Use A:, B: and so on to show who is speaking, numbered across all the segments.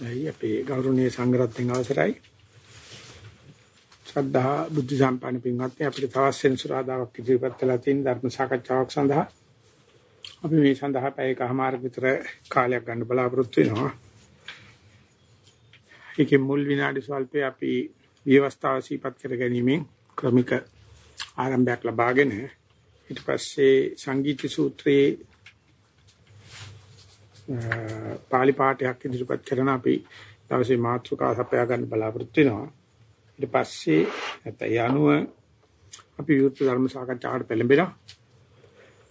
A: දැයි අපේ ගෞරවනීය සංඝරත්නයන් අවසරයි. ශ්‍රද්ධා බුද්ධ සම්පන්න පින්වත්නි අපිට තවත් සෙන්සුරාදාවක් ඉදිරිපත් කළා තියෙන ධර්ම සාකච්ඡාවක් සඳහා අපි මේ සඳහා පැයකමාර විතර කාලයක් ගන්න බලාපොරොත්තු වෙනවා. ඒකේ මුල් විනාඩි ස්වල්පේ අපි විවස්ථාව සීපත් කර ගැනීමෙන් ක්‍රමික ආරම්භයක් ලබාගෙන ඊට පස්සේ සංගීත සූත්‍රයේ පාලි පාඨයක් ඉදිරිපත් කරන අපි දවසේ මාතෘකා සපයා ගන්න බලාපොරොත්තු වෙනවා. ඊට පස්සේ නැත්නම් යනුව අපි විවෘත ධර්ම සාකච්ඡාවට පෙළඹෙනවා.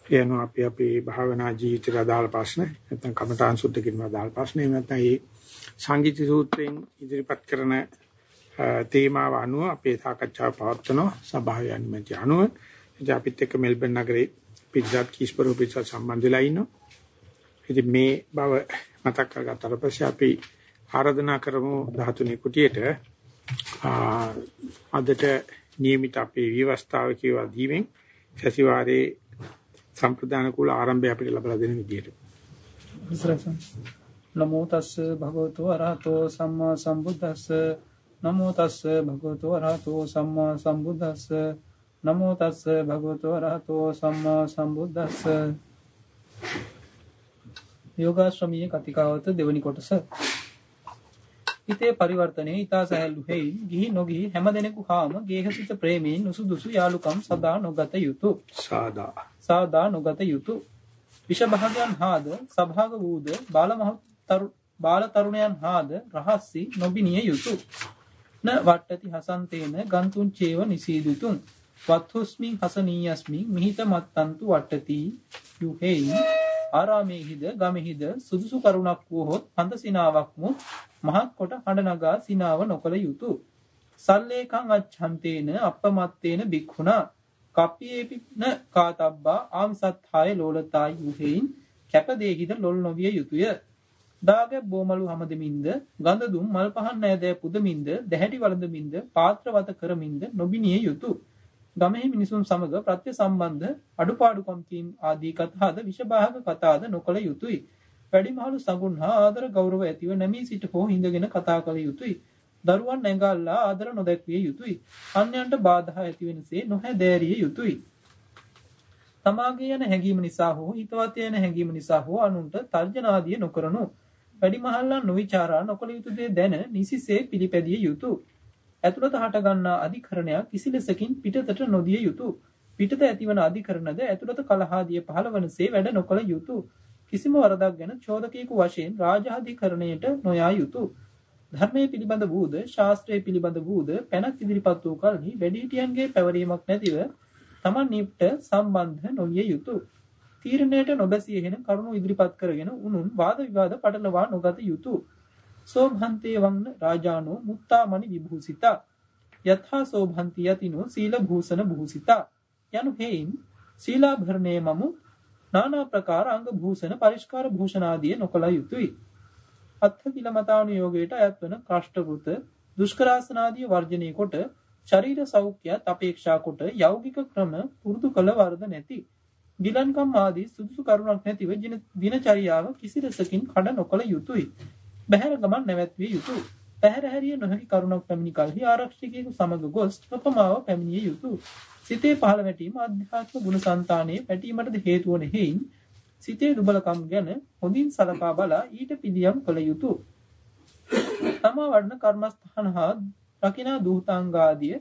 A: එනවා අපි අපේ භාවනා ජීවිතය අදාළ ප්‍රශ්න නැත්නම් කමඨාන් සුද්ධ කිරීම අදාළ ප්‍රශ්න එහෙම නැත්නම් මේ සංගීත සූත්‍රයෙන් ඉදිරිපත් කරන තේමාව අනුව අපේ සාකච්ඡාව පවත්වනවා සභාවේ අනුමැතිය අනුව. ඉතින් අපිත් එක්ක මෙල්බන් නගරේ පිට්සත් කීස්පරෝ පිට්සත් සම්බන්ධ වෙලා ඉන්නවා. ඉතින් මේ බව මතක් කරගත්තාට පස්සේ අපි ආරාධනා කරමු ධාතුනි කුටියට අදට નિયમિત අපේ විවස්ථාව කියලා දීමෙන් සතිವಾರයේ සම්ප්‍රදාන කුල ආරම්භය අපිට ලබා දෙන විදියට.
B: නමෝ තස් භගවතු අරහතෝ සම්මා සම්බුද්දස්ස නමෝ තස් භගවතු අරහතෝ සම්මා සම්බුද්දස්ස නමෝ තස් භගවතු අරහතෝ සම්මා සම්බුද්දස්ස Thank you. යෝගාශ්‍රමීය කතිකාවත දෙවනි කොටස. හිතේ පරිවර්තනය ඉතා සැහැල්ලු හෙයින් ගිහි නොගිහි හැම දෙනෙකු හාම ගේහසිත ප්‍රේමයෙන් නුසුදුසු යාලුකම් සදා නොගත යුතු.
A: සාදා.
B: සාදා නොගත යුතු. විෂභාගයන් හාද සභාග වූද බාල තරුණයන් හාද රහස්සි නොබිනිය යුතු. න වට්ටති හසන්තේන ගන්තුන් චේව නිසීදුතුන්. වත්හුස්මින් හසනීයස්මින් මිහිත මත්තන්තු වට්ටති යුහෙයි ආරාමේහිද ගමෙහිද සුදුසු කරුණක් වුවහොත් හඳ සිනාවක්ම මහත් කොට හඬ නගා සිනාව නොකළ යුතු. සල්ලේකං අච්ඡන්තේන අප්පමත්තේන බික්ඛුනා කප්පියේපින කාතබ්බා ආමිසත්හාය ලෝලතායි යුහෙයින් කැපදේහිද ලොල් නොවිය යුතුය. දාගැබ් බෝමලු හමදමින්ද ගඳ දුම් මල් පහන් නෑදෑ පුදමින්ද දැහැටි වළඳමින්ද පාත්‍රවත කරමින්ද නොබිනිය යුතු. ගමෙහි මිනිසුන් සමග ප්‍රත්‍ය සම්බන්ධ අඩුපාඩුකම් කීම් ආදී කතාද විෂභාග කතාද නොකළ යුතුය. වැඩිමහලු සඟුන් හා ආදර ගෞරව ඇතිව නැමී සිට හෝ හිඳගෙන කතා කළ යුතුය. දරුවන් නැඟල්ලා ආදර නොදැක්විය යුතුය. අන්‍යයන්ට බාධා ඇතිවෙනසේ නොහැදෑරිය යුතුය. තමාගේ යන හැඟීම නිසා හෝ හිතවත් යන හැඟීම නිසා හෝ අනුන්ට තර්ජනාදිය නොකරනු. වැඩිමහල්ලා නොවිචාරා නොකළ යුතු දේ දැන නිසිසේ පිළිපැදිය යුතුය. ඇතුළත හටගන්නා අධිකරණයක් කිසිලෙසකින් පිටතට නොදිය යුතු. පිටත ඇතිවන අධිකරණද ඇතුළත කලහාදිය පහළ වනසේ වැඩ නොකළ යුතු. කිසිම වරදක් ගැන චෝදකයෙකු වශයෙන් රාජාධිකරණයට නොයා යුතු. ධර්මයේ පිළිබඳ වූද ශාස්ත්‍රයේ පිළිබඳ වූද පැනක් ඉදිරිපත් වූ කලෙහි වැඩිහිටියන්ගේ පැවරීමක් නැතිව තමන් නිප්ට සම්බන්ධ නොවිය යුතු. තීරණයට නොබැසිය හෙන කරුණු ඉදිරිපත් කරගෙන උනුන් වාද විවාද පටලවා නොගත යුතුය. සෝභන්තේ වන්න රාජානෝ මුත්තාමණි විභූසිතා. යථා සෝභන්ති යතිනෝ සීල භූෂණ භූසිතා. යනු හේයින් සීලාභරණයේ මමු নানা ප්‍රකාර අංග භූෂණ පරිස්කාර භූෂණ ආදී නොකල යුතුය. අත්ථ කිලමතාණු යෝගයට අයත් වන කාෂ්ඨවෘත දුෂ්කරාසන ආදී වර්ජනය කොට ශරීර සෞඛ්‍යයත් අපේක්ෂා කොට යෞගික ක්‍රම පුරුදු කළ වරද නැති. ගිලන්කම් ආදී සුදුසු කරුණක් නැතිව දිනචරියාව කිසිලෙසකින් කඩ නොකළ යුතුය. බැහැර ගමන් නැවැත්විය යුතුය. පැහැර හැරිය නොහැකි කරුණක් පැමිණි කලෙහි ආරක්ෂකයෙකු සමග ගොස් ප්‍රපමාව පැමිණිය යුතුය. සිතේ පහළ වැටීම අධ්‍යාත්ම ගුණ సంతානයේ පැටීමටද හේතු වන හේයින් සිතේ දුබලකම් ගැන හොඳින් සලකා බලා ඊට පිළියම් කළ යුතුය. තමා වඩන කර්මස්ථාන හා රකිනා දූතාංගාදිය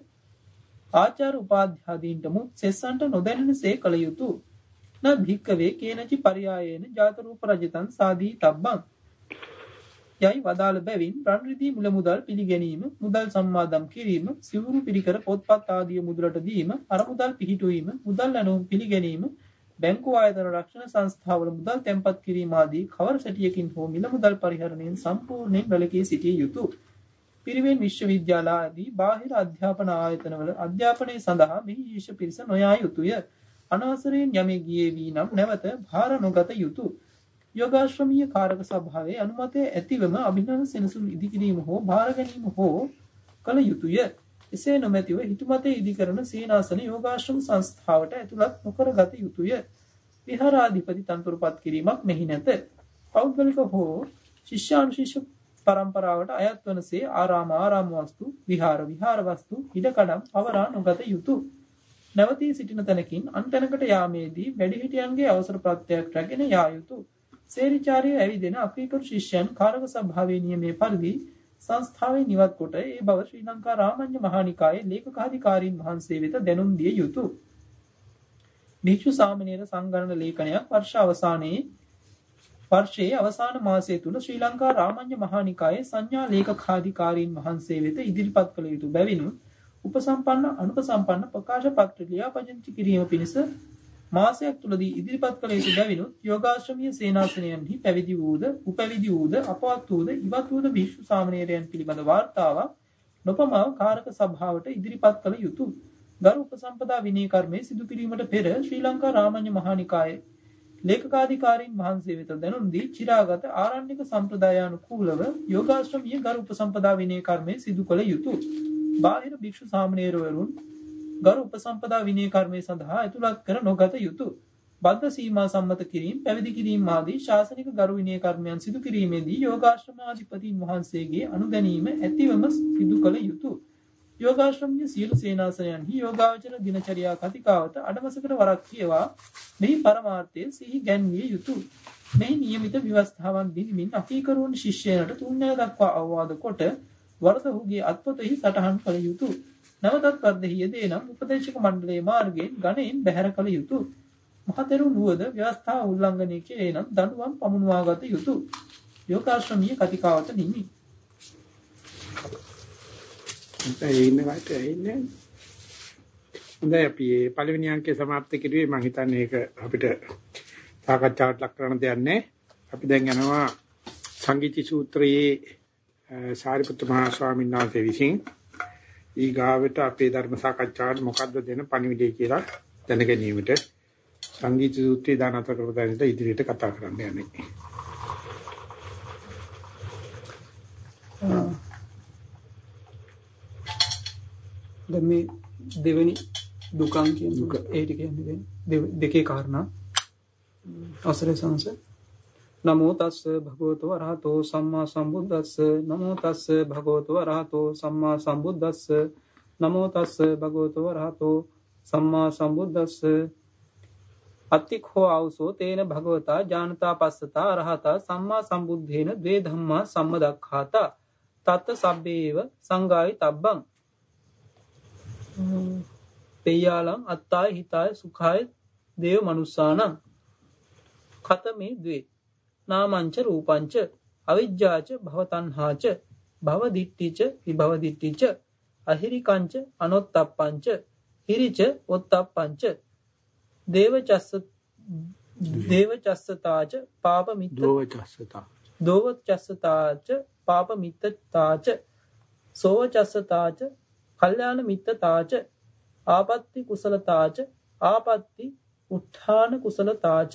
B: ආචාර උපාධ්‍යාදීන්ට මුත් සෙස්සන්ට නොදැනෙනසේ කළ යුතුය. න භික්කවේ කේනචි පරියායේන ජාත රූප රජතන් සාදී තබ්බං යයි වදාළ බැවින් රන් රිදී මුල මුදල් පිළිගැනීම මුදල් සම්මාදම් කිරීම සිවුරු පිරිකර පොත්පත් ආදිය මුදලට දීම අරමුදල් පිහිටුවීම මුදල් ඇනුම් පිළිගැනීම බැංකු ආයතන රක්ෂණ සංස්ථාවල මුදල් තැන්පත් කිරීම ආදී කවර සැටියකින් හෝ මිල මුදල් පරිහරණයෙන් සම්පූර්ණයෙන් වැළකී සිටිය යුතුය. පිරිවෙන් විශ්වවිද්‍යාල ආදී බාහිර අධ්‍යාපන ආයතනවල අධ්‍යාපනය සඳහා මෙහි ශිෂ්‍ය පිරිස නොයා යුතුය. අනවසරයෙන් යමෙක් ගියේ වී නම් නැවත භාර නොගත යුතුය. යෝගාශ්‍රමීය කාරක සභාවේ අනුමතය ඇතිවම අභිනව සෙනසුන් ඉදිකිරීම හෝ භාර ගැනීම හෝ කළ යුතුය. එසේ නොමැතිව හිතුමතේ ඉදිකරන සේනාසන යෝගාශ්‍රම සංස්ථාවට ඇතුළත් නොකර ගත යුතුය. විහාරාධිපති තන්තුරුපත් කිරීමක් මෙහි නැත. පෞද්ගලික හෝ ශිෂ්‍යානුශිෂ්‍ය පරම්පරාවට අයත් වනසේ ආරාම ආරාම වස්තු විහාර විහාර වස්තු ඉඩකඩම් පවරා නොගත යුතුය. නැවතී සිටින තැනකින් අන්තැනකට යාමේදී වැඩිහිටියන්ගේ අවසර ප්‍රත්‍යක් රැගෙන යා යුතුය. සේරිචාරය ඇවිදෙන අපීකරු ශිෂ්‍යයන් කාරක සභාවේ නියමයේ පරිදි සංස්ථාවේ නිවත් කොට ඒ බව ශ්‍රී ලංකා රාමඤ්ඤ මහානිකායේ ලේකකාධිකාරීන් වහන්සේ වෙත දැනුම් දිය යුතුය. භික්ෂු සාමණේර සංගණන ලේඛනයක් වර්ෂ අවසානයේ වර්ෂයේ අවසාන මාසය තුල ශ්‍රී ලංකා රාමඤ්ඤ මහානිකායේ සංඥා ලේකකාධිකාරීන් වහන්සේ වෙත ඉදිරිපත් කළ යුතු බැවිනුත් උපසම්පන්න අනුපසම්පන්න ප්‍රකාශ පත්‍ර ලියාපදිංචි කිරීම පිණිස මාසයක් තුලදී ඉදිරිපත් කළ යුතු බැවිනුත් යෝගාශ්‍රමීය සේනාසනයන්හි පැවිදි වූද උපැවිදි වූද අපවත් වූද ඉවත් වූද භික්ෂු සාමණේරයන් පිළිබඳ වාර්තාවක් නොපමාව කාරක සභාවට ඉදිරිපත් කළ යුතුය. ගරු උපසම්පදා විනය කර්මයේ සිදු කිරීමට පෙර ශ්‍රී ලංකා රාමඤ්ඤ මහානිකායේ ලේකකාධිකාරීන් වහන්සේ වෙත දැනුම් දී චිරාගත ආරණ්‍යක සම්ප්‍රදායානුකූලව යෝගාශ්‍රමීය ගරු උපසම්පදා විනය කර්මයේ සිදු කළ යුතුය. බාහිර භික්ෂු සාමණේරවරුන් ගරු උපසම්පදා විනය කර්මය සඳහා ඇතුළත් කර නොගත යුතුය. බද්ධ සීමා සම්මත කිරීම, පැවිදි කිරීම ආදී ශාසනික ගරු විනය කර්මයන් සිදු කිරීමේදී යෝගාශ්‍රමාධිපතීන් වහන්සේගේ අනුදැනීම ඇතිවම සිදු කළ යුතුය. යෝගාශ්‍රමීය සීල සේනාසනයන්හි යෝගාවචර දිනචරියා කතිකාවත අඩමසකට වරක් කියවා මෙහි පරමාර්ථය සිහි ගැන්විය යුතුය. මෙහි නියමිත ව්‍යවස්ථාවන් බිඳමින් අකීකරුවන් ශිෂ්‍යයනට තුන්වැනි දක්වා අවවාද කොට වරද ඔහුගේ අත්පොතෙහි සටහන් කළ යුතුය. නැවතත් වර්ධෙහි යෙදේ නම් උපදේශක මණ්ඩලයේ මාර්ගයෙන් ගණයෙන් බැහැර කළ යුතුය. මහතෙරු නුවද ව්‍යවස්ථා උල්ලංඝනය කෙරේ නම් දඬුවම් පමුණවා ගත යුතුය. යෝගාශ්‍රමීය කතිකාවත නිමි.
A: ඒ ඉන්න වට ඉන්නේ. හොඳයි අපි මේ පළවෙනි අංකය સમાપ્ત කිරුවේ මම හිතන්නේ ඒක අපිට සාකච්ඡාවට ලක් කරන දෙයක් නෑ. අපි දැන් යනවා සංගීති සූත්‍රයේ සාරිපුත්‍ර මහා ස්වාමීන් වහන්සේ විසින් ඊගාවට අපේ ධර්ම සාකච්ඡාවට මොකද්ද දෙන පණිවිඩය කියලා දැන ගැනීමට සංගීත සූත්‍රය දානත කරපදානට ඉදිරියට කතා කරන්න යන්නේ.
B: දැන් මේ දෙවෙනි දුකං කියන දුක ඒ ටික කියන්නේ දෙකේ කාරණා. අවසරයි සංසය නමෝ තස්ස භගවතු වරහතෝ සම්මා සම්බුද්දස්ස. නමෝ තස්ස භගවතු වරහතෝ සම්මා සම්බුද්දස්ස. නමෝ තස්ස භගවතු වරහතෝ සම්මා සම්බුද්දස්ස. අත්තික්හෝ අවසෝ තේන භගවතා ජානතා පස්සතා අරහතා සම්මා සම්බුද්ධේන දේ ධම්මා සම්මදක්ඛාතා. තත්ත සබ්බේව සංගායි තබ්බං. පෙයාලං අත්තාය හිතාය සුඛාය දේව මනුස්සානං. කතමේ දවේ. නාමංච රූපංච අවිජ්ජාච භවතන්හාච භවදිට්ටිච විභවදිට්ටිච අහිරිකංච අනොත්තප්පංච හිරිච ඔත්තප්පංච දේවචස්ස දේවචස්සතාච පාපමිත්ත
A: දෝවචස්සතා
B: දෝවචස්සතාච පාපමිත්තතාච සෝවචස්සතාච කල්යාණ මිත්තතාච ආපත්ති කුසලතාච ආපත්ති උත්ථාන කුසලතාච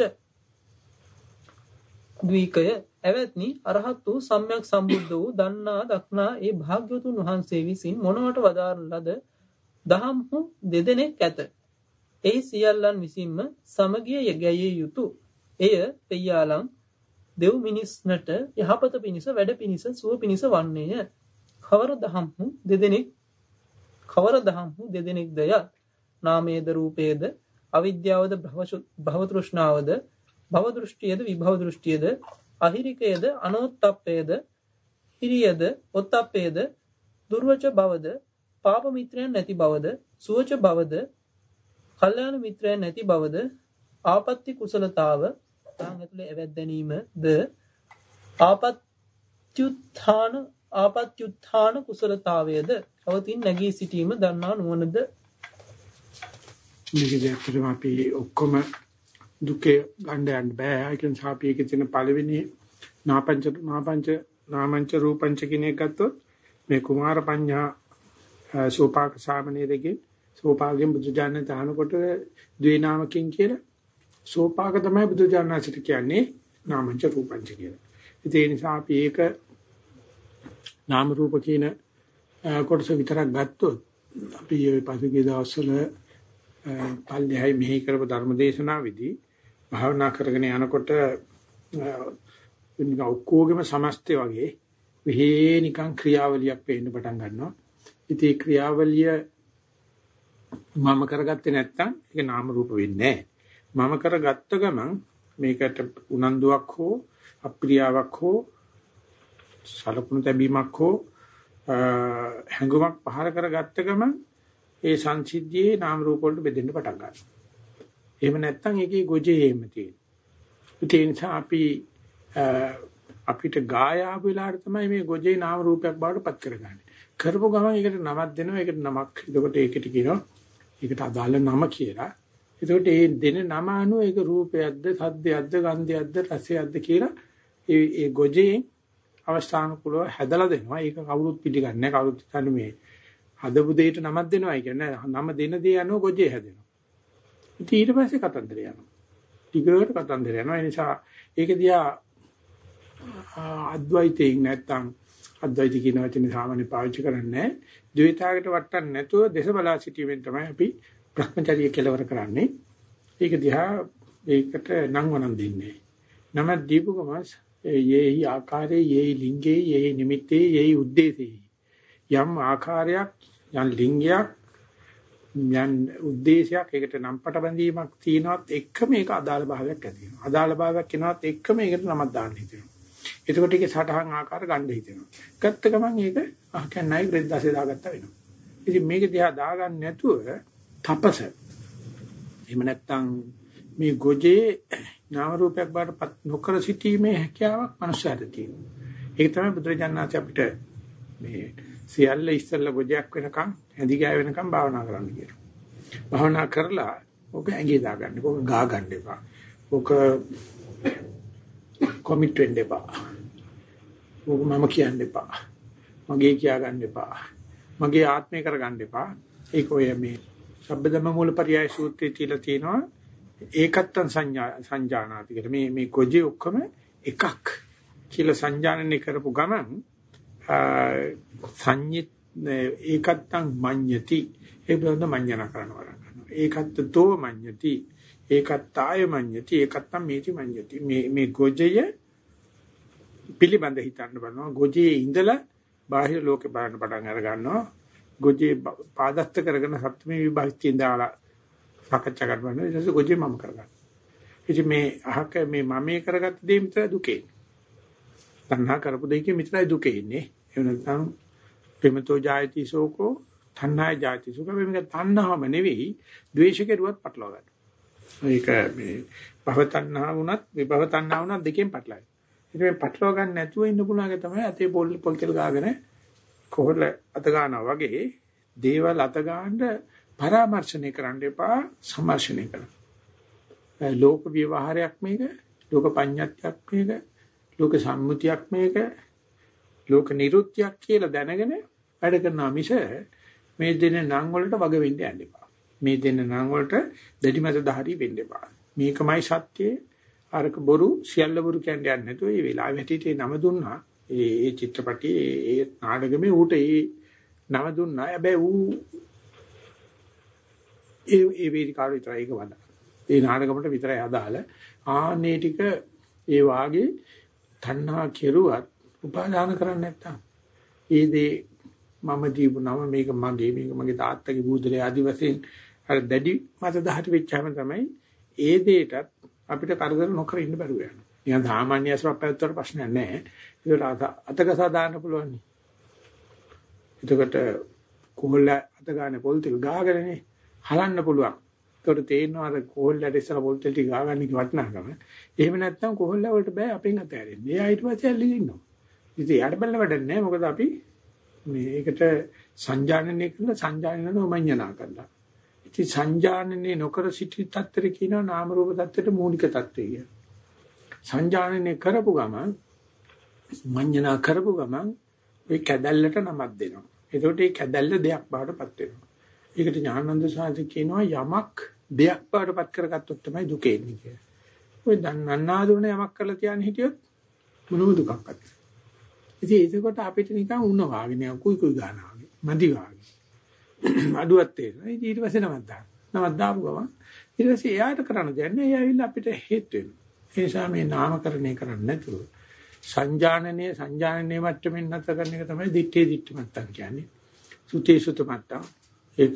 B: ද්වීකය ඇවැත්නි අරහත් වූ සම්යක් සම්බුද්ධ වූ දන්නා දක්නා ඒ භාග්‍යවතුන් වහන්සේ විසින් මොනවට වදාරන ලද දහම්හු දෙදෙනෙක් ඇත. එහි සියල්ලන් විසින්ම සමගිය ගැයේ යුතු. එය පෙයාලං දෙව් මිනිස්නට යහපත පිණිස වැඩ පිණිස සුව පිණිස වන්නේය. කවර දහම්හු දෙදෙනෙක් කවර දහම්හු දෙදෙනෙක් දය නාමේද රූපේද අවිද්‍යාවද භවතෘෂ්ණාවද භව දෘෂ්ටියද විභව දෘෂ්ටියද අහිරිකයද අනෝත්තප්පයද හිරියද ඔත්තප්පයද දුර්වච බවද පාප මිත්‍රයන් නැති බවද සුවච බවද කල්යාණ මිත්‍රයන් නැති බවද ආපත්ති කුසලතාව තාන් ඇතුලේ ඇවැද්දැනීම ද ආපත්‍යුත්ථාන ආපත්‍යුත්ථාන කුසලතාවයද පවතින් නැගී සිටීම දන්නා නුවණද?
A: මේක දැක්කම අපි ඔක්කොම දුකේ ගන්න යන්න බෑ. ඒක නිසා අපි ඒකේ තියෙන පළවෙනි නාපංච නාපංච නාමංච රූපංච කියන එක ගත්තොත් මේ කුමාර පඤ්ඤා සෝපාක සාමනීරගේ සෝපාගෙන් බුදුජානක තහනකොට ද්වේ නාමකින් කියලා සෝපාක තමයි බුදුජානනාචිත කියන්නේ නාමංච රූපංච කියලා. ඒ නිසා අපි ඒක නාම රූප කියන කොටස විතරක් ගත්තොත් අපි මේ පසුගිය දවස්වල පල්ලෙහායි මෙහි කරපු ධර්මදේශනාවේදී භාවනා කරගෙන යනකොට නිකන් ඔක්කොගෙම සමස්තය වගේ විහේ නිකන් ක්‍රියාවලියක් පේන්න පටන් ගන්නවා. ඉතින් ක්‍රියාවලිය මම කරගත්තේ නැත්තම් ඒක නාම රූප වෙන්නේ නැහැ. මම කරගත්ත ගමන් මේකට උනන්දුවක් හෝ අප්‍රියාවක් හෝ සලකුණු තැබීමක් හෝ හැඟුමක් පහර කරගත්ත ගමන් ඒ සංසිද්ධියේ නාම රූප වලට බෙදෙන්න පටන් ගන්නවා. එහෙම නැත්නම් ඒකේ ගොජේම තියෙන. ඒ නිසා අපි අපිට ගායාව වෙලාවට තමයි මේ ගොජේ නාම රූපයක් බවට පත් කරගන්නේ. කරපු ගමන් ඒකට නමක් දෙනවා. ඒකට නමක්. එතකොට ඒකට කියනවා ඒකට අදාළ නම කියලා. එතකොට ඒ දෙන නම අනුව ඒක රූපයක්ද, සද්දයක්ද, ගන්ධයක්ද, රසයක්ද කියලා ඒ ඒ ගොජේ අවස්ථානුකූලව හැදලා දෙනවා. ඒක කවුරුත් පිළිගන්නේ නැහැ. කවුරුත් හිතන්නේ මේ හදපු දෙයට නමක් දෙනවා කියන්නේ නම දෙන දේ අනුව ගොජේ හැදෙනවා. ඉතින් ඊට පස්සේ කතන්දර යනවා. ටිකට කතන්දර යනවා. ඒ නිසා ඒක දිහා අද්වෛතයෙන් නැත්තම් අද්වෛත කියන වචනේ සාමාන්‍ය පාවිච්චි කරන්නේ ද්වෛතාවකට වටන්න නැතුව දේශ බලා සිටීමෙන් තමයි අපි Brahmacharya කෙලවර කරන්නේ. ඒක දිහා ඒකට නම් වනම් දෙන්නේ. නම දීපු ගමස් යේහි ආකාරයේ යේහි ලිංගේ යේහි නිමිත්තේ යේහි උද්දේශේ යම් ආකාරයක් යම් ලිංගයක් යන් ಉದ್ದೇಶයක් ඒකට නම්පට බැඳීමක් තියනවත් එක්කම ඒක අදාළ භාවයක් ඇති වෙනවා. අදාළ භාවයක් එනවත් එක්කම ඒකට නමක් දාන්න හිතෙනවා. එතකොට ඒකේ සටහන් ආකාර ගන්න හිතෙනවා. ගත්ත ගමන් ඒක අහ කියන්නේ ග්‍රේඩ් 10 දාගත්තා වෙනවා. ඉතින් මේක දිහා දාගන්න නැතුව තපස එහෙම නැත්නම් මේ ගොජේ නාම රූපයක් බාටපත් නොකර සිටීමේ හැකියාවක් මනුස්සයාට තියෙනවා. ඒක තමයි බුදුරජාණන් අපිට මේ සියල්ල ඉස්සෙල්ලා ගොජයක් වෙනකන් ඇඳි ගෑ වෙනකන් භාවනා කරන්න කියනවා. භාවනා කරලා ඔක ඇඟේ දාගන්න. ඔක ගා ගන්න එපා. ඔක කොමිට් වෙන්න එපා. ඔක මම කියන්න එපා. මගේ කියා ගන්න එපා. මගේ ආත්මය කර ගන්න එපා. ඒක ඔය මේ සබ්බදම මූලපරියාය සූත්‍රයේ තියලා තියෙනවා. ඒකත්තං සංඥා සංජානාති කියලා. මේ මේ කොජේ ඔක්කොම එකක් කියලා සංජානනය කරපු ගමන් සංඤිත් ඒකත්තං මඤ්ඤති. ඒ බඳ මඤ්ඤණ කරනවා. ඒකත්තෝ මඤ්ඤති. ඒකත්තාය මඤ්ඤති. ඒකත්තම් මේති මඤ්ඤති. මේ මේ ගොජය පිළිබඳ හිතන්න බලනවා. ගොජේ ඉඳලා බාහිර ලෝකේ බලන්න පටන් අර ගන්නවා. ගොජේ පාදස්ත කරගෙන සත්‍යමේ විභාගයෙන් දාලා සාකච්ඡා කරනවා. ඊට පස්සේ ගොජේ මම කරගන්නවා. ඉතින් මේ අහක මේ මමේ කරගත්ත දේ මිතර දුකේ. තණ්හා කරපු දෙයකින් විතරයි දුක ඉන්නේ. ඒ නැත්නම් ප්‍රේමතෝ ජායති සෝකෝ තණ්හාය ජායති සෝක මේක තණ්හාවම නෙවෙයි ද්වේෂ කෙරුවත් පටලවා ගන්න. ඒක මේ භව තණ්හා වුණත් විභව තණ්හා වුණත් දෙකෙන් පටලයි. ඉතින් මේ පටලවා ගන්න නැතුව ඉන්න පුළුවන් තමයි අතේ පොල් පොල් කෙල් ගාගෙන කොහොල අත ගන්නවා වගේ දේවල් අත ගන්න පරාමර්ශණය කරන්න එපා සමර්ශණය කරන්න. ලෝක විවහාරයක් මේක ලෝක පඤ්ඤාත්යක් මේක ලෝක සම්මුතියක් මේක ලෝක නිරුත්තියක් කියලා දැනගෙන වැඩ කරනවා මිස මේ දෙන නම් වලට වග වෙන්න යන්න එපා. මේ දෙන නම් වලට දෙඩිමැද දහරි වෙන්න එපා. මේකමයි සත්‍යය. අරක බොරු සියල්ල බොරු කියන්නේ නැතුව මේ වෙලාවෙ හැටියට නම දුන්නා. ඒ ඒ චිත්‍රපටියේ ඒ නාටකෙමේ ඌට ඒ නම දුන්නා. හැබැයි ඌ ඒ ඒ වේදිකාවට විතරයි ඒක වදා. ඒ නාටකමට විතරයි අදාළ. ආන්නේ ටික ඒ වාගේ තණ්හා කෙරුවත් උපාදාන කරන්නේ නැත්තම් ඒ දේ මම දීපු නම මේක මගේ මේක මගේ තාත්තගේ බුදුලේ ආදි වශයෙන් අර දැඩි මත දහට වෙච්චාම තමයි ඒ දෙයටත් අපිට කරදර නොකර ඉන්න බැරුව යනවා. නිකන් සාමාන්‍ය අසරක් පැවැත්වුවට ප්‍රශ්නයක් නැහැ. ඒකට අතකසා දාන්න පුළුවන්. එතකොට කොහොල්ල අත ගන්න පොල් ටික ගාගෙනනේ හලන්න පුළුවන්. ඒකට තේරෙනවා අර කොහොල්ලට ඉස්සර පොල් ටික ගාගන්න කි වටනකම. එහෙම නැත්නම් කොහොල්ල වලට බෑ අපෙන් අතෑරෙන්න. එයා ඊට පස්සේ ඇල්ලි ඉන්නවා. ඉතින් යාට බැලන වැඩක් නැහැ. මොකද අපි මේකට සංජානනය කරලා සංජානන නොමඤ්ඤණා කරලා. ඉතින් සංජානනය නොකර සිටි තත්තර කියනවා නාම රූප තත්ත්වයට මූලික තත්ත්වය කියලා. සංජානනය කරපු ගමන් මඤ්ඤණා කරපු ගමන් ඒ කැදැල්ලට නමක් දෙනවා. එතකොට ඒ කැදැල්ල දෙයක් බාටපත් වෙනවා. ඒකට ඥානන්ද සාහිත්‍ය කියනවා යමක් දෙයක් බාටපත් කරගත්තොත් තමයි දුක එන්නේ කියලා. ඔය දන්නන්නාදුන යමක් කරලා තියන්නේ හිටියොත් මොනම දුකක් නැහැ. ඉතින් ඒකකොට අපිට නිකන් උණ වාගේ නේ කුයි කුයි ගන්නවා වගේ. මදි වාගේ. අඩුවක් තේරෙනවා. ඉතින් ඊට පස්සේ නමක් දාන්න. නමක් දාපු ගමන් ඊට පස්සේ එයාට කරන්න දෙන්නේ එයා ඇවිල්ලා අපිට හේතු වෙනවා. ඒ නිසා මේ නාමකරණය කරන්නේ නැතුව සංජානනයේ සංජානනයේ මට්ටමින් නැත කරන එක තමයි දිත්තේ දිට්ඨි මට්ටම් කියන්නේ. සුතේ සුත මට්ටම්. ඒක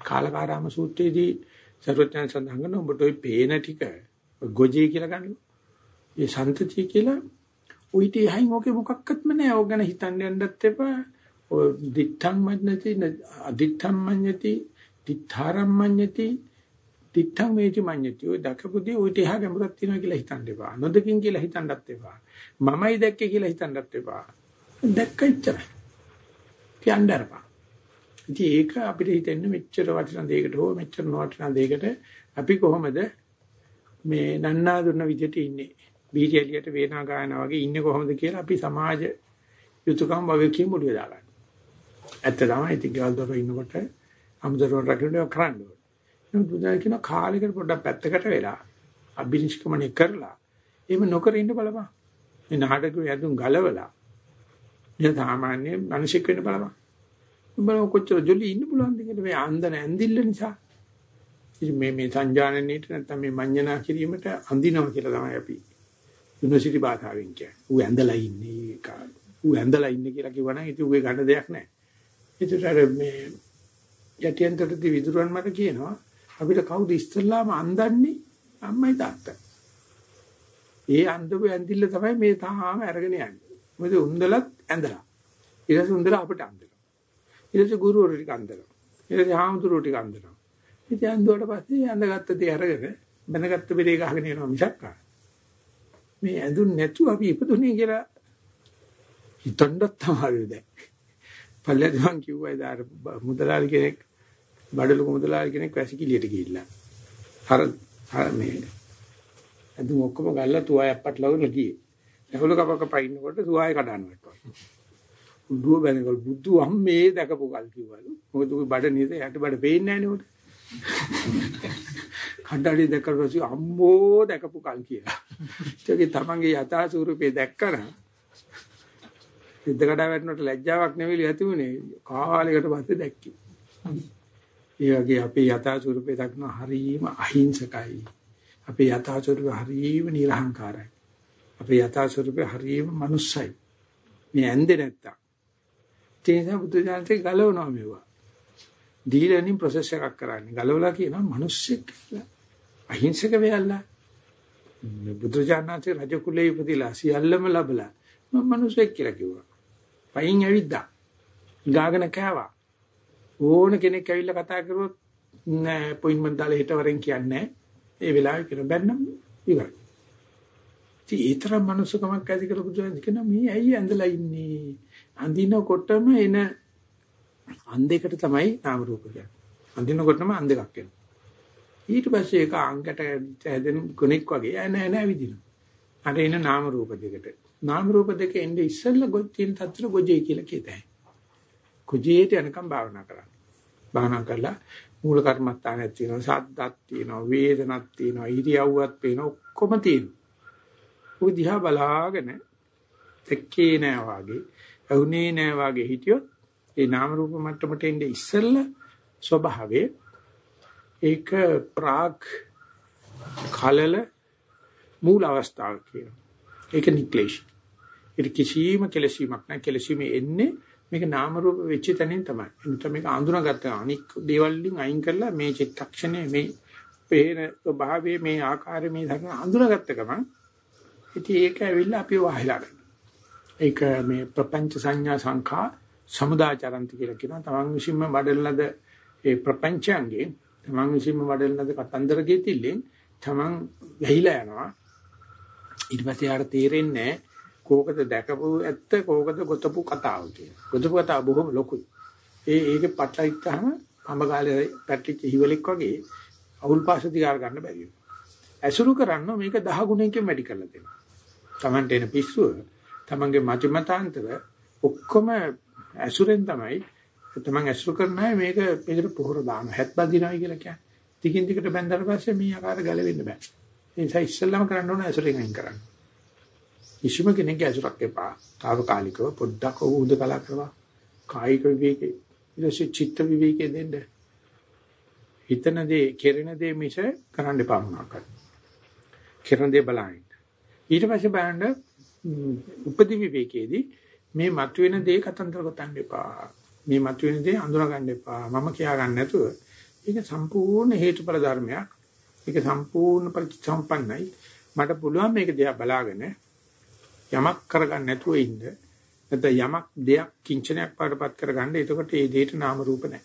A: කාලකාරාම සූත්‍රයේදී සර්වඥයන් සඳහන් කරන ඔබට ওই පේන ටික ගොජේ කියලා ගන්නකො. ඒ සන්තතිය කියලා උයිට එහයින් ඔකේ මොකක්වත්ම නැහැ. ඕක ගැන හිතන්න යන්නත් එපා. ඔය දිත්තම් මඤ්ඤති අදිත්තම් මඤ්ඤති දිත්තරම් මඤ්ඤති දිත්තම් වේති මඤ්ඤති. ඔය දකපුදී උයිට එහා ගැඹුරක් තියෙනවා කියලා හිතන්න එපා. නොදකින් කියලා හිතන්නත් එපා. මමයි දැක්කේ කියලා හිතන්නත් එපා. දැක්ක ඉච්චරයි. කියන්නරපා. ඉතින් ඒක අපිට හිතෙන්නේ මෙච්චර වටිනා දෙයකට හෝ මෙච්චර නොවටිනා දෙයකට අපි කොහොමද මේ නන්නා දුන්න විදිහට ඉන්නේ. බීටි එලියට වේනා ගායනා වගේ ඉන්නේ කොහොමද කියලා අපි සමාජ යුතුයකම් වගේ මුලිය දාගන්න. ඇත්ත තමයි ඉතින් ගෙවල් දොර ඉන්නකොට අමුදරුවන් රකින්න කරන්න ඕනේ. නමුත් බුදුන් කියන කාලෙකට පොඩ්ඩක් පැත්තකට වෙලා අභිනිෂ්ක්‍මණය කරලා එහෙම නොකර ඉන්න බලපන්. මේ නාටකෙ යදුන් ගලවලා මේ සාමාන්‍ය මිනිසෙක් වෙන්න බලපන්. උඹලා කොච්චර ජොලි ඉන්න පුළුවන්ද කියලා මේ අන්දන ඇඳිල්ල නිසා. ඉතින් මේ මේ සංජානනයේට නැත්නම් මේ මඤ්ඤණා කිරීමට අඳිනවා කියලා තමයි අපි යුනිවර්සිටි භාෂාවෙන් කියන්නේ. ඌ ඇඳලා ඉන්නේ කාල. ඌ ඇඳලා ඉන්නේ කියලා කිව්වනම් ඉතින් ඌගේ ගන්න දෙයක් නැහැ. ඒකට අර මේ යටියන්තරදී විදුරන් මට කියනවා අපිට කවුද ඉස්සල්ලාම අඳන්නේ අම්මයි තාත්තා. ඒ අඳපු ඇඳිල්ල තමයි මේ තාම අරගෙන යන්නේ. මොකද උන්දලත් ඇඳලා. ඊට පස්සේ උන්දලා අපිට අඳිනවා. ඊට පස්සේ ගුරුවරු ටික අඳිනවා. ඊට පස්සේ හාමුදුරුවෝ ටික අඳිනවා. ඉතින් අඳුවට පස්සේ ඇඳගත්ත දේ අරගෙන බඳගත්ත බෙරේ ගහගෙන යනවා මිසක් මේ ඇඳුන් නැතුව අපි ඉපදුනේ කියලා හිතන්නත් තමයි දැන්. පල්ලෙද මං කිව්වා ඉදාර මුදලාලි කෙනෙක් බඩලුක මුදලාලි කෙනෙක් වැසිකිළියට ගිහිල්ලා. අර මේ ඇඳුම් ඔක්කොම ගල්ලා තුවායක් පටලවගෙන ගියේ. ඇහුල කපක පයින්නකොට තුවාය කඩනවා. උඩුව බැනගල් බුදු අම්මේ දැකපු කල් කිව්වලු. මොකද උගේ බඩ නේද යට බඩ පේන්නේ නැහැ නේ කණ්ඩාඩි දැක්කට පස්සේ අම්මෝ දැකපු කල් කියලා. ඒකේ තමන්ගේ යථා ස්වරූපේ දැක්කම සිද්දකට වැටෙනට ලැජ්ජාවක් නෙවෙයි ඇතිුනේ කාලයකට පස්සේ දැක්කේ. ඒ වගේ අපේ යථා ස්වරූපේ දක්න හරීම අහිංසකයි. අපේ යථා ස්වරූපේ හරීම නිර්හංකාරයි. අපේ යථා ස්වරූපේ හරීම මනුස්සයි. මේ ඇඳේ නැත්තම්. ඒ නිසා බුදු දහමේ ගලවනවා මේවා. ඩීලර්නින් process එකක් කරන්නේ. ගලවලා කියනවා මිනිස්සෙක් කියලා. අහිංසක වෙයල්ලා. බුදුජානනාථේ රජ කුලේ ඉපදිලා සියල්ලම ලැබලා මම මිනිස්සෙක් කියලා කිව්වා. පයින් ඇවිද්දා. ගාගෙන කෑවා. ඕන කෙනෙක් ඇවිල්ලා කතා කරුවොත් නෑ අපොයින්ට්මන්ට් දාලා හිටවරෙන් කියන්නේ ඒ වෙලාවේ කියන බැන්නම් ඉවරයි. ඉතින් ඊතර මනුස්සකමක් ඇති කරපු දුන්නේ කියන මේ ඇයි ඇඳලා ඉන්නේ? අඳිනකොටම එන අන්දයකට තමයි නාම රූප කියන්නේ. අඳිනකොටම අන්දයක් එනවා. ඊට පස්සේ ඒක අංගකට හැදෙන ගුණෙක් වගේ ඈ නෑ නෑ විදිනවා. අර එන නාම රූප දෙකට. නාම රූප දෙක එන්නේ ඉස්සෙල්ලා ගොජ් තියෙන තත්තර ගොජේ කියලා කියතයි. කුජේට යනකම් භාවනා කරන්න. භාවනා කරලා මූල කර්මස්ථානයක් තියෙනවා, සද්දක් තියෙනවා, වේදනක් තියෙනවා, ඉරියව්වක් පේනවා, ඔක්කොම තියෙනවා. ඔය දිහා බලාගෙන දෙක්කේ නෑ වාගේ, ඇහුනේ නෑ වාගේ හිටියොත් ඒ නාම රූප මට්ටමට එන්නේ ඉස්සෙල්ලා ස්වභාවයේ ඒක ප්‍රාග් කලල මූල අවස්ථාව කියනවා. ඒක නික්ලේශ. ඒක කිසිම කෙලසීමක් නැහැ. කෙලසීමේ එන්නේ මේක නාම රූප වෙච්ච තැනින් තමයි. එනිට මේක අඳුනාගත්ත අනික් දේවල් වලින් අයින් කරලා මේ චිත්තක්ෂණය මේ පේන ස්වභාවයේ මේ ආකාරය මේ ධර්ම අඳුනාගත්ත ගමන් ඉතින් ඒක ඇවිල්ලා අපි වහලා ගන්නවා. ඒක මේ ප්‍රපංච සංඥා සංඛා සමුදාචරන්ති කියලා කියනවා. තමන් විසින්ම වඩලනද ඒ ප්‍රපංචයන්ගේ තමන් විසින්ම වඩලනද කතන්දර ගෙතිල්ලෙන් තමන් වැහිලා යනවා. ඊට පස්සේ යාට තේරෙන්නේ කෝකද දැකපු ඇත්ත කෝකද ගොතපු කතාව කියලා. ගොතපු කතාව බොහොම ලොකුයි. ඒ ඒකේ පටලයිච්චාම පඹගාලේ පැටලිච්ච හිවලෙක් වගේ අවුල් පාස දිගාර ගන්න බැරි වෙනවා. ඇසුරු කරන්න මේක 10 ගුණයකින් වැඩි කරලා දෙනවා. Tamante එන පිස්සුව, Tamange මතිමතාන්තර ඔක්කොම ඇසුරෙන් තමයි තමන් ඇසුරු කරන අය මේක මේකට පොහොර දාන හැත් බඳිනවයි කියලා කියන්නේ. ටිකින් ටිකට බැඳලා පස්සේ මේ ආකාර ගැලවෙන්න බෑ. ඒ නිසා ඉස්සෙල්ලාම කරන්න ඕන ඇසුරෙන් අයින් කරන්න. කිසිම කෙනෙක්ගේ ඇසුරක් එපා. తాවකාලිකව පොඩ්ඩක් උදකලා කරවා. කායික විවේකේ ඊටසේ චිත්ත විවේකේ දෙන්න. හිතන දේ, කෙරෙන දේ මිස කරන්න එපා මොනවාක්වත්. කෙරෙන දේ බලන්න. ඊට පස්සේ බලන්න උපදි විවේකයේදී මේ මතුවෙන දේ කතන්දර ගොතන්න එපා. මේ මතුවෙන දේ අඳුර ගන්න එපා. මම කියා ගන්න නැතුව ඒක සම්පූර්ණ හේතුඵල ධර්මයක්. ඒක සම්පූර්ණ පරිසම්පන්නයි. මට පුළුවන් මේක දිහා බලාගෙන යමක් කරගන්න නැතුව ඉන්න. නැත්නම් යමක් දෙයක් කිංචනයක් පාඩපත් කරගන්න. එතකොට ඒ දෙයට නාම රූප නැහැ.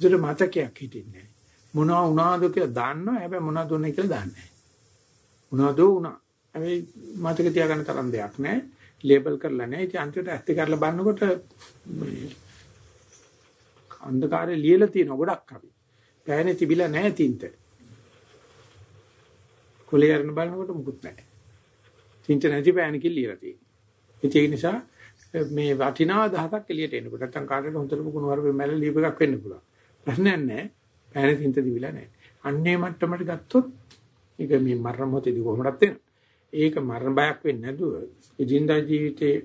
A: ඒතර මතකයක් හිටින්නේ නැහැ. මොනවා වුණාද කියලා දන්නවා. හැබැයි මොනවද උනේ කියලා දන්නේ නැහැ. මොනවද වුණා. හැබැයි මතක තියාගන්න තරම් දෙයක් නැහැ. ලේබල් කරලා නැහැ. ඉතින් අන්තිමට ඇත්ත කරලා බලනකොට අන්ධකාරයේ ලියලා තියෙන ගොඩක් අපි. පෑනේ තිබිලා නැහැ තින්ත. කොලේ යරන බලනකොට මුකුත් නැහැ. තින්ත නැති පෑනකින් ලියලා තියෙනවා. ඒක නිසා මේ වටිනා දහසක් එළියට එනකොට නැත්තම් කාටද හොඳටම කුණු වරපෙ මැල ලියප එකක් වෙන්න පුළුවන්. ප්‍රශ්නයක් නැහැ. පෑනේ තින්ත තිබිලා නැහැ. අන්නේ මට්ටමට ගත්තොත් ඒක මේ මරණ මොහොතේදී කොහොමදත් වෙනවා. ඒක මරණ බයක් වෙන්නේ නැතුව ඉදින්දා ජීවිතේ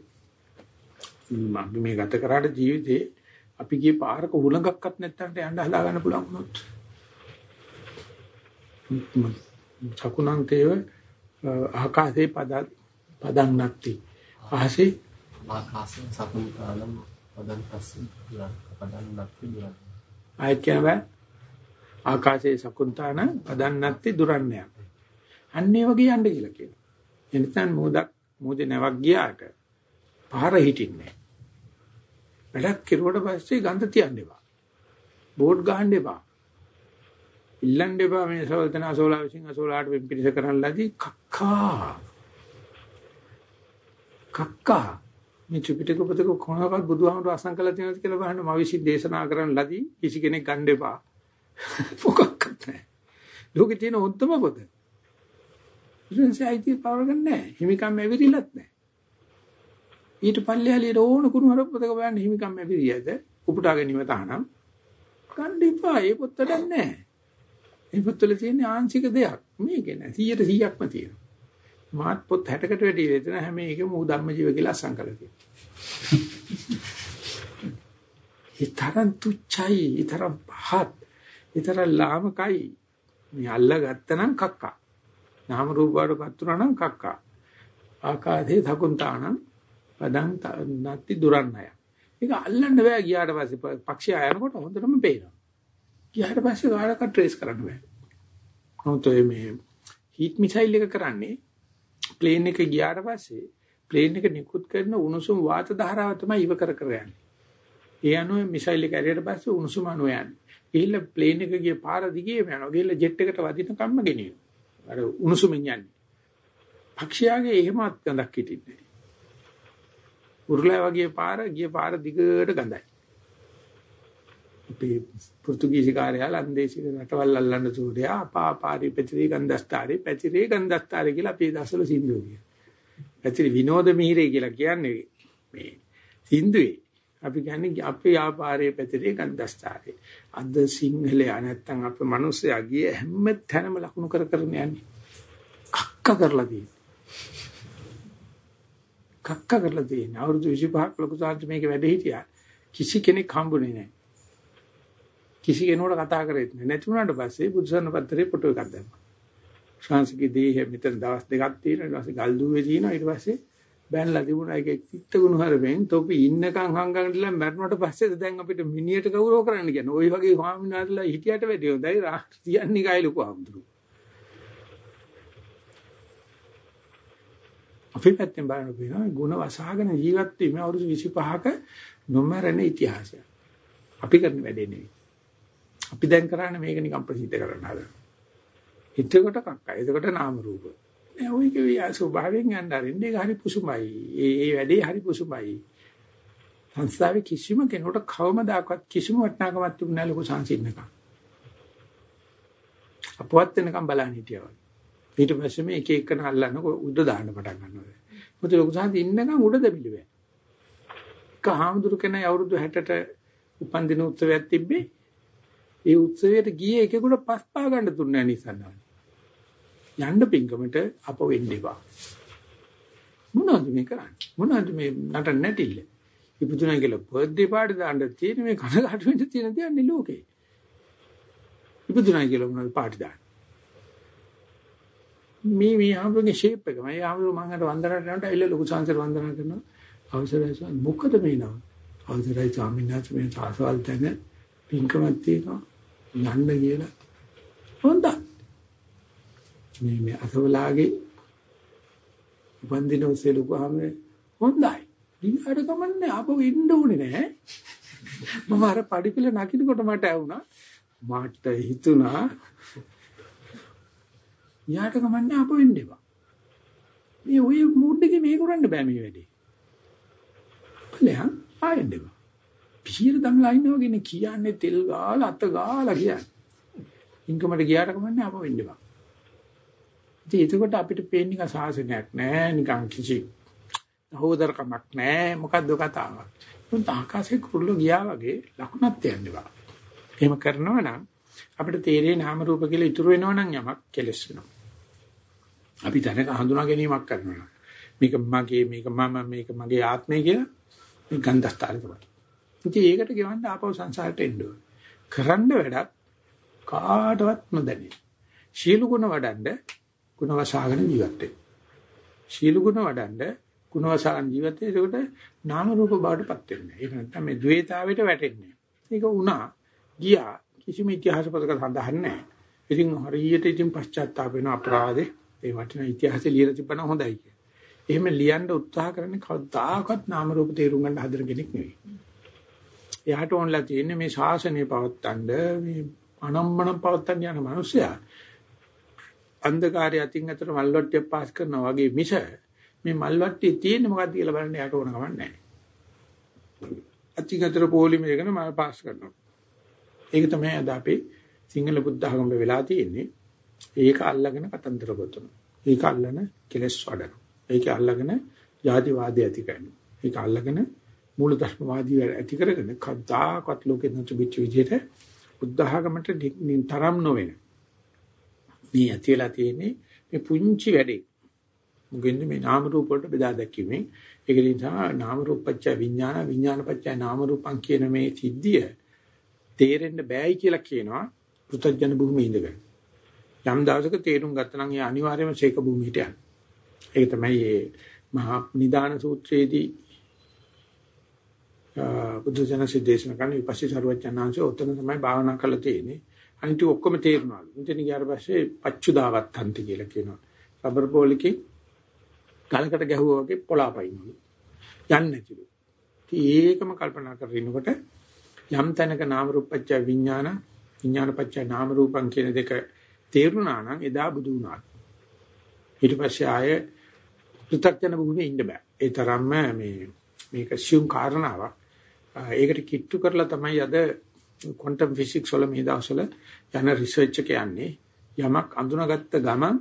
A: අපි මේ ගත කරාට ජීවිතේ අපි ගියේ පාරක හුලඟක්වත් නැත්තන්ට යන්න හදා ගන්න පුළුවන් වුණොත්. චකුණන්තේව ආකාශේ පද පදන් නැති ආසේ
C: ආකාශේ සකුණානම් පදන් පස්සේ පදන් නැති දුරන්
A: ආයත්‍යව ආකාශේ සකුණාන පදන් නැති දුරන්නේ. අන්නේ වගේ යන්න කියලා කියනවා එනිසා මොදක් මොදේ නැවක් ගියාට පහර හිටින්නේ වැඩක් කෙරුවට පස්සේ ගඳ තියන්න එපා. බෝඩ් ගහන්න එපා. ඉල්ලන්න එපා මේ සවල්තන අසෝලා විසින් අසෝලාට පිළිස කරන්න ලදී කක්කා. කක්කා. මේ චුපිටක පොතක කොහොමවත් බුදුහාමුදුර අසං කළා තියෙනවද කියලා බලන්න මම විසින් දේශනා කරන්න ලදී කිසි කෙනෙක් ගන්න එපා. මොකක්වත් නැහැ. ලෝකේ තියෙන හොද්දම පොත. ඉතින්සයි අයිති පවර ගන්න නැහැ. හිමිකම් ඇවිරිලත් නැහැ. ඊට පල්ලෙහාලියට ඕන කුණු හරප පොතක බලන්න හිමිකම් ඇවිරියද උපුටා ගැනීම තහනම් ගන්න එපා. ඒ පොත්තට නැහැ. මේ පොත්වල තියෙන ආංශික දෙයක්. මේක නෑ 100ට 100ක්ම තියෙනවා. මාත් පොත් 60කට වැඩි වේදන හැම එකම ඌ ධම්මජීව කියලා අසංකල තියෙනවා. ඊතරම් තුච්චයි, ඊතරම් පහත්, ඊතරම් ලාමකයි. මේ අල්ල ගත්තනම් කක්කා. නාම රූප වලපත් වුණා නම් කක්කා. ආකාශේ තකුන්තානම් පදං නැති දුරන්නය. ඒක අල්ලන්න බෑ ගියාට පස්සේ පක්ෂය යනකොට හොඳටම පේනවා. ගියාට පස්සේ කාටවත් ට්‍රේස් කරන්න බෑ. කොහොමද මේ හීට් මිසයිල් එක කරන්නේ ප්ලේන් එක ගියාට පස්සේ ප්ලේන් එක නිකුත් කරන උණුසුම් වාත ධාරාව තමයි ඉව කර කර යන්නේ. ඒ අනුව මිසයිල් එක ඇරියට පස්සේ උණුසුම අණුව යන්නේ. ගිහිල්ලා ප්ලේන් එක ගිය පාර දිගේ යනවා. ගිහිල්ලා ජෙට් එකට වදින කම්ම ගෙනියනවා. අර උණුසුමින් යන්නේ. පක්ෂයාගේ එහෙමත් ගඳක් හිටින්නේ. උරුලා වගේ පාර ගිය පාර දිගට ගඳයි. අපේ පෘතුගීසි කාර්යාල අන්දේශික රටවල් අල්ලන්න සූර්යා අපාපාරි පැතිරි ගන්ධස්තරි පැතිරි ගන්ධස්තරි කියලා අපි දසල සින්දුව කියනවා. පැතිරි විනෝද මිහිරේ කියලා කියන්නේ මේ සින්දුවේ. අපි කියන්නේ අපේ ආපාරයේ පැතිරි ගන්ධස්තරි. අද සිංහලයා නැත්තම් අපේ මිනිස්සයා ගිය හැම තැනම ලකුණු කර කර යන්නේ. කක්ක කරලා තියෙන්නේ. කක්ක කරලා තියෙන්නේ. අවුරුදු 25ක් ලොකු සාන්ති මේක වැඩ හිටියා. කිසි කෙනෙක් හම්බුනේ නැහැ. කිසි කෙනෙකුට කතා කරෙත් නෑ. නැති වුණාට පස්සේ බුදුසසුන පත්‍රේ ෆොටෝ එකක් දැම්මා. ශාන්සිකේ දේහ මෙතන දවස් දෙකක් තියෙනවා. ඊට පස්සේ ගල් දුවේ තියෙනවා. ඊට පස්සේ බැනලා තිබුණා ඒකේ චිත්ත ගුණ හරෙන් තොපි ඉන්නකම් හංගන්නදලා මැරුණට පස්සේ දැන් අපිට මිනියට ගෞරව කරන්න කියන්නේ. ওই වගේ ස්වාමීන් වහන්සේලා හිටියට වැඩි හොඳයි රාහත් තියන්නේ කයි ලොකු අමුතුරු. අපි පැත්තෙන් බලන බිනා ගුණ වසහාගෙන ජීවත් වීම අවුරුදු 25ක නොමරණ ඉතිහාසය. අපි කරන වැඩේ නෙවෙයි. අපි දැන් කරන්නේ මේක නිකන් ප්‍රසිද්ධ කරන්න හදනවා. එතකොට කක්කා. එතකොට නාම රූප. නෑ ඔය කිව්වේ ස්වභාවයෙන් යන්න අරින්න ඒක හරි පුසුමයි. ඒ ඒ වැඩේ හරි පුසුමයි. සංස්ථාවේ කිසිම කෙනෙකුට කවමදාකවත් කිසිම වටිනාකමක් තිබුණේ නැහැ ලොකු සංසින්නක. අපවත් වෙනකම් බලන්න හිටියවා. ඊට පස්සේ මේ එක එකන අල්ලන්න උඩ දාන්න පටන් ගන්නවා. මොකද ලොකු සංසි ඉන්නකම් උඩ දෙවිලු බෑ. කහාමුදුරු කෙනා අවුරුදු 60ට උපන් දින උත්සවයක් තිබ්බේ. ඒ උත්සවයට ගියේ එකෙකුට පස් පා ගන්න දුන්නේ නැහැ යන්න පිංගමට අප වෙන්න එපා. මොනවද මේ කරන්නේ? මොනවද මේ නටන්න නැටිල්ල? ඉපදුනා කියලා බර්ත්ඩේ පාටි දාන්න තියෙන මේ කනගාටු වෙන්න තියෙන දේ ලෝකේ. ඉපදුනා කියලා මොනවද පාටි දාන්න? මේ මේ ආම්බුගේ ෂේප් එක මම ආම්බු මම අර වන්දනට යනට ඇවිල්ලා ලොකු සංසාර වන්දනා කරනවා අවසරයි ස්වාමී මොකද මේ නම අවසරයි ස්වාමීන් වහන්සේ මේ සාසවල් තැන පින්කමක් තියෙනවා යන්න කියලා හොඳයි මේ මේ අසවලාගේ වන්දින ඔස්සේ ලොකුවාම හොඳයි. ඊට කමන්නේ ආපහු ඉන්න ඕනේ නෑ. මම අර පඩිපෙළ නකිනකොට මට ඇහුණා. මාට හිතුණා යාට කමන්නේ ආපහු එන්න එපා. මේ ඔය මූඩ් එකේ මේ කරන්න බෑ මේ වැඩේ. බලයන් ආයෙත් එපා. පිහිර දම්ලා ඉන්නවා කියන්නේ කියන්නේ තෙල් ගාලා අත ගාලා කියන්නේ. ඉන්කමට ගියාට කමන්නේ ආපහු එන්න එපා. ඉතින් එතකොට අපිට පේන්නේ නිකන් සාසනයක් නෑ නිකන් කිසි හොදරකමක් නෑ මොකද්ද කතාව. උන් ආකාශේ කුරුල්ල ගියා වගේ ලකුණක් තියන්නවා. එහෙම කරනවා නම් අපිට තේරේ නාම රූප කියලා ඉතුරු වෙනවා නම් යමක් කෙලස් වෙනවා. අපි දැනක හඳුනා ගැනීමක් කරනවා. මේක මගේ මේක මම මේක මගේ ආත්මය කියලා මේ ගන්ධස්තරය තමයි. ඉතින් ඒකට ගෙවන්න ආපහු සංසාරට එන්න ඕන. කරන්න වැඩක් කාටවත් නොදැනේ. ශීල ගුණ වඩන්න ගුණ වසාගෙන ජීවත් වෙන්න. ශීල ගුණ වඩන්න ගුණ වසාගෙන ජීවත් වෙන්න ඒකට නාම රූප බවටපත් වෙන්නේ. ඒක නැත්නම් මේ ද්වේතාවයට වැටෙන්නේ. ඒක වුණා ගියා කිසිම ඉතිහාස පොතක සඳහන් නැහැ. ඉතින් හරියට ඉතින් පශ්චාත්තාප වෙන අපරාධේ ඒ වටිනා ඉතිහාසෙ ලියලා තිබ්බනම් හොඳයි කිය. එහෙම ලියන්න උත්සාහ කරන්නේ කවදාකවත් නාම රූප තේරුම් ගන්න හදන කෙනෙක් නෙවෙයි. එයාට ඕනලා තියෙන්නේ මේ ශාසනය පවත්තන්න මේ අනම්මනම් පවත්තන්න යන මිනිස්සයා අන්ධකාරය අතින් අතට මල්වට්ටිය පාස් කරනවා වගේ මිස මේ මල්වට්ටියේ තියෙන්නේ මොකක්ද කියලා බලන්න යට ඕන ගමන් නැහැ. අතින් අතට පොලිමේ එකන මම පාස් කරනවා. ඒක තමයි අද අපේ සිංහල බුද්ධ ආගම වෙලා තියෙන්නේ. ඒක අල්ලගෙන කතන්දර ගොතනවා. ඒක අල්ලන කෙලස් වඩනවා. ඒක අල්ලගෙන ජාතිවාදය ඇති කරනවා. ඒක අල්ලගෙන මූලධර්මවාදී ඇති කරගෙන කද්දාකත් ලෝකෙ නැතිවෙච්ච විදිහට බුද්ධ ආගමට තරම් නොවෙන මේ ඇති වෙලා තියෙන්නේ මේ පුංචි වැඩේ. මොකෙන්ද මේ නාම රූප වලට බෙදා දැක්වීමෙන් ඒක නිසා නාම රූපච්ච විඥාන විඥානපච්ච නාම රූපං කියන මේ සිද්ධිය තේරෙන්න බෑයි කියලා කියනවා පෘථජන භූමියේ ඉඳගෙන. යම් දවසක තේරුම් ගත්තා නම් ඒ අනිවාර්යයෙන්ම ශේක භූමියට යනවා. ඒක තමයි මේ මහා නිදාන සූත්‍රයේදී බුදු ජන සිද්දේශන කරන විපස්සී සර්වඥාන්සේ උත්තර තමයි භාවනා කරලා තියෙන්නේ. අනිත් ඔක්කොම තේරෙනවලු. ඉතින් ඊට පස්සේ පච්චුදාවත්තන්ති කියලා කියනවා. රබර් බෝලකින් ගලකට ගැහුවා වගේ පොළාපයින්නලු. යන්නේ නැතිලු. ඒකම කල්පනා කරගෙන ඉන්නකොට යම් තැනක නාම රූපච්ච විඥාන විඥානපච්ච නාම රූපං කියන දෙක තේරුණා නම් එදා බුදු වුණා. ඊට පස්සේ ආය පෘථග්ජන භූමියේ ඉන්න බෑ. ඒ තරම්ම මේ මේක සියුම් කාරණාවක්. ඒකට කිට්ටු කරලා තමයි අද ක්වොන්ටම් ෆිසික්ස් වල මේ දවස්වල යන රිසර්ච් එක යන්නේ. යමක් අඳුනාගත්ත ගමන්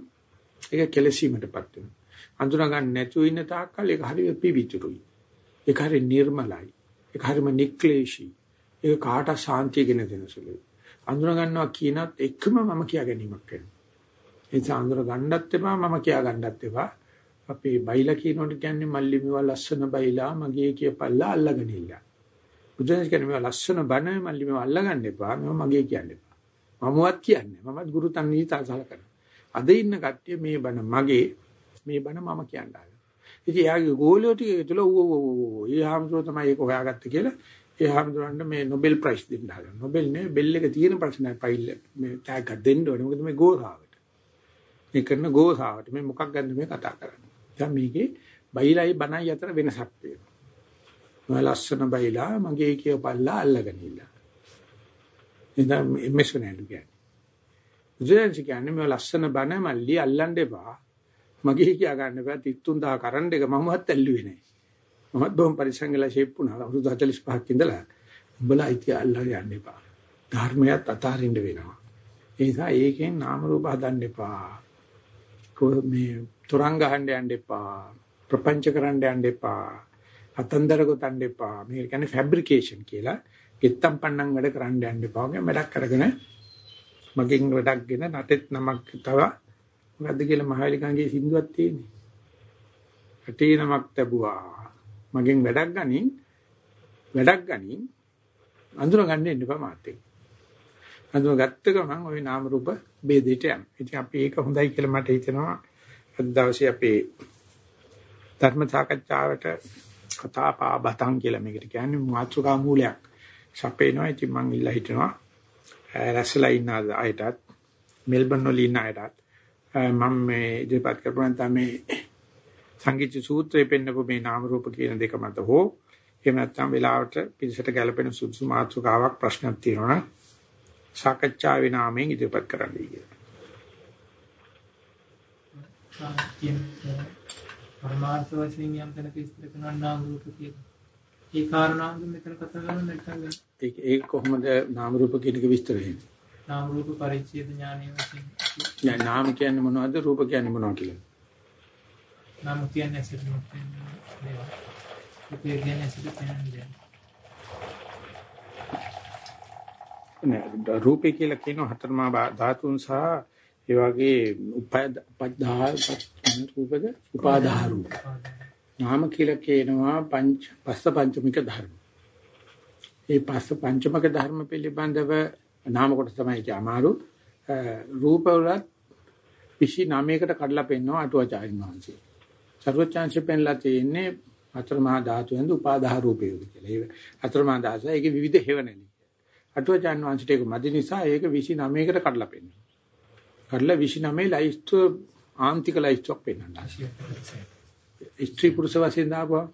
A: ඒක කෙලසීමටපත් වෙනවා. අඳුනා ගන්න නැතුව ඉන්න තාක්කල් ඒක හරිය පිවිතුරුයි. ඒක හරිය නිර්මලයි. ඒක හරියම නික්ලේශී. ඒක කාට ශාන්තිය ගෙන දෙන සුළුයි. අඳුනා ගන්නවා කියනත් එකම මම කියා ගැනීමක් වෙනවා. ඒ නිසා අඳුර ගන්නත් එපා මම කියා ගන්නත් එපා. අපි බයිලා කියනකොට කියන්නේ මල්ලි මේවා ලස්සන බයිලා මගේ කියපල්ලා අල්ලගෙන ඉන්න. බුදුන් කියන්නේ මේවා ලස්සන බණ මල්ලි මේවා අල්ලගන්න එපා. මේවා මගේ කියන්න එපා. මමවත් කියන්නේ. මමත් ගුරු තන්විතාසල කරනවා. අද ඉන්න කට්ටිය මේ බණ මගේ මේ බණ මම කියන්නවා. ඉතින් එයාගේ ගෝලියෝ ටික තුල ඌ ඌ ඌ ඒ හැමෝම තමයි ඒක හොයාගත්තේ කියලා ඒ හැමෝරන්න මේ නොබෙල් ප්‍රයිස් දෙන්න හදන. නොබෙල් නේ බෙල් එක තියෙන ප්‍රශ්නයි ෆයිල් මේ ටැග් එක දෙන්න ඕනේ. මොකද මේ ගෝසාවට. මේ කරන ගෝසාවට මේ මොකක් ගන්නද මේ කතා කරන්නේ. දැන් මේකේ බයිලයි බණයි අතර වෙනසක් තියෙනවා. මම ලස්සන බයිලා මගේ කියපල්ලා අල්ලගෙන ඉන්න. ඉතින් එම්එස් වෙනලු කියන්නේ. ජෙන්සි කියන්නේ මේ ලස්සන බණ මල්ලි අල්ලන්න එපා. මගේ කියා ගන්න බෑ 33000 කරන්ට් එක මමවත් ඇල්ලුවේ නෑ. මමත් බොහොම පරිසංගල ෂේප් වුණා. අවුරුදු 45ක් ඉඳලා උඹලා ඉතිය අල්ලලා යන්න එපා. ධර්මයක් අතාරින්න වෙනවා. ඒ නිසා ඒකෙන් නාම රූප හදන්න එපා. මේ තරංග ගහන්න යන්න එපා. ප්‍රපංච කරන්න යන්න එපා. අතන්දර ගොතන්න එපා. මේ කියන්නේ ෆැබ්‍රිකේෂන් කියලා. ගෙත්තම් පන්නම් වැඩ කරන්න යන්න එපා. මම වැඩක් කරගෙන මගෙන් වැඩක්ගෙන නැතෙත් නමක් තව මොකද්ද කියලා මහලිකංගේ සින්දුවක් තියෙන්නේ. රටේ නමක් ලැබුවා. මගෙන් වැඩක් ගනින් වැඩක් ගනින් අඳුර ගන්න එන්න එපා මාත් එක්ක. අඳුර ගත්ත ගමන් ওই නාම රූප ભેදෙට යන. ඉතින් අපි ඒක හොඳයි කියලා මට හිතෙනවා. අද දවසේ අපේ ධර්ම සාකච්ඡාවට කතා පාබතන් කියලා මේකට කියන්නේ මාතෘකා මූලයක්. සපේනවා. ඉතින් මං ඉල්ලා හිටනවා. රැස්ලා ඉන්න අයටත් මෙල්බන් වල ඉන්න අයටත් මම මේ ඉදිරිපත් කරපුවාන් තමයි සංගීත සූත්‍රයේ පෙන්නපු මේ නාම රූප කියන දෙක මත හෝ එහෙම නැත්නම් වෙලාවට පිළිසට ගැලපෙන සුදුසු මාතෘකාවක් ප්‍රශ්නක් තියෙනවා සාකච්ඡාවේ නාමයෙන් ඉදිරිපත් කරන්නයි
B: කියන්නේ. පරමාර්ථ වශයෙන් යම් තැනක විස්තර කරනවා නාම රූප කියලා. ඒ කාරණාවද මෙතන කතා කරන්නේ නැත්නම්
A: ඒක ඒක කොහොමද නාම රූප කියන එක විස්තර වෙන්නේ?
B: නාම රූප පරිච්ඡේද ඥානය වශයෙන්.
A: දැන් නාම කියන්නේ මොනවද රූප කියන්නේ මොනවද කියලා?
B: නාම කියන්නේ රූපය කියන්නේ.
A: නෑ රූපේ කියලා කියන හතරමා ධාතුන් සහ ඒ වගේ උපදා රූපද උපාදාහ රූප. නාම කියලා කියනවා පංච පස්ස පංචමික ධර්ම. ඒ පස්ස පංචමක ධර්ම පිළිබඳව නාම කොට තමයි කිය අමාරු. රූප වලත් 29කට කඩලා පෙන්නනවා අටුවාචාරින් වහන්සේ. සර්වචාන්සේ පෙන්ලා තියෙන්නේ අතරමහා ධාතුවෙන්ද උපාදාහ රූපය කියලා. ඒ අතරමහා ධාතුව ඒකේ විවිධ හේවණලි. අටුවාචාන් වහන්සේට ඒක මදි නිසා ඒක 29කට කඩලා පෙන්නනවා. කඩලා 29 ලයිස්ට් ආන්තික ලයිස්ට්ක් පෙන්නනවා. ස්ත්‍රී පුරුෂ වශයෙන් දාපුවා.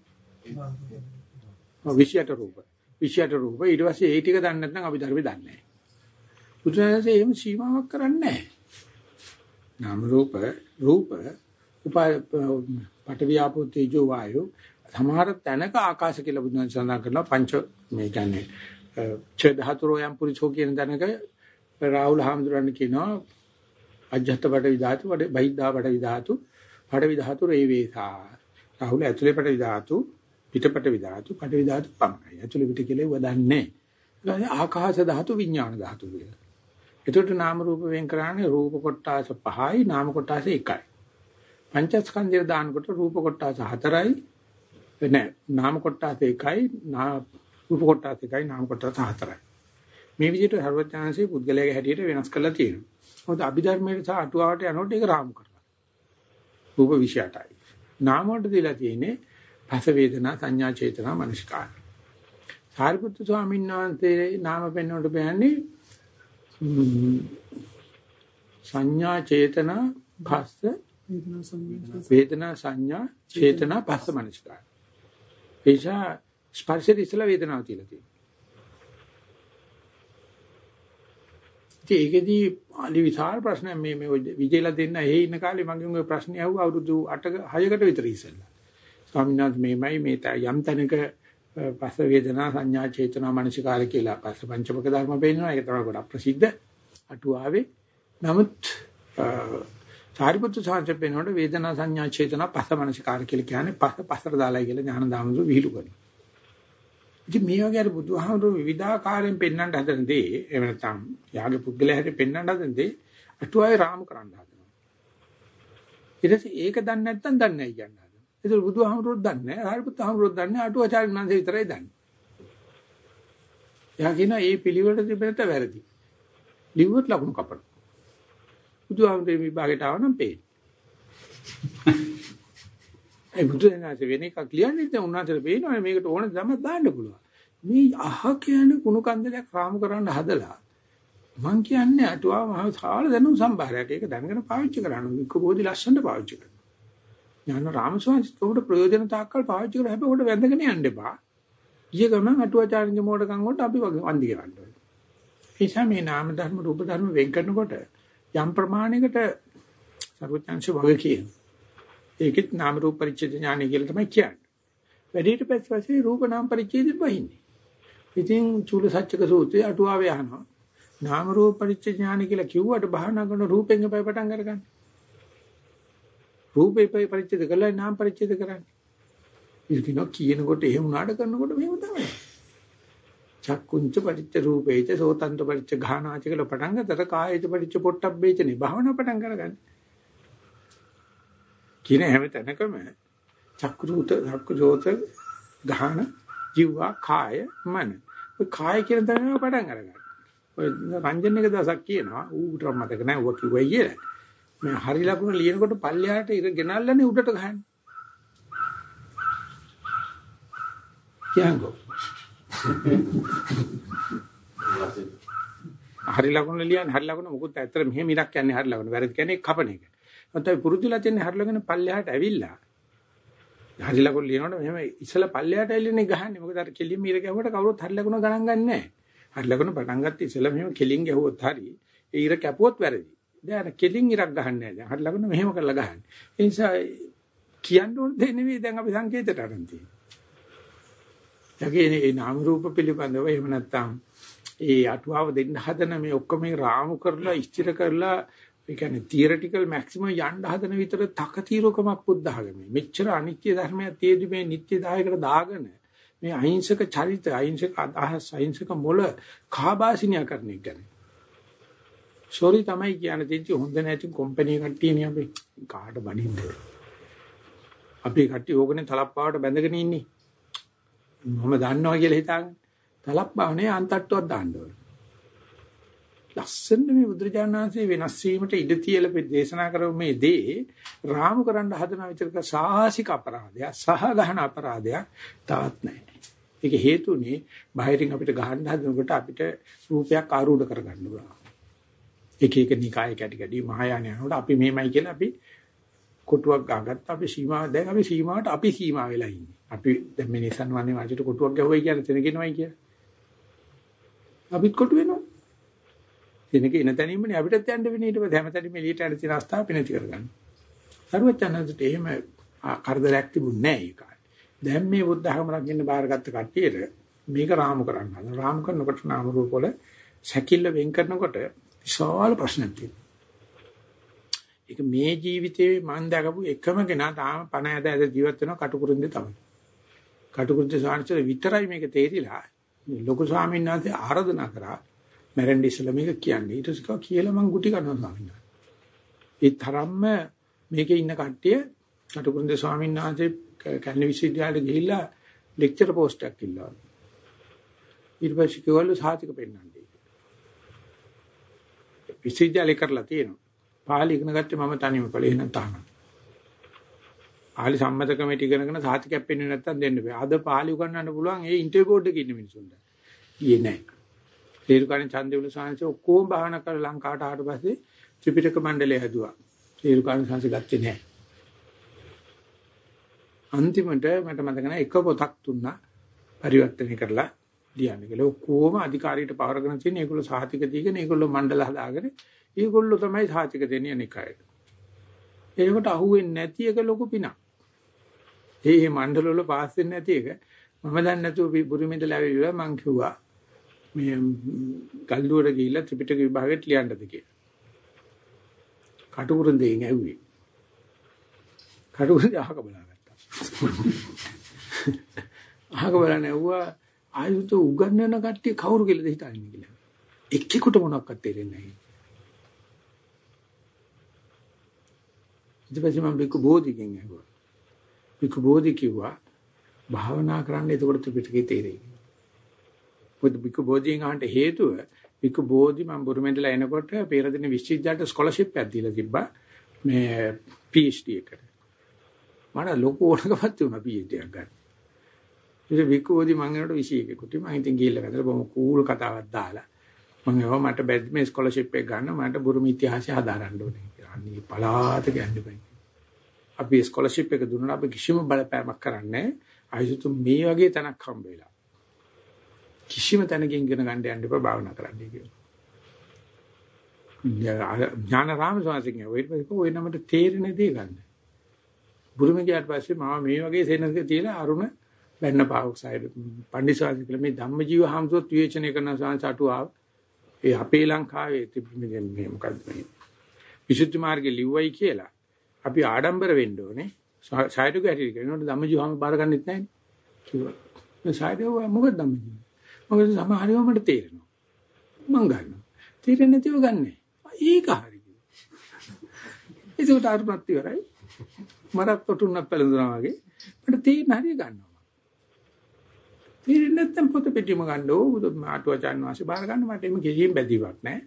A: 28 රූප. 28 රූප. ඊට පස්සේ ඒ ටික දන්නේ නැත්නම් අපි ධර්මේ දන්නේ නැහැ. බුදුරජාණන්සේ එහෙම සීමාවක් කරන්නේ නැහැ. නාම රූප රූප උපා පටවියාපෝ තේජෝ වායෝ සමහර තැනක ආකාශ කියලා බුදුන් සඳහන් කරනවා. පංච මේ කියන්නේ ඡ ධාතුරෝ යම් පුරිසෝ කියන තැනක රාහුල හාමුදුරන් කියනවා අජ්ජත් බඩ විධාතු බඩ බහිද්ධා බඩ විධාතු බඩ විධාතු රේ වේසා රාහුල ඇතුලේ බඩ විධාතු පිටපට විධාතු බඩ විධාතු පමණයි ඇතුලේ පිට කියලා වදන්නේ ඊළඟ ආකාශ ධාතු විඥාන ධාතු කියලා. එතකොට නාම රූප වෙන් කරන්නේ රූප කොටාස පහයි නාම කොටාස එකයි. පංචස්කන්ධය දානකොට රූප කොටාස හතරයි. නෑ නාම කොටාස එකයි රූප කොටාස එකයි නාම කොටාස හතරයි. මේ විදිහට සර්වඥාන්සේ පුද්ගලයාගේ හැටියට වෙනස් කරලා තියෙනවා. මොකද අභිධර්මයේ සහ අටුවාවට යනකොට ඒක රාමු කරලා. රූප 28යි. නාම වලට දීලා තියෙන්නේ පස වේදනා සංඥා චේතනා මනස්කාර. සාරිපුත්තු ස්වාමීන් වහන්සේ නාම පෙන්වන්නට බයන්නේ සංඥා චේතනා පස්ස වේදනා සංඥා චේතනා පස්ස මනස්කාර. ඒසා ස්පර්ශයේ ඉස්සලා වේදනාව තියලා තියෙනවා. ඉතින් ඒකෙදී අලි විශාල ප්‍රශ්නයක් මේ මේ විජේලා දෙන්න එහෙ ඉන්න කාලේ මගෙන් ওই ප්‍රශ්නේ අහුවා අවුරුදු 8 6කට විතර ඉස්සෙල්ලා. ස්වාමීන් වහන්සේ මේමයි මේ යම් තැනක පස්ස වේදනා සංඥා චේතනා මනසිකාර කියලා පස්ස පංචමක ධර්ම පෙන්නනවා. ඒක තමයි ගොඩක් ප්‍රසිද්ධ අටුවාවේ. නමුත් සාරිපුත්තු සාංශයෙන් පෙන්නනකොට වේදනා සංඥා චේතනා පස්ස මනසිකාර කියලා කියන්නේ පස්ස පස්සට දාලා කියලා ඥාන දාමතු විහිළු කරනවා. ඉතින් මේ වගේ අර බුදුහාමුදුරු විවිධාකාරයෙන් පෙන්වන්න හදන දේ එහෙම නැත්නම් යාගේ පුද්ගලයා හැටි පෙන්වන්න හදන දේ අටුවාවේ රාම කරන්න හදනවා. ඊට පස්සේ ඒක දන්නේ නැත්නම් දන්නේ නැහැ කියන්න හදනවා. ඒක බුදුහාමුදුරුවෝ දන්නේ නැහැ. හරිපුත්හාමුදුරුවෝ දන්නේ අටුවාචාර්ය මනසේ විතරයි දන්නේ. එයා කියනවා මේ පිළිවෙලට තිබෙනත වැරදි. ලිව්වොත් ලකුණු කපනවා. බුදුහාමුදුරුවෝ විභාගයට ආව නම් පේන්නේ. ඒ බුදුරජාණන්සේ වෙන එකක් ලියන්නේ නැහැ උන්වහන්සේට පේනවනේ මේකට ඕන තමයි දාන්න පුළුවන්. මේ අහ කියන්නේ කුණු කන්දලයක් රාමු කරන්න හදලා මං කියන්නේ අටුවා මහ සාල දැනුම් සම්භාරයක්. ඒක දැනගෙන පාවිච්චි කරන්න. වික්ක බෝධි ලස්සනට පාවිච්චි කරන්න. ඥාන රාමස්වාමීන් උඹට ප්‍රයෝජන තාක්කල් පාවිච්චි කරලා හැබැයි උඹට වැඳගෙන යන්න එපා. ඊය ගමන් අටුවාචාර්යගේ මෝඩකම් වලට අපි වන්දි කරන්න ඕනේ. ඒ නිසා මේ නාම ධර්ම රූප ධර්ම වෙන් කරනකොට යම් ප්‍රමාණයකට සර්වඥාන්සේ වගේ කියනවා. ඒකෙත් නාම රූප පරිච්ඡේද ඥානය කියලා තමයි කියන්නේ. වැඩිහිට පස්සේ රූප නාම පරිච්ඡේදෙත් වහින්නේ. ඉතින් චූල සත්‍යක සූත්‍රය අටුවාවේ අහනවා. නාම රූප පරිච්ඡේද ඥානය කියලා කිව්වට භාවනා කරන රූපෙන් එපයි පටන් අරගන්න. රූපේ පරිච්ඡේද කළා නාම පරිච්ඡේද කරන්නේ. ඉතින් කියනකොට එහෙම උනාට කරනකොට මෙහෙම තමයි. චක්කුංච පරිච්ඡ රූපේච සෝතන්ත පරිච්ඡ ඝානාච කියලා පටන් ගත්තට කායේච පරිච්ඡ පොට්ටබ්බේචනේ භාවනා පටන් කරගන්න. කියන හැම තැනකම චක්කුරුත චක්කුජෝත ගහන ජීවා කාය මන ඔය කාය කියන තැනම පටන් අරගන්න. ඔය රංජන් එක දවසක් කියනවා ඌට මතක නැහැ ඌ කිව්වයි කියලා. මේ හරි ලකුණ ලියනකොට පල්ලෙහාට ඉර ගෙනල්ලානේ උඩට ගහන්නේ. කියංගෝ. හරි ලකුණ ලියන්නේ හරි ලකුණ මොකුත් ඇත්තට මෙහෙම ඉරක් කියන්නේ හරි ලකුණ. වැරදි කියන්නේ කපන එක. නැත්නම් පුරුදුලා තියන්නේ හරි ලකුණ පල්ලෙහාට ඇවිල්ලා. හරි ලකුණ ලියනකොට මෙහෙම ඉස්සලා පල්ලෙහාට ඇවිල්ලානේ ගහන්නේ. මොකද අර කෙලින්ම ඉර ගැහුවට කවුරුත් හරි ලකුණ ගණන් ගන්නෑ නැහැ. හරි ලකුණ පටන් ගත්ත ඉස්සලා මෙහෙම කෙලින් ගැහුවොත් හරි. ඒ ඉර කැපුවොත් වැරදි. දැන් කෙලින් ඉරක් ගහන්නේ නැහැ. දැන් හරි ලකුණ මෙහෙම කරලා ගහන්නේ. ඒ නිසා කියන්න ඕන දෙ නෙවෙයි දැන් අපි සංකේතයට අරන් තියෙන්නේ. යගේ මේ නාම රූප පිළිබඳව එහෙම නැත්නම් ඒ අටුවාව දෙන්න හදන මේ ඔක්කොම රාමු කරලා ඉස්තිර කරලා ඒ කියන්නේ තියරිටිකල් මැක්සිමම් යන්න හදන විතර තකතිරකමක් බුද්ධ ආගමේ. මෙච්චර අනිත්‍ය ධර්මයක් තියදී මේ නිත්‍ය දායකට දාගෙන මේ අහිංසක චරිත අහිංසක අදහස් අහිංසක මොළ කාබාසිනිය කරන එක ගැන. සෝරි තමයි කියන්නේ තියෙච්ච හොඳ නැති කම්පැනි කට්ටියනේ අපි කාට බඩින්ද. අපි කට්ටිය ඕකනේ තලප්පාවට බැඳගෙන ඉන්නේ. මම දන්නවා කියලා හිතාගෙන තලප්පාවනේ අන්තට්ටුවක් දාන්න ඕනේ. ලස්සන මේ බුදුරජාණන්සේ වෙනස් වීමට ඉඩ තියලා දේශනා කරපු මේ දේ රාමු කරන්න හදන විතරක සාහසික අපරාධයක් සහ ගහන අපරාධයක් තාත් නැහැ. ඒක හේතුනේ බාහිරින් අපිට ගහන්න හදනකොට අපිට රූපයක් ආරූඪ කරගන්න ඕන. එක එක නිකාය කැටි කැටි මහායාන යනකොට අපි මෙහෙමයි කියලා අපි කොටුවක් ගහගත්ත අපි සීමාව දැන් අපි සීමාවට අපි සීමා වෙලා ඉන්නේ. අපි දැන් මේ නිසන් වන්නේ වාසියට කොටුවක් ගැහුවයි කියන්නේ තැනගෙනවයි කියලා. අපිත් කොටු වෙනවා. තැනක එන තැනින්මනේ අපිටත් යන්න වෙන්නේ ඊට පස්සේ හැමතැනම එළියට යන තියෙන අවස්ථාව අපි නැති කරගන්න. සරුවචනන්දට එහෙම කරදරයක් තිබුණේ නැහැ ඒ කාලේ. දැන් මේ බුද්ධ ධර්ම රකින්න බාරගත්ත කට්ටියට මේක රාමු කරන්න හදන. රාමු කරනකොට නාම රූප වල සැකිල්ල වෙන් කරනකොට විශාල ප්‍රශ්නක් තියෙනවා. ඒක මේ ජීවිතේ මම දැකපු එකම කෙනා තාම පණ ඇද ඇද ජීවත් වෙන කටුකුරුන්දේ තමයි. කටුකුරුන්දේ සාංශය විතරයි මේක තේරිලා ලොකු ස්වාමීන් වහන්සේ ආරාධනා කරා මැරෙන්න ඉස්සෙල්ලා මේක කියන්නේ. ඊට පස්සේ කියලා මං ගුටි කනවා ස්වාමීන් වහන්සේ. ඒ තරම්ම මේකේ ඉන්න කට්ටිය කටුකුරුන්දේ ස්වාමීන් වහන්සේ කැලණි විශ්වවිද්‍යාලෙට ගිහිල්ලා ලෙක්චර් පෝස්ට් එකක් ඉල්ලුවා. ඊට පස්සේ කිව්වලු සාතික පෙන්නන්නේ. විශ්වවිද්‍යාලේ කරලා තියෙනවා. පාලි ඉගෙන ගත්තේ මම තනියම කළේ එහෙනම් තාම. ආලි සම්මත කමිටු ඉගෙනගෙන සාතිකයක් පෙන්වෙන්නේ නැත්තම් දෙන්න බෑ. අද පාලි උගන්වන්න පුළුවන් ඒ ඉන්ටර්වියු බෝඩ් එකේ ඉන්න මිනිසුන්ට. ඊයේ නෑ. තේරුකාණන් ඡන්දේවල සාංශ ඔක්කොම බාහන කරලා ලංකාවට ආවට පස්සේ ත්‍රිපිටක මණ්ඩලය හැදුවා. තේරුකාණන් සාංශ ගත්තේ නෑ. අන්තිමට මට මතක නැහැ එක පොතක් දුන්නා පරිවර්තනය කරලා ලියන්න කියලා. ඔක්කොම අධිකාරියට පවරගෙන තියෙන ඒගොල්ලෝ සාහිතික දීගෙන ඒගොල්ලෝ මණ්ඩල හදාගෙන ඒගොල්ලෝ තමයි සාහිතික දෙන්නේ අනිකායට. ඒකට අහුවෙන්නේ නැති එක ලොකු පිනක්. ඒ මණ්ඩල වල පාස් වෙන්නේ නැති එක මම දන්නේ නැතුව බුරුමෙන්ද ලැබෙවිලා මං කිව්වා මේ ගල්දුවර ගිහිල්ලා ත්‍රිපිටක විභාගෙට ලියන්නද කියලා. කටුකුරුන් දෙයින් ඇහුවේ. කටුකුරුන් අහක බලාගත්තා. අහක බලන්න ඇහුවා ආයුත උගන්නන කට්ටිය කවුරු කියලාද හිතන්නේ කියලා. එක්කෙකුට මොනවක්වත් තේරෙන්නේ නැහැ. ඊට පස්සේ මම බිකු බෝධිගෙන් ඇහුවා. බිකු බෝධි කිව්වා භාවනා කරන්න එතකොට ත්‍රිපිටකේ තේරෙයි. මොකද බිකු බෝධියෙන් අහන්න හේතුව බිකු බෝධි මම බුරුමෙන්දලා එනකොට පෙරදින විශ්වවිද්‍යාලයට ස්කෝලර්ෂිප් එකක් දීලා තිබ්බා මේ PhD එකට. මට ලොකු ඕනකමක් තිබුණා PhD එකක් ගන්න. ඉතින් බිකු බෝධි මම එනකොට 21කට මම ඉතින් ගිහිල්ලා ගත්තලා බොහොම කූල් කතාවක් දාලා මම ඒවා මට බැද් මේ ස්කෝලර්ෂිප් එක ගන්න මට බුරුම ඉතිහාසය හදාගන්න ඕනේ. අනේ පලාත යන්න බෑ. අපි ස්කෝලර්ෂිප් එක දුන්නා අපි කිසිම බලපෑමක් කරන්නේ ආයුතු මේ වගේ තැනක් හම්බ වෙලා. කිසිම තැනකින් ඉගෙන ගන්න යන්න එපා භාවනා කරන්න කියලා. ඥානාරාම ස්වාමීන් වහන්සේ ඔය නමට තේරෙන දේ ගන්න. බුරුම ගියාට පස්සේ මම මේ වගේ සෙනඟ තියලා අරුණ බැන්න පාවුක් සයිඩ් පණ්ඩිතසාරි කියලා මේ ධම්මජීව හාමුදුරුවෝ විවේචනය කරන සංසාටු ආව. ඒ අපේ ලංකාවේ තිබුණේ මේ මොකද්ද මේ විසුද්ධි මාර්ගේ ලිව්වයි කියලා අපි ආඩම්බර වෙන්න ඕනේ. සායතුක හැටියට කියනකොට ධම්මජීවම බාර ගන්නෙත් නැහැ කිව්වා. මේ සායතුක මොකද ධම්මජීව? මොකද සමහරව මට තේරෙනවා. මං ගන්නවා. තේරෙන්නේ නැතිව ගන්නෑ. ඒක හරි. ඒකට අරුණත් ඉවරයි. මරත් තොටුන්නක් පැලඳුනා වගේ මට තේරෙන හරිය ගන්නවා. තේරෙන්නේ නැත්නම් පොත පෙට්ටියම ගන්න ඕ බුදු මාටුවචාන් වාසේ බාර ගන්න මට එimhe කිසිම බැඳීමක් නැහැ.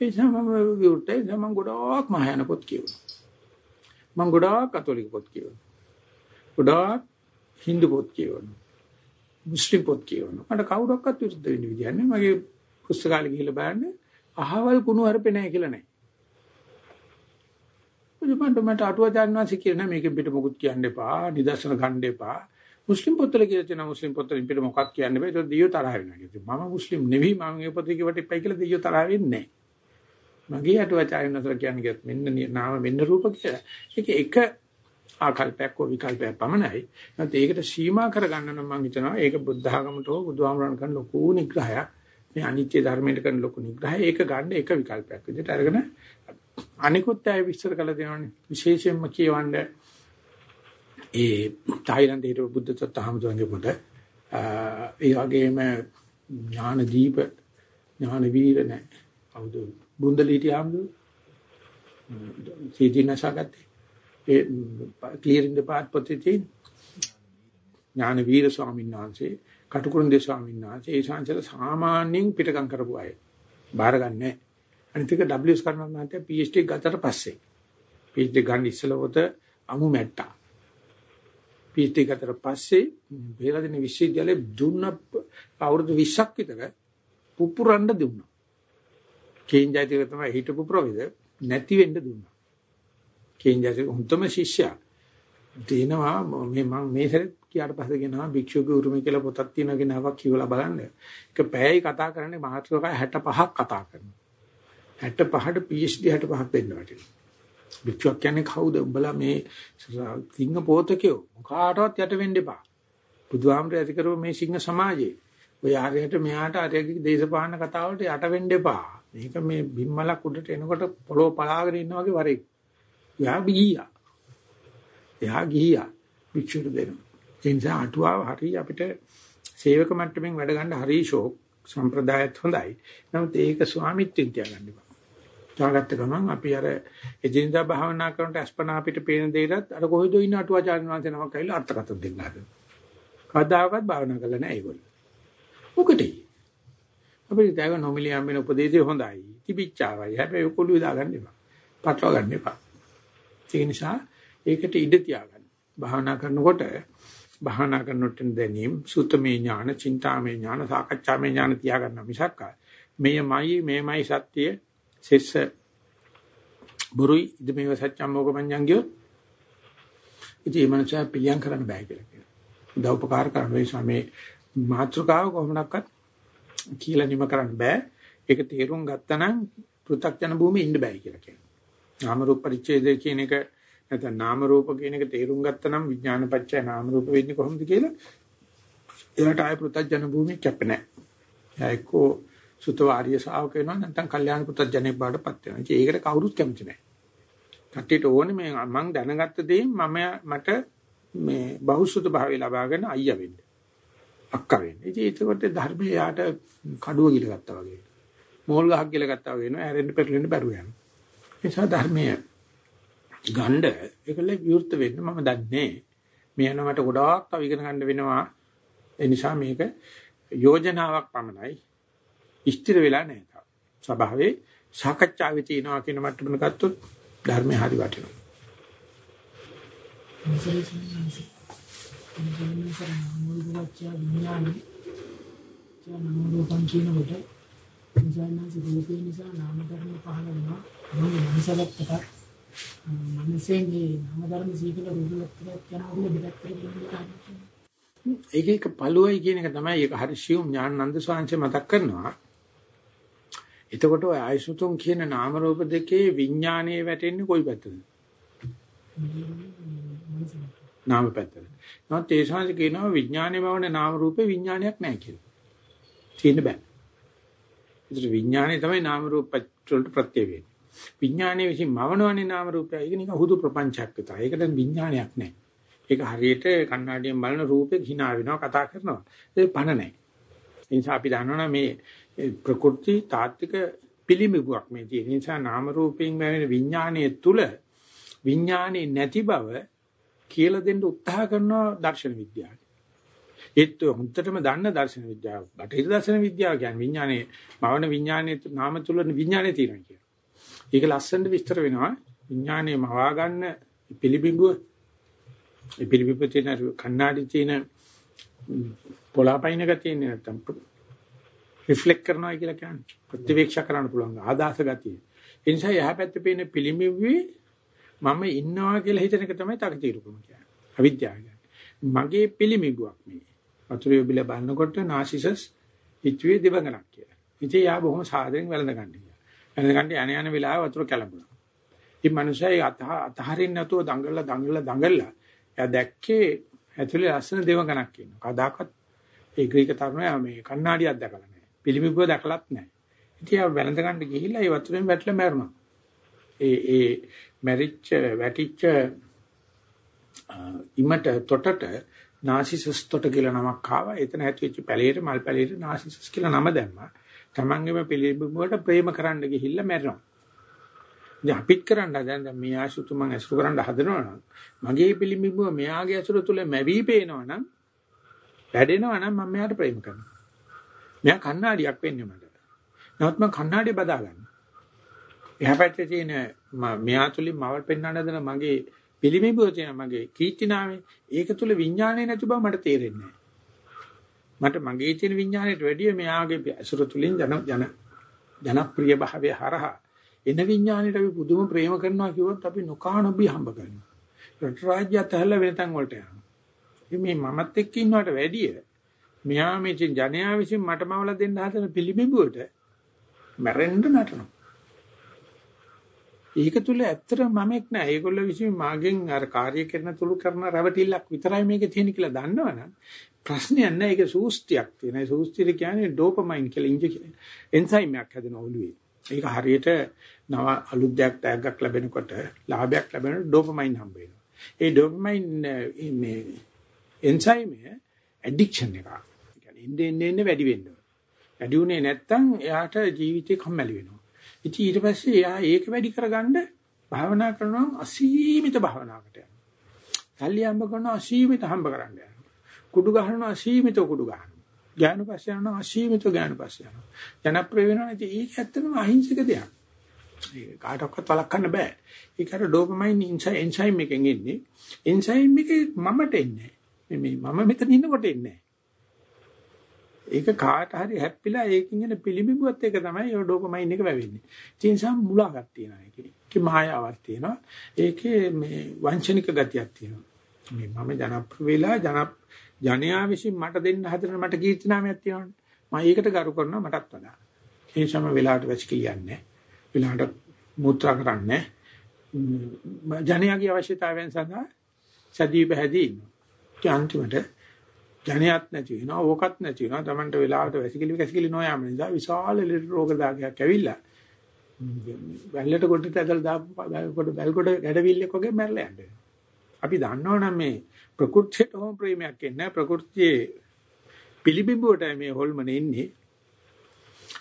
A: ඒ නිසා මම විවෘතයි මම ගොඩාක් මහායාන පොත් කියවනවා. මම ගොඩාක් කතෝලික පොත් කියවනවා. ගොඩාක් හින්දු පොත් කියවනවා. මුස්ලිම් පොත් කියවනවා. මට කවුරක්වත් විරුද්ධ වෙන්න විදියක් නැහැ. මගේ පුස්තකාලේ ගිහිල්ලා බලන්න අහවල් කුණු හරපේ නැහැ කියලා නැහැ. මට මට අටුවාචාන් වහන්සේ කියන මේකෙන් පිට මොකුත් කියන්න එපා, නිදර්ශන ගන්න එපා. මුස්ලිම් පොත්වල කියලා තියෙනවා මුස්ලිම් පොත්වලින් පිට මොකක් කියන්න බෑ. ඒක දෙයියෝ තරහ වෙනවා කියලා. මම මුස්ලිම් නෙවෙයි මම මේ පොතේ කිව්වට එපයි කියලා දෙයියෝ තරහ වෙන්නේ නැහැ. මගේ අටුවාචාන් වහන්සේ කියන්නේ කිව්ත් මෙන්න නාම මෙන්න රූප කියලා. ඒක එක ආකල්පයක් හෝ විකල්පයක් පමණයි. නැත්නම් ඒකට සීමා කරගන්න නම් මම හිතනවා ඒක බුද්ධ ආගමට හෝ බුදුහාමරණ කරන ලොකු නිග්‍රහයක්. මේ අනිත්‍ය ධර්මයට කරන ලොකු නිග්‍රහය. ඒක ගන්න එක විකල්පයක් විදිහට අරගෙන අනිකුත් අය විස්තර කළ දෙනවනේ. විශේෂයෙන්ම කියවන්නේ ඒ තායිලන්තයේ හිටපු බුද්ධ තත්හමතුන්ගේ පොත. ඒ වගේම ඥාන දීප ඥාන වීර නැහැ කවුද බුන්දලීටි ආම්දු සීදීනසගත්තේ ඒ ක්ලියරින් ද පාත් පොතේ තියෙන ඥාන වීර ස්වාමීන් වහන්සේ කටුකුරුන්දේ ස්වාමීන් වහන්සේ ඒ ශාංශල සාමාන්‍යයෙන් පිටකම් කරපු අය. බාරගන්නේ. අනිත් එක WS කරනවා මහත්තයා PhD ගතට පස්සේ. PhD ගන්න ඉස්සලවත අමු මැට්ටා. PhD ගතට පස්සේ බේරදින විශ්වවිද්‍යාලේ දුන්න අවුරුදු 20ක් විතර පුපුරන්න දුන්නා. කේන්ජාතික තමයි හිටපු ප්‍රොෆෙසර් නැති වෙන්න දුන්නා. කේන්ජාතික හොඳම ශිෂ්‍යයා. දෙනවා මේ මම මේ සැරේ කියාට පස්සේ කියනවා භික්ෂුවගේ උරුමය කියලා පොතක් තියෙනවා කියනවාක් කියවලා බලන්න. ඒක පැයයි කතා කරන්නේ මහත්කමයි 65ක් කතා කරනවා. 65ට PhD 65ක් දෙන්න වටිනවා. භික්ෂුවක් කියන්නේ කවුද? උඹලා මේ සිංහ පොතකයෝ කාටවත් යට වෙන්න එපා. බුදුහාමර ඇති කරව මේ සිංහ සමාජයේ. ඔය ආරයට මෙහාට ආරයගේ දේශපාලන කතාවලට යට වෙන්න එපා. මේක මේ බිම්මලක් උඩට එනකොට පොළොව පලාගෙන ඉන්නා වගේ වරේ. එයා ගිහියා. එයා ගිහියා. භික්ෂුවට දෙනවා. ඒ නිසා අටුවාව හරි අපිට සේවක මට්ටමින් වැඩ ගන්න හරි ෂෝක් සම්ප්‍රදායත් හොඳයි. නමුත් ඒක ස්වාමිත්වයෙන් තියාගන්න බෑ. තියාගත්ත ගමන් අපි අර එදිනදා භාවනා කරනට අස්පනා අපිට පේන දෙයකට අර කොහෙද ඉන්න අටුවාචාර්ය වහන්සේ නමක් ඇවිල්ලා අර්ථකථන දෙන්න හදනවා. කවදාකවත් භාවනා කරලා නැහැ ඒගොල්ලෝ. මොකටද? අපිට දැව නොමිලි හම්බෙන උපදේශය හොඳයි. තිබිච්චාවයි. හැබැයි ඔකොළු දාගන්න එපා. පටලවා ගන්න එපා. ඒ නිසා ඒකට ඉඩ තියාගන්න. භාවනා කරනකොට භාවනා කරනකොට දැනීම සුතමේ ඥාන, චින්තාමේ ඥාන, සාකච්ඡාමේ ඥාන තියාගන්න මිසක් මේමයි මේමයි සත්‍ය සෙස්ස බුරුයි ඉදමේව සත්‍යම් මොකමඤ්ඤං ගියොත් ඉතින් මේ මනස පිළියම් කරන්න බෑ කියලා කියනවා. උදව් උපකාර කරන නිසා මේ මාත්‍රකාව කොහොමනක්වත් කියලා නිම කරන්න බෑ. ඒක තේරුම් ගත්තනම් පෘථග්ජන භූමියේ ඉන්න බෑ කියලා කියනවා. නාම රූප පරිච්ඡේදය කියන එක නැත්නම් නාම රූප කියන එක තේරුම් ගත්තනම් විඥාන පත්‍ය නාම රූප වෙන්නේ කොහොමද කියලා එයාට ආය පෘථජන භූමිය කැප නැහැ. එයා එක්කෝ සුතව ආර්ය ශාවක වෙනවා නැත්නම් කල්යාණ පෘථජනෙක් බාටපත් වෙනවා. ඉතින් ඒකට කවුරුත් කැමති නැහැ. කට්ටියට ඕනේ මේ මම දැනගත්ත දේ මම මට මේ බහුසුත භාවය ලබාගෙන අයියා වෙන්න. අක්කා වෙන්න. ඉතින් ඒකට ධර්මයේ යාට කඩුව ගිල ගත්තා වගේ. මෝල් ගහක් ගිල ගත්තා වගේ නෝ ඇරෙන්න පෙරලෙන්න බැරුව යනවා. ඒ නිසා ධර්මයේ ගණ්ඩ ඒකල විවෘත වෙන්න මම දන්නේ. මේ යන මට ගොඩාක් තව ඉගෙන ගන්න වෙනවා. ඒ නිසා මේක යෝජනාවක් පමණයි. ස්ථිර වෙලා නැහැ තාම. ස්වභාවයේ සාකච්ඡාවේ තියෙනවා කියන මට්ටමන ගත්තොත් ධර්මය හරි වටිනවා.
D: නාමරූපං කියනකොට නිසානාසි රූපේ නිසා නාම ධර්ම පහළ වෙනවා ඉන්සලත් එකක් මනසෙන් මේ නාම ධර්ම සීකල රූපලත් එකක් යනකොට දෙකක් කරගෙන
A: ඒක එක පළුවයි කියන එක තමයි ඒක හර්ෂියුම් ඥානানন্দ ස්වාමීන් මතක් කරනවා. එතකොට ඔය ආයසුතුම් කියන නාම රූප දෙකේ විඥානයේ වැටෙන්නේ කොයි පැත්තද? නාම පැත්තට. නමුත් ඒ ශාන්ති කියනවා විඥානයේ බවන නාම රූපේ විඥානයක් නැහැ කියලා. තියෙන්න බෑ. ඒතර විඥානයේ තමයි නාම රූප වලට ප්‍රත්‍ය වෙන්නේ. විඥානයේ විසින් මවනවනේ නාම රූපය. ඒක නිකන් හුදු ප්‍රපංචයක් විතරයි. ඒකට විඥානයක් නැහැ. ඒක හරියට කණ්ණාඩියෙන් බලන රූපෙක hina වෙනවා කතා කරනවා. ඒක පණ නැහැ. ඒ නිසා අපි දන්නවනේ මේ ප්‍රකෘති තාත්වික පිළිඹුවක් මේ තියෙන නිසා නාම රූපයෙන් ලැබෙන විඥානයේ තුල විඥානේ නැති බව කියලා දෙන්න උත්සාහ කරනවා දර්ශන විද්‍යාවේ. ඒත් හොඳටම දන්න දර්ශන විද්‍යාව. බටහිර දර්ශන විද්‍යාව කියන්නේ විඥානයේ මවන විඥානයේ නාම තුල විඥානයේ තියෙනවා කියන. ඒක ලස්සනට විස්තර වෙනවා. විඥානයේ මවා ගන්න පිළිබිඹුව ඒ පිළිබිඹුව තියෙන කණ්ණාඩි තියෙන පොළාපයින් එක තියෙන නැත්තම් රිෆ්ලෙක්ට් කරනවා කියලා කියන්නේ. ප්‍රතිවීක්ෂා කරන්න පුළුවන් ආදාස ගතිය. ඒ නිසා එහා පැත්තේ පේන පිළිඹුවේ මම ඉන්නවා කියලා හිතන එක තමයි තකතිරුකම කියන්නේ. අවිද්‍යාව කියන්නේ. මගේ පිළිඹුවක් මේ. වතුරේ බිල බලනකොට නාසිසස් හිතුවේ දෙවඟනක් කියලා. ඉතින් යා බොහොම සාදරෙන් වැළඳ ගන්න කියලා. වැළඳ ගන්න යන යන වෙලාව වතුර කැළඹුණා. ඉතින් මිනිස්සයි අතහරින්න නැතුව දඟලලා දඟලලා දඟලලා එයා දැක්කේ ඇතුලේ ලස්සන දෙවඟනක් ඉන්නවා. කදාකත් ඒ ග්‍රීක තරුණයා මේ කණ්ණාඩියක් දැකලා නැහැ. පිළිඹුව දැකලත් නැහැ. ඉතින් ආ වැළඳ ගන්න ගිහිල්ලා ඒ වතුරෙන් වැටලා මැරුණා. ඒ ඒ මැරිච්ච වැටිච්ච ඉමට තොටට නාසිසස් තොට කියලා නමක් ආවා. එතන ඇතුල්ච්ච පැලේට මල් පැලේට නාසිසස් කියලා නම දැම්මා. තමන්ගේම පිළිඹුවට ප්‍රේම කරන්න ගිහිල්ලා මැරෙනවා. ඉතින් අපිත් කරන්න දැන් දැන් මේ ආශුතු මං ඇසුරු කරන්න හදනවා නම් මගේ පිළිඹුව මෙයාගේ ඇසුර තුල මැවි පේනවා නම් වැඩෙනවා නම් මම මෙයාට ප්‍රේම කරනවා. මෙයා කණ්ණාඩියක් වෙන්නේ මට. නමුත් මම කණ්ණාඩිය බදා ගන්නවා. එහා පැත්තේ තියෙන මෙයා තුලින් මවල් පෙන්වන්න හදන මගේ පිළිඹුව තියෙන මගේ කීර්තිනාමේ ඒක තුල විඥානය නැති බව මට තේරෙන්නේ මට මගේ තියෙන විඥාණයට වැඩිය මෙයාගේ අසුර තුලින් ජන ජන ජනප්‍රිය භාවය හරහා එන විඥාණයට අපි පුදුම ප්‍රේම කරනවා කිව්වොත් අපි නොකානොබි හම්බ කරනවා. රට රාජ්‍ය අතහැරලා වෙන තැන් වලට යනවා. මේ මමත් එක්ක ඉන්නවට වැඩිය මෙහා මේ ජනයා විසින් මටමවල දෙන්න හදන පිළිඹුවට මැරෙන්න නටනවා. ඒක තුල ඇත්තටම මමෙක් නෑ. ඒගොල්ලෝ විසින් මාගෙන් අර කාර්ය කරන තුරු කරන රැවටිල්ලක් විතරයි මේකේ තියෙන කියලා දන්නවනම් ප්‍රශ්නයක් නෑ. ඒක සූස්තියක් තියෙන. ඒ සූස්තිය කියන්නේ ඩෝපමයින් කියලා ඉන්ජෙක්ෂන් එන්සයිම් එකක් හැදෙන ඔළුවේ. ඒක හරියට නව අලුත් දෙයක් ටැග්ගක් ලැබෙනකොට ලාභයක් ලැබෙනකොට ඩෝපමයින් හම්බ වෙනවා. ඒ ඩෝපමයින් මේ එන්සයිම් එක ඇඩික්ෂන් එකක්. ඒ කියන්නේ ඉන්නේ ඉන්නේ වැඩි වෙන්න ඕන. වැඩි උනේ නැත්තම් එයාට ජීවිතේ කම්මැලි වෙනවා. ඉතින් ඊට පස්සේ එයා ඒක වැඩි කරගන්න භාවනා කරනවා අසීමිත භාවනාවකට යනවා. සල්ලි හම්බ කරනවා අසීමිත හම්බ කරන්න යනවා. කුඩු ගහනවා අසීමිත කුඩු ගහනවා. ඥාන පස්සේ යනවා අසීමිත ඥාන පස්සේ යනවා. ජනප්‍රිය වෙනවා ඉතින් ඒක ඇත්තටම අහිංසක දෙයක්. ඒක කාටවත් වළක්වන්න බෑ. ඒක අර ඩෝපමයින් එන්සයිම් එකෙන් එන්නේ. එන්සයිම් එකේ මමට එන්නේ. මේ මම මෙතන ඉන්නකොට එන්නේ. ඒක කාට හරි හැප්පිලා ඒකින් එන පිළිඹුවත් එක තමයි ඔය ඩෝපමයින් එක වැවෙන්නේ. ඒ නිසා මුලාවක් තියෙනවා ඒකේ. ඒකේ මායාවක් තියෙනවා. ඒකේ මේ වංචනික ගතියක් තියෙනවා. මේ මම ජනප්‍රිය වෙලා ජන ජනයා විසින් මට දෙන්න හදන මට කීර්ති නාමයක් තියෙනවනේ. මම ඒකට ගරු කරනවා මටත් වඩා. ඒ නිසා මම වෙලාවට වැසිකිලියන්නේ. වෙලාවට මුත්‍රා කරන්නේ. ජනයාගේ අවශ්‍යතාවයන් සඳහා සදී බහැදී ඉන්නවා. ඒ අන්තිමට ජනයත් නැති වෙනවා ඕකත් නැති වෙනවා Tamanට වෙලාවට වැසිකිලි වැසිකිලි නොයාම නිසා විශාල රෝග දාගයක් ඇවිල්ලා වැල්ලට කොටට ඇදලා දාපු කොට බැල් කොට ගැඩවිල්ලක් වගේ මැරලා යන්නේ අපි දන්නවනම් මේ ප්‍රകൃතියට හොම ප්‍රේමයක් එන්නේ ප්‍රകൃතියේ පිළිබිඹුවට මේ හොල්මන එන්නේ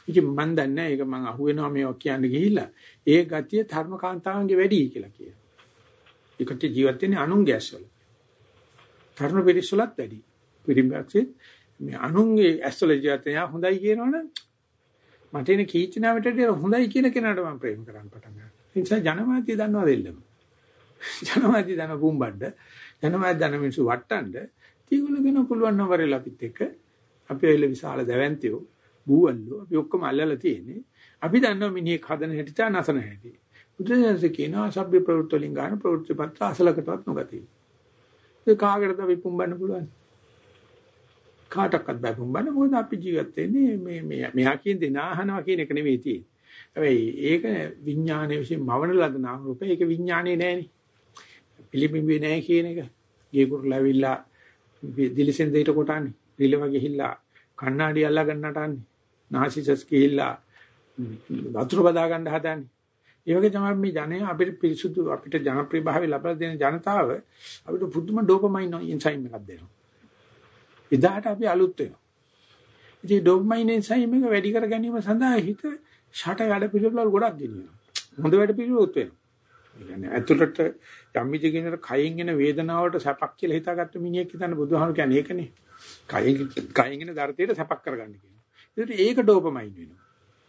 A: ඉතින් මන් දන්නේ ඒක මං අහුවෙනවා මේවා කියන්න ගිහිල්ලා. ඒ ගතිය ධර්මකාන්තාවන්ගේ වැඩි කියලා කියනවා. ඒකට ජීවත් වෙන්නේ අනුන් ගැස්වල ධර්ම පිරිසලත් වැඩි. පිරිම්බක්සෙත් මේ අනුන්ගේ ඇස්ට්‍රොලොජියට යා හොඳයි කියනවනම් මට එන කීචනාවට හොඳයි කියන කෙනාට මම ප්‍රේම කරන්න පටන් ගන්නවා. ඒ නිසා ජනමාධ්‍ය දන්නවා දෙල්ලම. ජනමාධ්‍ය දන බුම්බණ්ඩ ජනමාධ්‍ය දන මිනිස්සු වට්ටන්න ඒගොල්ලෝ කියන පුළුවන් නම් වරෙලා අපිත් එක්ක අපි ඇවිල්ලා විශාල දැවැන්තියෝ බූවල්ලෝ අපි ඔක්කොම අල්ලලා තියෙන්නේ. අපි දන්නවා මිනිහෙක් හදන හැටි තා නසන හැටි. බුදුසසුන කියනවා සભ્ય ප්‍රවෘත්ති වලින් ගන්න ප්‍රවෘත්ති පත්‍ර අසලකටවත් නොගතියි. ඒ කාගෙටද අපි පුම්බන්න පුළුවන්? කාටවත් බෑ පුම්බන්න මොකද අපි ජීවත් වෙන්නේ මේ මේ මෙහා කියන දේ නාහනවා කියන එක නෙවෙයි තියෙන්නේ. හැබැයි ඒක විඥානයේ විසින් මවන ලද නාම රූපේ ඒක විඥානේ නෑනේ. පිළිබිඹුවේ නෑ කියන එක. ගේ කුරුලාවිලා දිලිසෙන් දෙයට කොටන්නේ. රිලව ගිහිල්ලා කණ්ණාඩි අල්ලා ගන්නට අන්නේ. නාසිසස් ගිහිල්ලා වතුර බදා ගන්න හදන්නේ. ඒ වගේ තමයි මේ ජනය අපිට පිරිසුදු අපිට ජනප්‍රිය භාවය ලබා දෙන ජනතාව අපිට පුදුම ඩෝපමයින් ඉන්සයිම් එකක් දෙනවා. එදාට අපි අලුත් වෙනවා. ඉතින් ඩොපමයින් එන්සයිම් එක වැඩි කර ගැනීම සඳහා හිත ෂට වැඩ පිළිවෙල ගොඩක් ගෙනියනවා. හොඳ වැඩ පිළිවෙලත් වෙනවා. ඒ කියන්නේ ඇතුළට යම්මිජ කියනට කයින් එන වේදනාවට සැපක් කියලා හිතාගත්ත මිනිහෙක් හිතන්න බුදුහාමුදුරු කියන්නේ ඒකනේ. කයෙන් කයෙන් එන දර්ථයට සැපක් කරගන්න කියනවා. ඒකට ඒක ඩෝපමයින් වෙනවා.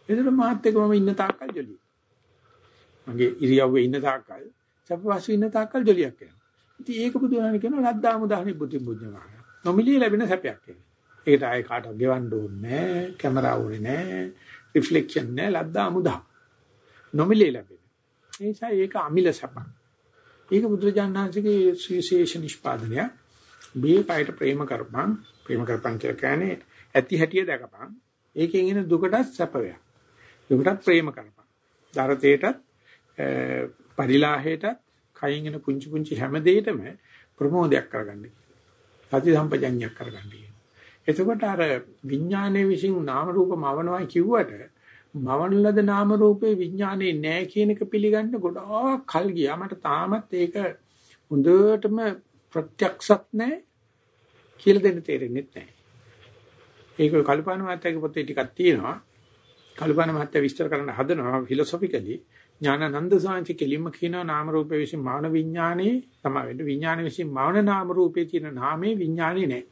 A: ඒකට මාත් එක්ක මම ඉන්න තාක්කල් ජොලිය. මගේ ඉරියව්වේ ඉන්න තාක්කල් සැපපසු ඉන්න තාක්කල් ජොලියක් එනවා. ඉතින් ඒක බුදුහාම කියනවා ලද්දාමු දහනි බුද්ධි බුද්ධමාන. නොමිලේ ලැබෙන සැපයක් ඒක. ඒකට ආයේ කාටවත් ගෙවන්න ඕනේ නැහැ, කැමරා ඕනේ නැහැ, රිෆ්ලෙක්ෂන් නැහැ, ලද්දාමු දහ. නොමිලේ ලැබෙන. ඒ නිසා ඒක අමිල සැපක්. ඒක බුදුරජාණන්සේගේ සුවිශේෂ නිෂ්පාදනය. මේ පයට ප්‍රේම කරපන්, ප්‍රේම කරපන් කියලා කියන්නේ ඇති හැටිය දැකපන්. ඒකෙන් එන දුකටත් සැප වේ. දුකටත් ප්‍රේම කරපන්. දරතේටත් පරිලාහයටත් කයින් එන පුංචි පුංචි හැම දෙයකම ප්‍රමෝදයක් කරගන්න. සති සම්පජඤ්ඤයක් කරගන්න කියන. එතකොට අර විඥානයේ විසින් නාම රූප මවනවා කිව්වට මවන ලද නාම රූපේ විඥානේ නැහැ කියන එක පිළිගන්න ගොඩාක් කල් ගියා. මට තාමත් ඒක හොඳටම ප්‍රත්‍යක්ෂත් නැහැ කියලා දෙන්න තේරෙන්නේ නැහැ. ඒක කල්පනා මාත්‍යගේ පොතේ ටිකක් තියෙනවා. කල්පනා මාත්‍ය විස්තර කරන්න හදනවා ෆිලොසොෆිකලි. ඥානানন্দ සාංශ කෙලින්ම කියනවා නාම රූපේ විසින් මාන විඥානේ තමයි වෙන්නේ. විඥානේ විසින් මාන නාම රූපේ තියෙන නාමේ විඥානේ නැහැ.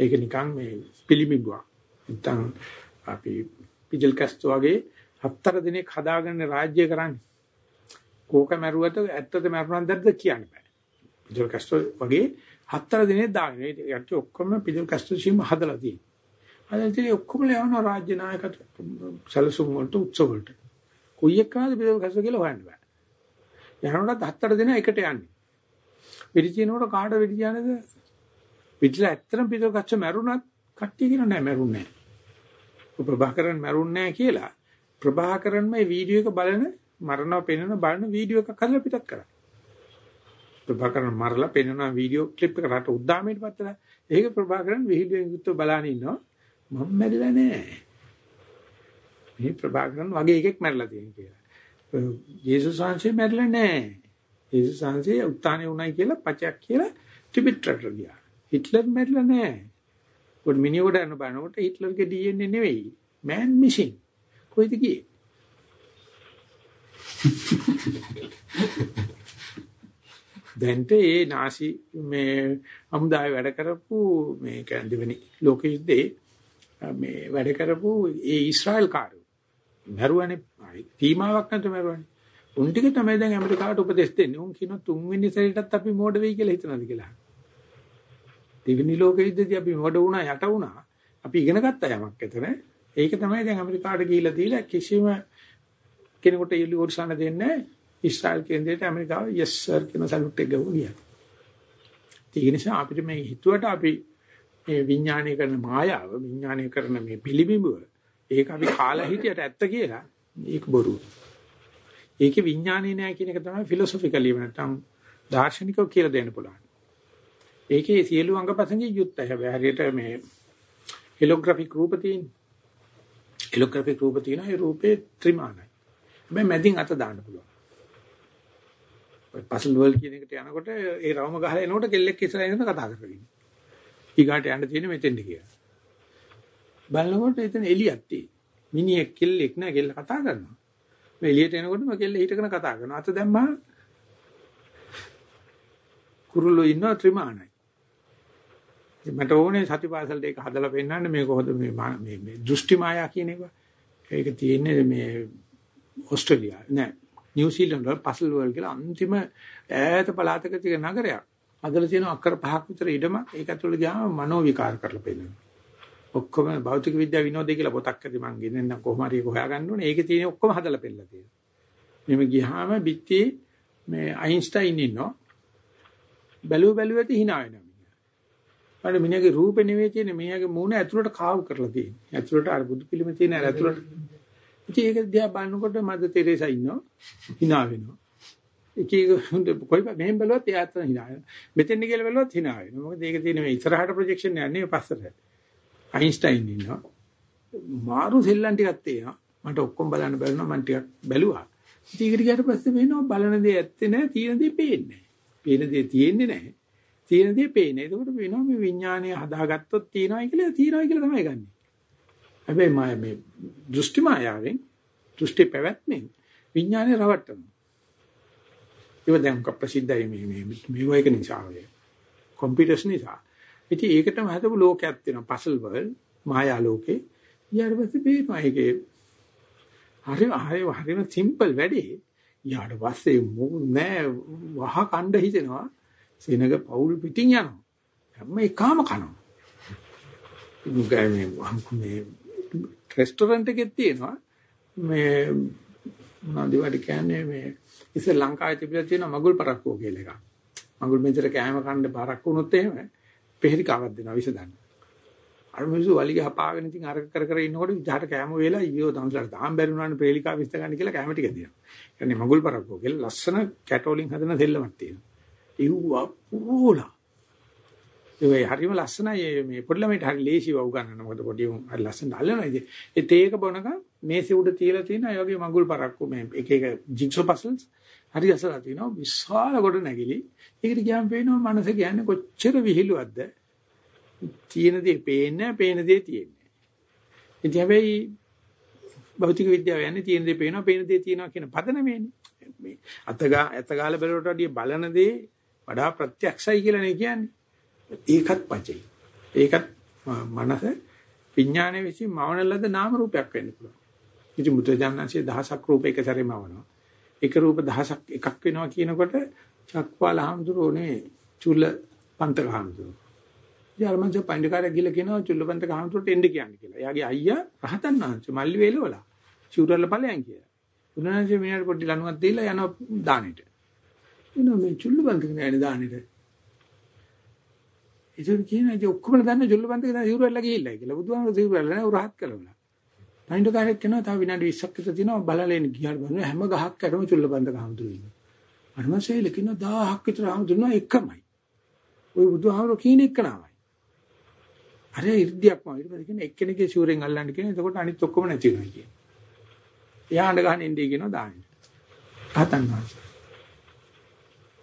A: ඒක නිකන් මේ පිළිඹුවක්. නැත්තම් අපි පිජල් කැස්ට් වගේ හතර දිනක් හදාගෙන රාජ්‍ය කරන්නේ. කෝක මැරුවද ඇත්තද මැරුණාද කියන්න බෑ. පිජල් කැස්ට් වගේ හතර දිනේ දාගෙන ඒකට ඔක්කොම පිජල් කැස්ට් ශීම හදලා තියෙනවා. අද ඉතින් ඔක්කොම යවනවා රාජ්‍ය නායකට සැලසුම් වලට උත්සව වලට. කොයි එක්කනද පිජල් කැස්ට් කියලා හොයන්න බෑ. යනකොටත් හතර දින එකට යන්නේ. පිළිචිනකොට කාට වෙඩියනද? පිටිලා ඇත්තටම පිජල් කැස්ට් මැරුණත් කට්ටිය කියන නෑ මැරුන්නේ නෑ. ප්‍රභාකරන් මැරුන්නේ නැහැ කියලා ප්‍රභාකරන් මේ වීඩියෝ එක බලන මරණව පෙන්වන බලන වීඩියෝ එකක් හදලා පිටත් කරා. ප්‍රභාකරන් මරලා පෙන්වන වීඩියෝ ක්ලිප් එක රට උද්දාමයට පත්තලා ඒක ප්‍රභාකරන් වීඩියෝ එකත් බලන ඉන්නවා මම මැරිලා නැහැ. මේ ප්‍රභාකරන් වගේ එකෙක් මැරිලා තියෙන කියලා. යේසුස් වහන්සේ මැරිලා නැහැ. යේසුස් වහන්සේ උත්තානේ උණයි කියලා පචයක් කියලා ටිබෙට් රටට ගියා. හිට්ලර් මැරිලා නැහැ. පොඩි මිනිහෙකුට යන බලනකොට හිට්ලර්ගේ DNA නෙවෙයි. man missing. කොයිද ගියේ? දැන්ට ඒ නාසි මේ අමුදාය වැඩ කරපු මේ කියන්නේ දෙවෙනි ලෝක යුද්ධේ මේ වැඩ කරපු ඒ ඊශ්‍රායල් කාරයෝ මරුවනේ තීමාවක් නැතුව මරුවනේ උන් ටික තමයි දැන් ඇමරිකාවට උපදෙස් දෙන්නේ උන් කියන තුන්වෙනි සැරේටත් අපි මෝඩ වෙයි කියලා හිතනවාද කියලා දෙවෙනි ලෝක යුද්ධදී අපි මොඩ වුණා යට වුණා. අපි ඉගෙන ගත්ත යමක් එතන. ඒක තමයි දැන් ඇමරිකාට ගිහිල්ලා දීලා කිසිම කෙනෙකුට යලි ඔරිසාන දෙන්නේ ඉස්රායල් කේන්දරයට ඇමරිකාව yes sir කියන සල්යුට් එක ගවුවා ගියා. ඒ නිසා අපිට මේ හිතුවට අපි මේ විඥානය කරන මායාව විඥානය කරන මේ පිළිබිඹුව ඒක අපි කාලා හිටියට ඇත්ත කියලා ඒක බොරු. ඒකේ විඥානේ නෑ කියන එක තමයි ෆිලොසොෆිකලි නැත්නම් දාර්ශනිකව කියලා දෙන්න පුළුවන්. ඒකේ සියලු අංගපසංගේ යුක්තයි. හැබැයි හරියට මේ හෙලෝග්‍රැෆික් රූප තියෙන. හෙලෝග්‍රැෆික් රූප තියෙන ඒ රූපේ ත්‍රිමාණයි. හැබැයි මැදින් අත දාන්න පුළුවන්. ඔය පසල් වර්ල්ඩ් කියන එකට යනකොට ඒ රවම ගහලා එනකොට කෙල්ලෙක් ඉස්සරහින් ඉඳන් කතා කරගෙන ඉන්නේ. ඊගාට යන්න තියෙන්නේ මෙතෙන්ද කියලා. බලනකොට එතන එළියක් තියෙයි. මිනිහෙක් කෙල්ලෙක් නෑ කෙල්ල කතා කරනවා. මේ එළියට එනකොටම කෙල්ල හිටගෙන කතා කරනවා. අත දැම්මා කුරුල්ලෝ ඉන්නවා ත්‍රිමාණයි. මට ඕනේ සතිපාසලට ඒක හදලා පෙන්නන්න මේ කොහොමද මේ මේ මේ දෘෂ්ටි මායා කියන එක. ඒක තියෙන්නේ මේ ඕස්ට්‍රේලියා නෑ නිව්සීලන්ත වල පසල් වල කියලා අන්තිම ඈත පළාතක තියෙන නගරයක්. අදලා තියෙන අක්කර පහක් විතර ඉඩම ඒක ඇතුළේ ගියාම මනෝ විකාර කරලා පෙන්නනවා. ඔක්කොම භෞතික විද්‍යාව විනෝදේ කියලා පොතක් ඇති මං ගෙනෙන්න කොහොම හරි ඒක හොයාගන්න ඕනේ. ඒකේ තියෙන ඔක්කොම හදලා පෙන්නලා තියෙනවා. මෙහෙම ගියාම බිත්ති මේ අයින්ස්ටයින් ඉන්නවා. බැලුව බැලුව ඇති hina වෙනවා. අර මිනිහගේ රූපේ නෙවෙයි තියෙන්නේ මිනිහගේ මූණ ඇතුළට කාව් කරලා තියෙන්නේ. ඇතුළට අර බුදු පිළිම තියෙන අර ඇතුළට. ඉතින් ඒක දිහා බලනකොට මද තෙරේසා ඉන්නවා. hina වෙනවා. එක එක හොඳ කොයි මෙහෙම බැලුවත් එයා අතන hina වෙනවා. මෙතෙන් කියලා බැලුවත් hina වෙනවා. මොකද ඒක තියෙන්නේ මේ ඉස්සරහට ප්‍රොජෙක්ෂන් යන්නේ පස්සට. අයින්ස්ටයින් ඉන්නවා. මාරු සෙල්ලම් ටිකක් තියෙනවා. මට ඔක්කොම බලන්න බැරිනවා මම ටිකක් බැලුවා. ඉතින් ඒකට ගියට පස්සේ වෙනවා බලන දේ ඇත්තේ නැහැ, තියෙන දේ පේන්නේ නැහැ. පේන දේ තියෙන්නේ නැහැ. තියෙන දේ පේන්නේ. එතකොට වෙනවා මේ විඥානය හදාගත්තොත් තියෙනවයි කියලා තියෙනවයි කියලා තමයි ගන්නෙ. හැබැයි මම මේ දෘෂ්ටි මායාවෙන් දෘෂ්ටි පැවැත්මෙන් විඥානය රවට්ටනවා. ඒක දැන් ප්‍රසිද්ධයි මේ මේ මේ වගේ නිසා වේ. කම්පියුටර්ස් නිසා. ඉතින් ඒකටම හදපු ලෝකයක් තියෙනවා පසල් වර්ල්ඩ් මායා ලෝකේ. ඊට පස්සේ පේනවා ඒකේ හරි හරි හරිම සිම්පල් වැඩේ. ඊට පස්සේ නෑ වහ කණ්ඩ හිතෙනවා. සෙනග පවුල් පිටින් යනවා. හැම එකම කනවා. මේ මේ රෙස්ටොරන්ට් එකේ තියෙනවා මේ මොනවද ඒවට කියන්නේ මේ ඉතින් ලංකාවේ තිබිලා තියෙන මගුල් පරක්කුව කියලා එකක්. මගුල් මෙතර කෑම කන්න පරක්කු වුණොත් එහෙම පෙහෙලිකාවක් දෙනවා විස ගන්න. අර මිනිස්සු වලිග හපාගෙන ඉතින් අර කර කර ඉන්නකොට විජහට කෑම වේලා ඊයෝ දන්සලට දාම් බැරි වුණානේ පෙහෙලිකාව විස ගන්න කියලා කෑම ටික දෙනවා. කියන්නේ මගුල් පරක්කුව කියලා ලස්සන කැටෝලින් හදන දෙල්ලමක් තියෙනවා. ඉව්වා පුරෝලා. ඒ හරිම ලස්සනයි මේ පොඩි ළමයිට හරි ලේසිව උගන්නන මොකද පොඩි උන් හරි ලස්සනට අල්ලනවා. ඉතින් ඒ තේක බොනකම් මේසෙ උඩ තියලා තියෙන අය වගේ මගුල් පරක්කු මේ එක එක ජිග්සෝ පසල්ස් හරි අසලා තිනවා. විශාල කොට නැගිලි ඒකට ගියාම පේනවා මනස කියන්නේ කොච්චර විහිළුවක්ද? තියෙන දේ පේන්නේ පේන දේ තියෙන්නේ ඉතින් හැබැයි භෞතික විද්‍යාව යන්නේ තියෙන දේ පේනවා පේන දේ තියෙනවා කියන පදනමේනේ. මේ අතගා අතගාල බැලුවට වඩා බලන දේ වඩා ප්‍රත්‍යක්ෂයි කියලා නේ කියන්නේ ඒකත් පචයි ඒකත් මනස විඥානයේ විසින් මවන ලද නාම රූපයක් වෙන්න පුළුවන් ඉතින් බුදුජානනාංශයේ දහසක් රූප එක සැරේ මවනවා එක රූප දහසක් එකක් වෙනවා කියනකොට චක්වාල හාමුදුරුවනේ චුල්ල පන්තක හාමුදුරුවෝ. යාරමංශ පණ්ඩිකාරය ගිහලා කියනවා චුල්ල පන්තක හාමුදුරුවෝට එන්න කියන්නේ කියලා. එයාගේ අයියා රහතන් වහන්සේ මල්ලි වේලවලා චූරල්ල ඵලයන් කියලා. උන්වහන්සේ මිනිහට පොඩි ලණුවක් දීලා යනවා දානෙට. එනවා මේ චුල්ල පන්තක නෑනේ දානෙට. ඒක කියන ඉතින් ඔක්කොම දන්න චුල්ල පන්තක නෑ චූරල්ල ගිහිල්ලා කියලා. බුදුහාමුදුරුවෝ චූරල්ල නෑ උරහත් කළා. පයින්ඩකාරයෙක් කෙනා තව විනාඩි 20ක් විතර තියෙනවා බලලෙන් ගියාට බලන හැම ගහක් ඇටම චුල්ලපන්දක හමුදුරු ඉන්නවා. අනුමසෙල කියන 1000ක් විතර හමුදුරුනා එකමයි. ওই බුදුහාමර කියන එක නමයි. අර ඉර්ධියක්ම ඊට පස්සේ කියන එක්කෙනෙක්ගේ ෂූරෙන් අල්ලන්න කියන එතකොට අනිත් ඔක්කොම නැති වෙනවා කියන. එයා හඬ ගහන ඉන්නේ කියනවා දාන්න. ආතන් වාසේ.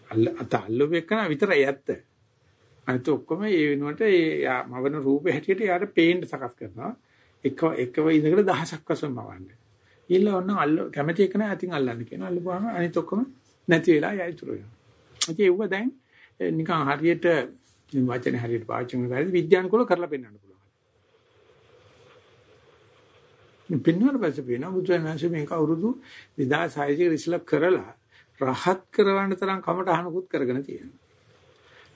A: අල්ල අත අල්ලුව එක්කන විතරයි ඇත්ත. අනිත් ඔක්කොම ඒ වෙනුවට ඒ මවන රූපේ හැටියට යාට පේන්න සකස් කරනවා. එක එකව ඉඳගෙන දහසක් වශයෙන් මවන්නේ. ඊළ ඔන්න අල්ල කැමැති එක නෑ අතින් අල්ලන්න කියනවා. අල්ලපුවාම අනිත් ඔක්කොම නැති වෙලා යයි තුරු වෙනවා. ඉතින් ඒව දැන් නිකන් හරියට වචනේ හරියට පාවිච්චි කරලා විද්‍යානුකූලව කරලා පෙන්වන්න පුළුවන්. මේ පෙන්වන්න පස්සේ පේනවා බුදුරජාණන්සේ මේක අවුරුදු 2600 ඉස්ලා කරලා රහත් කරවන්න තරම් කමට අහනකුත් කරගෙන තියෙනවා.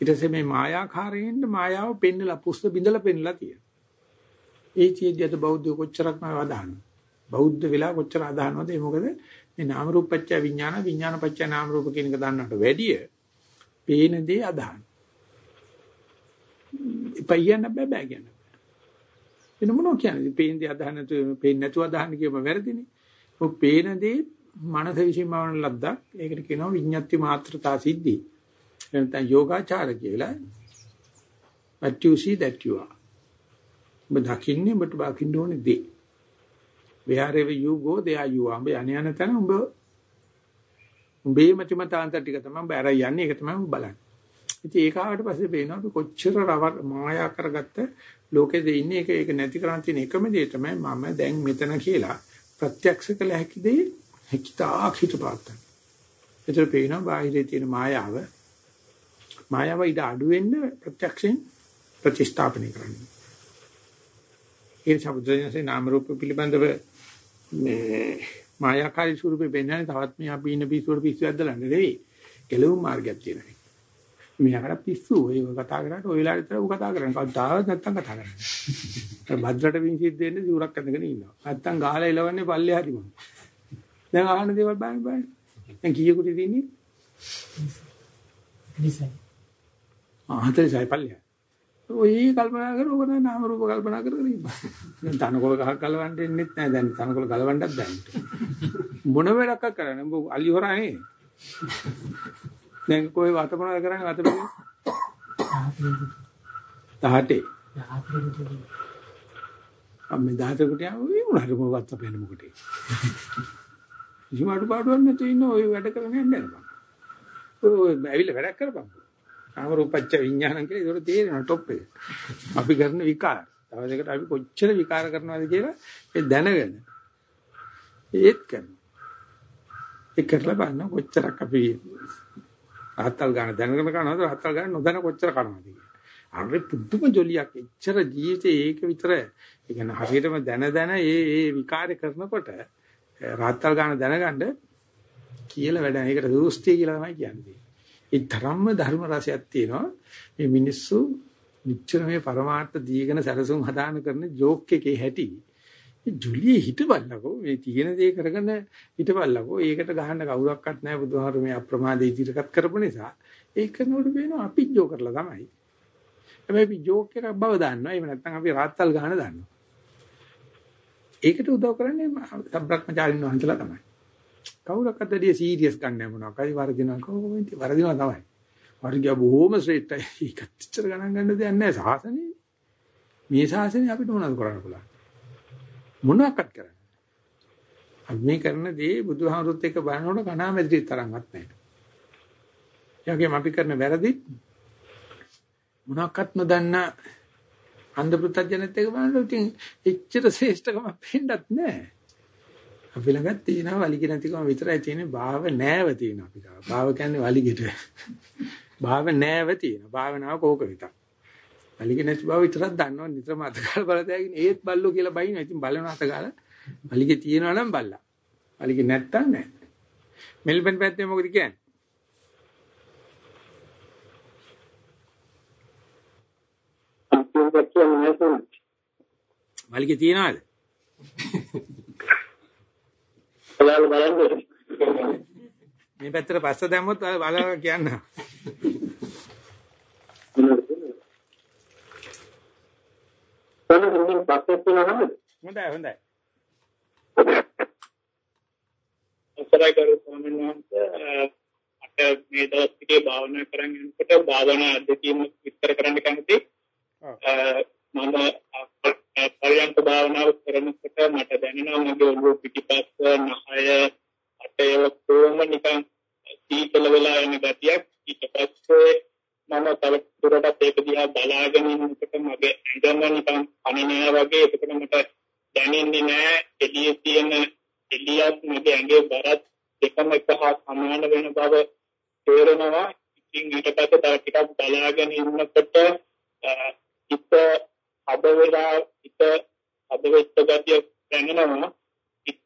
A: ඊට පස්සේ මේ මායාකාරයෙන්ද මායාව පෙන්නලා පුස්ත බිඳලා පෙන්නලා තියෙනවා. ඒ චේද්‍යත බෞද්ධ කොච්චරක් නම අදහනවා. බෞද්ධ වෙලා කොච්චර අදහනවද ඒ මොකද මේ නාම රූප පත්‍ය විඥාන විඥාන පත්‍ය නාම රූප කියන එක දන්නට වැඩිය පේන දේ අදහන. ඉපයන්න බෑ බෑ කියන. වෙන මොනෝ කියන්නේ පේන දේ අදහන නැතු පේන්නේ නැතුව අදහන කියම වැරදිනේ. ඔය පේන දේ මනස විසින්මවන ලද්දක්. ඒකට කියනවා විඤ්ඤාති මාත්‍රතා සිද්ධි. එතන යෝගාචාර කියලා. What you see that you are. ඔබ දකින්නේ ඔබට බකින්න ඕනේ දේ. wherever you go there you are. ඔබ යන්නේ යන තැන ඔබ උඹේ මතිමතාන්ත ටික තමයි ඔබ අර යන්නේ ඒක තමයි ඔබ බලන්නේ. ඉතින් ඒක ආවට පස්සේ පේනවා අපි කොච්චර මායා කරගත්ත ලෝකෙද ඉන්නේ ඒක ඒක නැති කරන් තියෙන එකම දේ තමයි මම දැන් මෙතන කියලා ප්‍රත්‍යක්ෂ කළ හැකි දේ හිතා හිතපාත්තන. ඒතර පේනවා බාහිරේ තියෙන මායාව මායාව ඊට අඩු වෙන්න ප්‍රත්‍යක්ෂයෙන් ප්‍රතිස්ථාපනය කරන්නේ. ඒ සමුද්‍රයන්සේ නාම රූප පිළිබඳව මේ මායාකාරී ස්වරූපේ වෙන්නනේ තවත් මේ අපි ඉන්න පිස්සුවට පිස්සු ඇද්දලා නෙවෙයි. කෙලවුම් මාර්ගයක් තියෙනවා. මෙයාකට පිස්සු ඔය කතා කරාට ඔය වෙලාවට විතර ඌ කතා කරන්නේ. කවදාවත් නැත්තම් කතා කරන්නේ. භද්‍රට වින්සිත් දෙන්නේ සිවුරක් අඳගෙන ඉන්නවා. නැත්තම් ගහලා එලවන්නේ පල්ලේ හරි මොන. දැන් අහන්න දේවල් බලන්න බලන්න. දැන් කීයකට තියෙන්නේ?
D: 20යි.
A: ආ 40යි පල්ලේ. ඔය කල්පනා කර ඕක තමයි නාම රූප කල්පනා කර කර ඉන්න. දැන් තනකොළ ගහක් ගලවන්න දෙන්නෙත් නැහැ. දැන් තනකොළ ගලවන්නත් බෑ. මොන වැඩක් කරන්නේ? උඹ අලි හොරා නේ. දැන් කොයි වත මොනවද කරන්නේ? වත පිළිගන්න. 18. අම්මේ 18 කට යන්නේ උනාට මොකවත් අපේන මොකටේ. කිසිම අඩුපාඩුවක් නැතුව ඉන්න ඔය වැඩ කරගෙන යන්න යනවා. ඔය ඇවිල්ලා වැඩක් කරපන්. නාම රූපච්ච විඥානං කියලා ඒක තේරෙනවා টොප් එක. අපි කරන විකාර. තවදයකට අපි කොච්චර විකාර කරනවද කියලා ඒ දැනගෙන ඒත් කරනවා. ඒ කරලා බලන්න කොච්චරක් අපි රහත්තල් ගන්න දැනගෙන කරනවද රහත්තල් ගන්න නොදැන කොච්චර කරනවද කියලා. අර පුදුම ජොලියක් එච්චර ජීවිතේ ඒක විතර ඒ කියන්නේ හරියටම දැන දැන ඒ ඒ විකාරය කරනකොට රාත්තල් ගන්න දැනගන්න කියලා වැඩ ඒකට දෝස්තිය කියලා තමයි කියන්නේ. ඒ ධර්ම ධර්ම රසයක් තියෙනවා. මේ මිනිස්සු මෙච්චර මේ પરමාර්ථ දීගෙන සැලසුම් හදාන කරන ජෝක් එකේ හැටි. මේ ජොලියේ හිටබල්ලකෝ මේ තියෙන දේ කරගෙන හිටබල්ලකෝ ඒකට ගහන්න කවුරක්වත් නැහැ බුදුහාර මේ අප්‍රමාදේ ඉදිරියට කරපු නිසා ඒක නෝඩ වෙනවා අපි ජෝ කරලා තමයි. හැබැයි අපි ජෝක් එකක් බව දන්නවා. එහෙම නැත්නම් අපි රාත්තල් ගහන දන්නවා. ඒකට උදව් කරන්නේ සබ්‍රක්‍මචාරින් වහන්සලා තමයි. කවුරක්වත් වැඩි සීරියස් ගන්න මොනවා. කයි වර්ධිනවා කොහොමද වර්ධිනවා තමයි. වර්ගය බොහොම ශ්‍රේෂ්ඨයි. ඒකත් ඉච්චර ගණන් ගන්න දෙයක් නැහැ සාසනේ. මේ සාසනේ අපිට මොනවද කරන්න පුළුවන්? මොනවාක්වත් කරන්න. අපි මේ කරන දේ බුදුහාමුදුරුත් එක්ක බලනකොට කණාමැදිරි තරම්වත් නැහැ. යකෙම අපි කරන වැරදි මොනක්වත් නොදන්න අන්ධ පුත්‍ජජනෙත් එක බලනකොට ඉතින් එච්චර ශ්‍රේෂ්ඨකම පෙන්නත් නැහැ. අපි ළඟ තියෙනවා වලිග නැතිකම විතරයි තියෙන්නේ භාව නෑව තියෙනවා අපි ගාව. භාව කියන්නේ වලිගෙට. භාව නෑව තියෙනවා. භාවනාව කෝක විතර. වලිග නැති බව විතරක් දන්නවා නිතරම අතගාල බලතෑගෙන ඒත් බල්ලෝ කියලා බයිනවා. ඉතින් බලන අතගාල වලිගෙ තියෙනවා නම් බල්ලා. වලිගෙ නැත්තම් නෑ. මෙල්බන් පැත්තේ මොකද කියන්නේ? වලිගෙ තියනවාද?
E: ඔයාලා බලන්න
A: මේ පැත්තට පස්ස දැම්මොත් බලලා කියන්න.
E: තනකින් පස්සේ තියෙනවා නේද?
A: හොඳයි හොඳයි.
E: අසරයි කරු ස්වාමීන් වහන්සේ අට මේ දවස් ටිකේ භාවනා කරන් යනකොට භාවනා අධ්‍යක්ීම විස්තර කරන්න කැමතියි. මම පරියන්ක භාවනාව කරනකොට මට දැනෙනවා මගේ ඔළුව පිටිපස්ස නහය අටේ කොහොම නිකන් සීතල වෙලා යන ගතියක් ඊට පස්සේ මම තව දුරටත් ඒක දිහා බලාගෙන ඉන්නකොට මගේ ඇඟම නිකන් අනිනෑ වගේ එතකොට මට දැනෙන්නේ නෑ එළියේ තියෙන එළියත් මගේ ඇඟේ බරත් දෙකම එක හා සමාන වෙන බව තේරෙනවා ඉතින් ඊට පස්සේ තව ටිකක් බලාගෙන ඉන්නකොට ඉත අද වෙලා ඉත අද වෙච්ච ගතිය දැනෙනවා.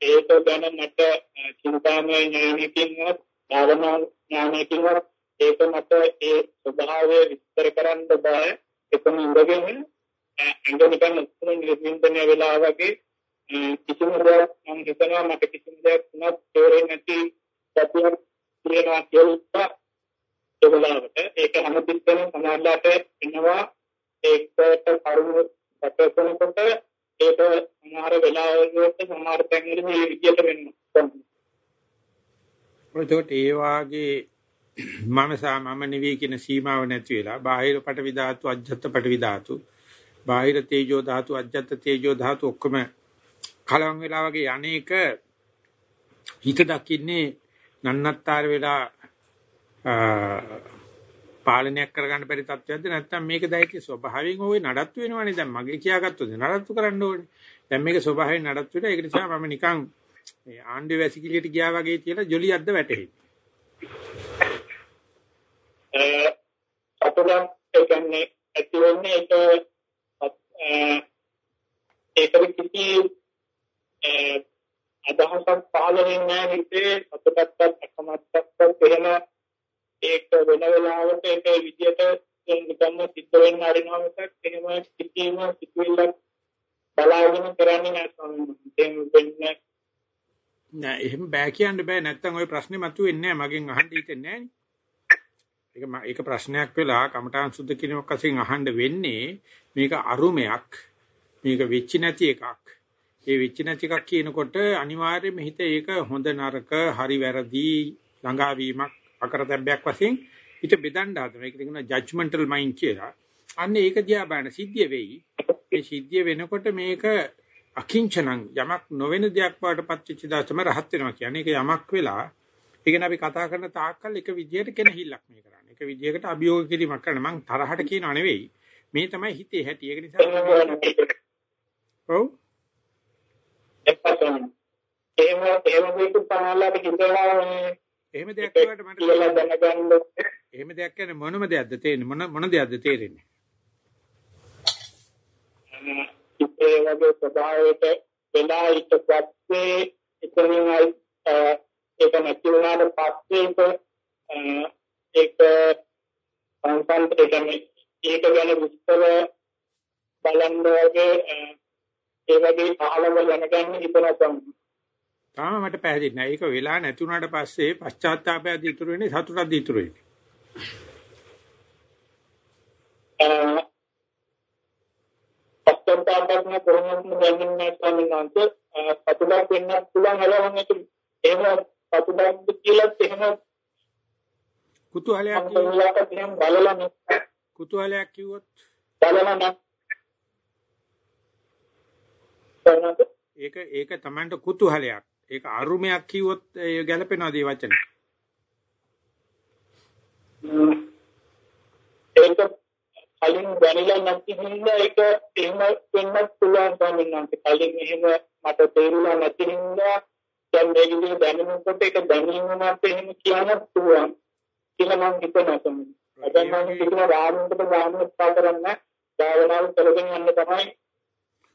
E: ඒක ගැන මට චින්තාමය ඥානයකින්වත් භාවනා ඥානයකින්වත් ඒක මට ඒ ස්වභාවය විස්තර කරන්න බෑ. එතන ඉඳගෙන ඇඟ නිකන් ඔක්කොම නිර්වින්දනය වෙලා වගේ කිසිම දෙයක් මම හිතනවා මට කිසිම දෙයක් උනත් තේරෙන්නේ නැති සතියක් තියෙනවා කියලා ඒ වෙලාවට ඒක හැමතිස්සෙම සමාජලාට එනවා. ඒකට කරුණු සැකසනකොට ඒක සමහර වෙලාවලට සමහර තැන්වල මේ විදියට වෙනවා.
A: ඒකට ඒ වාගේ මම සා මම නෙවෙයි කියන සීමාව නැති වෙලා බාහිර පටවි ධාතු අජත්ත පටවි ධාතු බාහිර තේජෝ ධාතු අජත්ත තේජෝ ධාතු ඔක්කොම කලවම් වෙලා වගේ අනේක හිත දකින්නේ නන්නත්තර වෙලා පාලනයක් කරගන්න බැරි තත්ත්වයක්ද නැත්නම් මේක දැයිති ස්වභාවයෙන් ওই නඩත්තු වෙනවනේ. දැන් මගේ කියාගත්තොත් නඩත්තු කරන්න ඕනේ. දැන් මේක ස්වභාවයෙන් නඩත්තු වෙලා ඒක නිසා මම නිකන් මේ ආණ්ඩුවේ වැසිකිළියට ගියා වගේ කියලා ජොලියක්ද වැටෙන්නේ
E: අතන ඒ කියන්නේ ඇති වෙන්නේ ඒක ඒකට කිසි අදහසක් පහළ වෙන්නේ නැහැ හිතේ. අතටත් අකමැත්තක් එහෙම ඒක වෙන වෙලාවට ඒක විදියට නිකම්ම සිද්ධ වෙන්න අරිනවා මිසක් එහෙම කිසිම සිතුවිල්ලක් බලාගෙන කරන්නේ නැහැ ස්වාමීන් වහන්සේ.
A: නෑ එහෙම බෑ කියන්න බෑ නැත්තම් ওই ප්‍රශ්නේ මතුවෙන්නේ නෑ මගෙන් අහන්න හිතෙන්නේ නෑනේ. ඒක ඒක ප්‍රශ්නයක් වෙලා කමඨාන් සුද්ධ කිරීමක් වශයෙන් අහන්න වෙන්නේ මේක අරුමයක් මේක වෙච්ච නැති එකක්. ඒ වෙච්ච නැති එකක් කියනකොට අනිවාර්යයෙන්ම හිත ඒක හොඳ නරක හරි වැරදි ළඟාවීමක් අකරතැබ්බයක් වශයෙන් ඊට බෙදන්න හදන. ඒක කියනවා ජජ්මන්ටල් මයින්ඩ් කියලා. අන්න ඒක දිහා බලන සිද්ධිය වෙයි. මේ සිද්ධිය වෙනකොට මේක අකිංචනං යමක් නොවන දෙයක් වඩපත් වෙච්ච දාසම රහත් වෙනවා කියන්නේ. ඒක යමක් වෙලා ඒ කියන්නේ අපි කතා කරන තාක්කල් එක විදියට කෙනහිල්ලක් මේ කරන්නේ. එක විදියකට අභියෝග කිරීමක් කරන මං තරහට කියනව නෙවෙයි. මේ තමයි හිතේ හැටි. ඒක නිසා ඔව්
E: එහෙම එහෙම මේක තමයි හිතනවා
A: එහෙම දෙයක් කියවට මට
E: කියලා දැනගන්න
A: එහෙම දෙයක් කියන්නේ මොනම දෙයක්ද තේරෙන්නේ? මොන මොන දෙයක්ද තේරෙන්නේ?
E: ඉතේ වගේ ස්වභාවයට වෙලා ඊට පස්සේ එතනින් ඒක නැති වුණාට පස්සේ ඒක සංසන්තරයෙන් ඒක ගැන විස්තර බලන්න වගේ ඒ වගේ පහළම දැනගන්න හිතනවා.
A: තාම මට පැහැදිලි නෑ. ඒක වෙලා නැති වුණාට පස්සේ පශ්චාත්තාපයද ඉතුරු වෙන්නේ සතුටක්ද ඉතුරු වෙන්නේ.
E: පශ්චාත්තාපයක් කොහොමද දැනෙන්නේ ස්වාමීන් වහන්සේ සතුටක් වෙන්නත් පුළුවන් හලවන්න එක එහෙම සතුටක්ද කියලාත් එහෙම
A: කුතුහලයක්
E: අන්තිමට එහෙම බලලා නැහැ
A: කුතුහලයක් කිව්වොත්
E: බලලා නැහැ
A: ඒක ඒක Tamanට කුතුහලයක්. ඒක අරුමයක් කිව්වොත් ඒ ගැලපෙනවද මේ වචනේ?
E: ඒක කලින් දැනලා නැති හින්දා ඒක එහෙම වෙන්නත් පුළුවන් ස්වාමීන් කලින් එහෙම මට තේරුණා නැති හින්දා දැන් මේක විදිහට දැනෙනකොට ඒක දැනීමවත් එහෙම කියන්න පුළුවන් කියලා මම හිතනවා ස්වාමීන් වහන්සේ. දැන් මම කියන රාමුකට ගාමු උත්සාහ කරන්න භාවනාව කරගෙන යන්න තමයි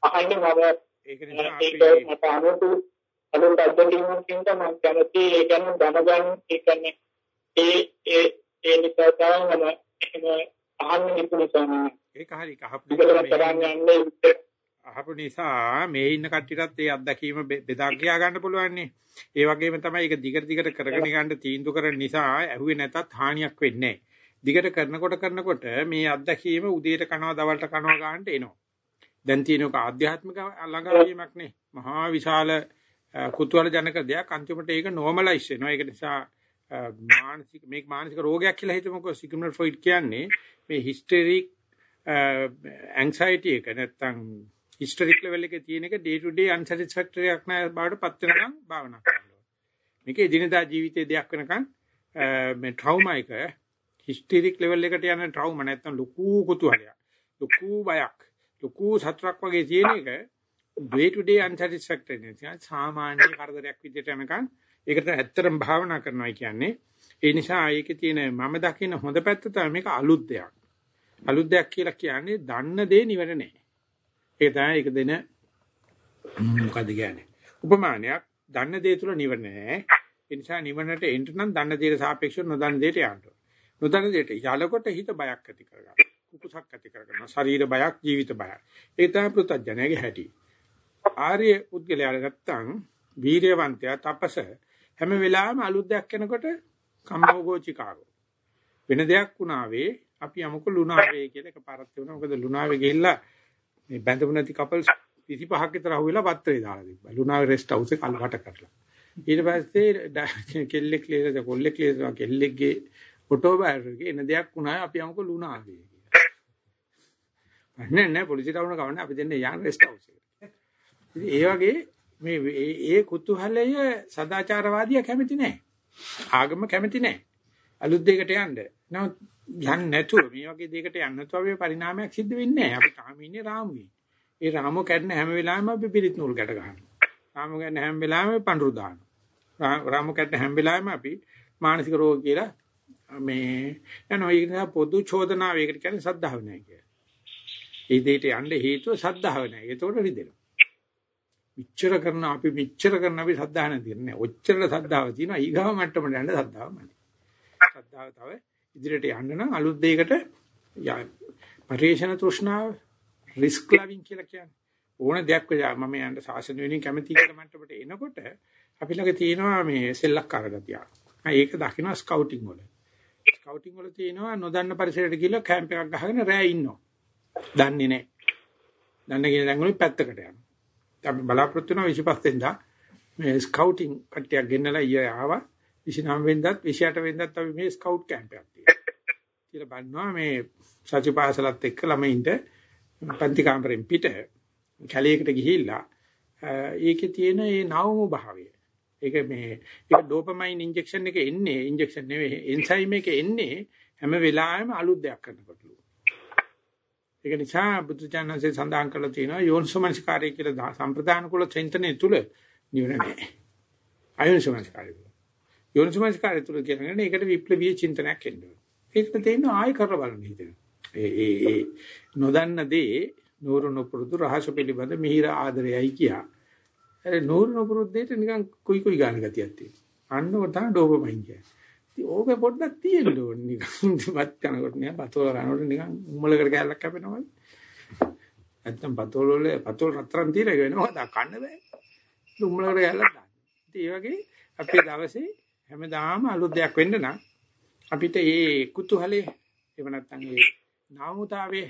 E: අහන්නේ මම
A: ඒක නිසා අපි
E: අනුත් අත්දැකීමක් කියනවා මම කැමති ඒ ගැන දැනගන්න ඒ කියන්නේ ඒ ඒ ඒ නිසා තමයි මම එහෙම අහන්න ස්වාමීන්
A: ඒක හරි කහපු අහපු නිසා මේ ඉන්න කට්ටියටත් ඒ අත්දැකීම බෙදා කියා ගන්න පුළුවන් නේ. ඒ වගේම තමයි ඒක දිගට දිගට කරගෙන යන්න තීන්දුව කරන නිසා ඇහුවේ නැතත් හානියක් වෙන්නේ නැහැ. දිගට කරනකොට කරනකොට මේ අත්දැකීම උදේට කනවා දවල්ට කනවා ගන්නට එනවා. දැන් තියෙනක ආධ්‍යාත්මික ළඟාවීමක් නේ. මහා විශාල කුතුහල ජනක දෙයක් අන්තිමට ඒක normalize වෙනවා. ඒක නිසා අ, මානසික මේක මානසික රෝගයක් කියලා හිතමුකෝ සිග්මන්ඩ් ෆ්‍රොයිඩ් කියන්නේ මේ හිස්ටරික් ඇන්සයිටි එක නැත්තම් හිස්ටරික් ලෙවල් එකේ තියෙන එක ඩේ ටු ඩේ අන්සැටිස්ෆැක්ටරි එකක් නෑ බාඩ පත් වෙනකම් භාවනා කරනවා. මේක එදිනදා ජීවිතයේ දෙයක් වෙනකම් අ, මේ ට්‍රවුමා එක හිස්ටරික් ලෙවල් එකට යන ට්‍රවුමා නැත්තම් ලොකු කුතුහලයක්. ලොකු බයක්. ලොකු සතුටක් වගේ තියෙන එක day to day unsatisfactory නේ. සාමාන්‍ය කරදරයක් විදිහට යනකම් ඒකට ඇත්තටම භාවනා කරනවා කියන්නේ. ඒ නිසා ඒකේ තියෙන මම දකින හොඳ පැත්ත තමයි මේක අලුත් දෙයක්. අලුත් දෙයක් කියලා කියන්නේ දන්න දේ නිවැරදි නෑ. ඒක තමයි ඒක දෙන මොකද කියන්නේ. උපමානයක් දන්න දේ තුල නිවැරදි නෑ. ඒ නිසා නිවනට එන්න නම් දන්න දේට සාපේක්ෂව නොදන්න දේට යන්න ඕන. නොදන්න දේට යලකොට හිත බයක් ඇති කරගන්න. කුකුසක් ඇති කරගන්නවා. ශරීර බයක්, ජීවිත බයක්. ඒ තමයි පෘථජ්ජනයේ හැටි. ආර්ය පුද්ගලයා නැත්තම් වීරයවන්තයා තපස හැම වෙලාවෙම අලුත් දෙයක් කරනකොට කම්මෝගෝචිකාරෝ වෙන දෙයක් වුණාවේ අපි යමුක ලුණාවේ කියලා එකපාරක් තිබුණා. මොකද ලුණාවේ ගිහිල්ලා මේ බැඳපු නැති කපල්ස් 25ක් විතර අහුවෙලා පත්‍රේ දාලා තිබ්බා. ලුණාවේ රෙස්ට් හවුස් එක කල්වට කරලා. ඊට පස්සේ කෙල්ලෙක් ලියලා කොල්ලෙක් ලියලා කෙල්ලෙක්ගේ ෆොටෝ බයෝග්‍රැෆි එන දෙයක් වුණා අපි යමුක ලුණාවේ කියලා. නෑ නෑ පොලිසියට වුණ කවන්නේ? අපි දෙන්නේ යන් රෙස්ට් හවුස් එකට ඉතින් ඒ වගේ මේ ඒ- ඒ කුතුහලය සදාචාරවාදියා කැමති නැහැ. ආගම කැමති නැහැ. අලුත් දෙයකට යන්න. නමුත් යන්නේ නැතුව මේ වගේ දෙයකට යන්න නැතුව අපි පරිණාමයක් සිද්ධ වෙන්නේ නැහැ. අපි තාම ඉන්නේ රාමුවේ. ඒ රාමු කැඩෙන හැම වෙලාවෙම අපි පිරිත් නූල් ගැට ගන්නවා. රාමු කැඩෙන හැම වෙලාවෙම පඳුරු දානවා. රා- රාමු කැඩෙන හැම වෙලාවෙම අපි මානසික රෝග කියලා මේ යනවා. ඒක නිසා පොදු චෝදනාව ඒකට කියන්නේ සද්ධාව නැහැ කියලා. ඒ දෙයට යන්න හේතුව සද්ධාව නැහැ. ඒතකොට රිදෙනවා. මිච්ඡර කරන අපි මිච්ඡර කරන අපි සද්ධා නැති නෑ. ඔච්චර සද්ධාව තියෙනවා ඊගාව මට්ටමට යන්න සද්ධාව මදි. සද්ධාව තව ඉදිරියට යන්න නම් අලුත් දෙයකට යන්න. පරිේශන තෘෂ්ණාව රිස්ක් ලවින් කියලා කියන්නේ. ඕන දෙයක් වෙලා මම යන්න සාසන වෙනින් කැමති කියලා මට්ටමට එනකොට අපි ළඟ තියෙනවා මේ සෙල්ලක්කාර ගතිය. ආ ඒක දකින්න ස්කවුටින් වල. ස්කවුටින් වල තියෙනවා නොදන්න පරිසරයට ගිහලා කැම්ප් එකක් ගහගෙන රෑ ඉන්නවා. දන්නේ නැහැ. දන්න කියන දැන් වලින් පැත්තකට යනවා. අපි බලාපොරොත්තු වෙනවා 25 වෙනිදා මේ ස්කවුටින් කට්ටියක් ගෙන්නලා ඊයේ ආවා 29 වෙනිදාත් 28 වෙනිදාත් අපි මේ ස්කවුට් කැම්ප් එකක් තියෙනවා. කියලා බලනවා මේ සතිපාසලත් එක්ක ළමයින්ට පන්ති කාමරෙන් පිට කැලේකට ගිහිල්ලා අ, ඒකේ තියෙන ඒ නවම භාවය. ඒක මේ ඒක ඩෝපමයින් ඉන්ජෙක්ෂන් එක එන්නේ ඉන්ජෙක්ෂන් නෙවෙයි එන්සයිම් එක එන්නේ හැම වෙලාවෙම අලුත් දෙයක් කරනකොටලු. ඒක නිසා බුදුචානන්සේ සඳහන් කරලා තියෙනවා යෝනිසෝමනසිකාරය කියලා දා- සම්ප්‍රදාන කුල චින්තනයේ තුල නිවන නැහැ. අයෝනිසෝමනසිකාරය. යෝනිසෝමනසිකාරය තුල කියන්නේ ඒකට විප්ලවීය චින්තනයක් එන්න ඕනේ. ඒකට තියෙන ආයෙ කරලා බලන්න හිතෙනවා. ඒ ඒ ඒ නොදන්න දේ නూరు නොපුරුදු රහස පිළිබඳ මිහිර ආදරයයි කියා. ඒ නూరు නොපුරුදු දෙයට නිකන් කුයි කුයි ගන්න ගතියක් තියෙනවා. අන්න ඔය තමයි ඩෝපමයින් කියන්නේ. ඉතින් ඕක පොඩ්ඩක් තියෙන්න ඕනේ නිකන් වත් කනකොට නිකන් පතෝල කනකොට නිකන් උම්මලකට කැලක් කැපෙනවා වගේ. නැත්තම් පතෝල වල පතෝල රත්තරන් తీරක වෙනවා දා කන්න බෑ. උම්මලකට කැලක් දාන්න. ඉතින් ඒ වගේ අපේ දවසේ හැමදාම අලුත් දෙයක් වෙන්න නම් අපිට ඒ කුතුහලේ එහෙම නැත්නම් ඒ නාමුතාවේ